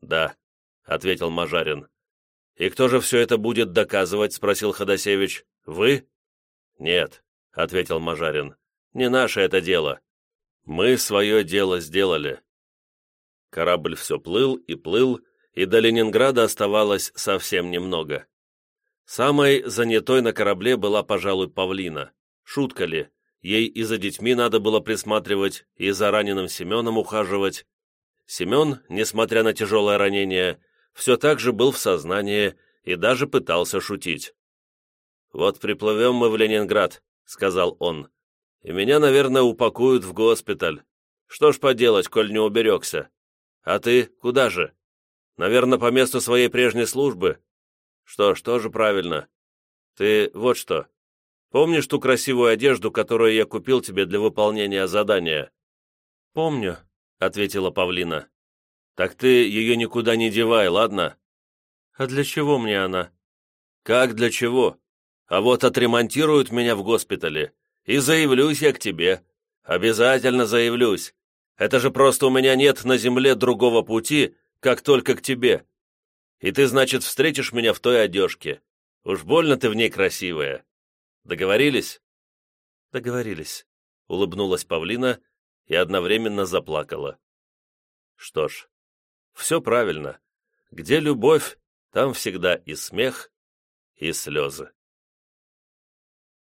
«Да», — ответил Мажарин. «И кто же все это будет доказывать?» — спросил Ходосевич. «Вы?» «Нет», — ответил Мажарин. «Не наше это дело. Мы свое дело сделали». Корабль все плыл и плыл, и до Ленинграда оставалось совсем немного. Самой занятой на корабле была, пожалуй, Павлина. Шутка ли, ей и за детьми надо было присматривать, и за раненым Семеном ухаживать. Семен, несмотря на тяжелое ранение, все так же был в сознании и даже пытался шутить. «Вот приплывем мы в Ленинград», — сказал он, — «и меня, наверное, упакуют в госпиталь. Что ж поделать, коль не уберегся? А ты куда же?» Наверное, по месту своей прежней службы. Что ж, тоже правильно. Ты вот что. Помнишь ту красивую одежду, которую я купил тебе для выполнения задания? Помню, ответила Павлина. Так ты ее никуда не девай, ладно? А для чего мне она? Как для чего? А вот отремонтируют меня в госпитале, и заявлюсь я к тебе. Обязательно заявлюсь. Это же просто у меня нет на земле другого пути, как только к тебе. И ты, значит, встретишь меня в той одежке. Уж больно ты в ней красивая. Договорились?» «Договорились», — улыбнулась Павлина и одновременно заплакала. «Что ж, все правильно. Где любовь, там всегда и смех, и слезы».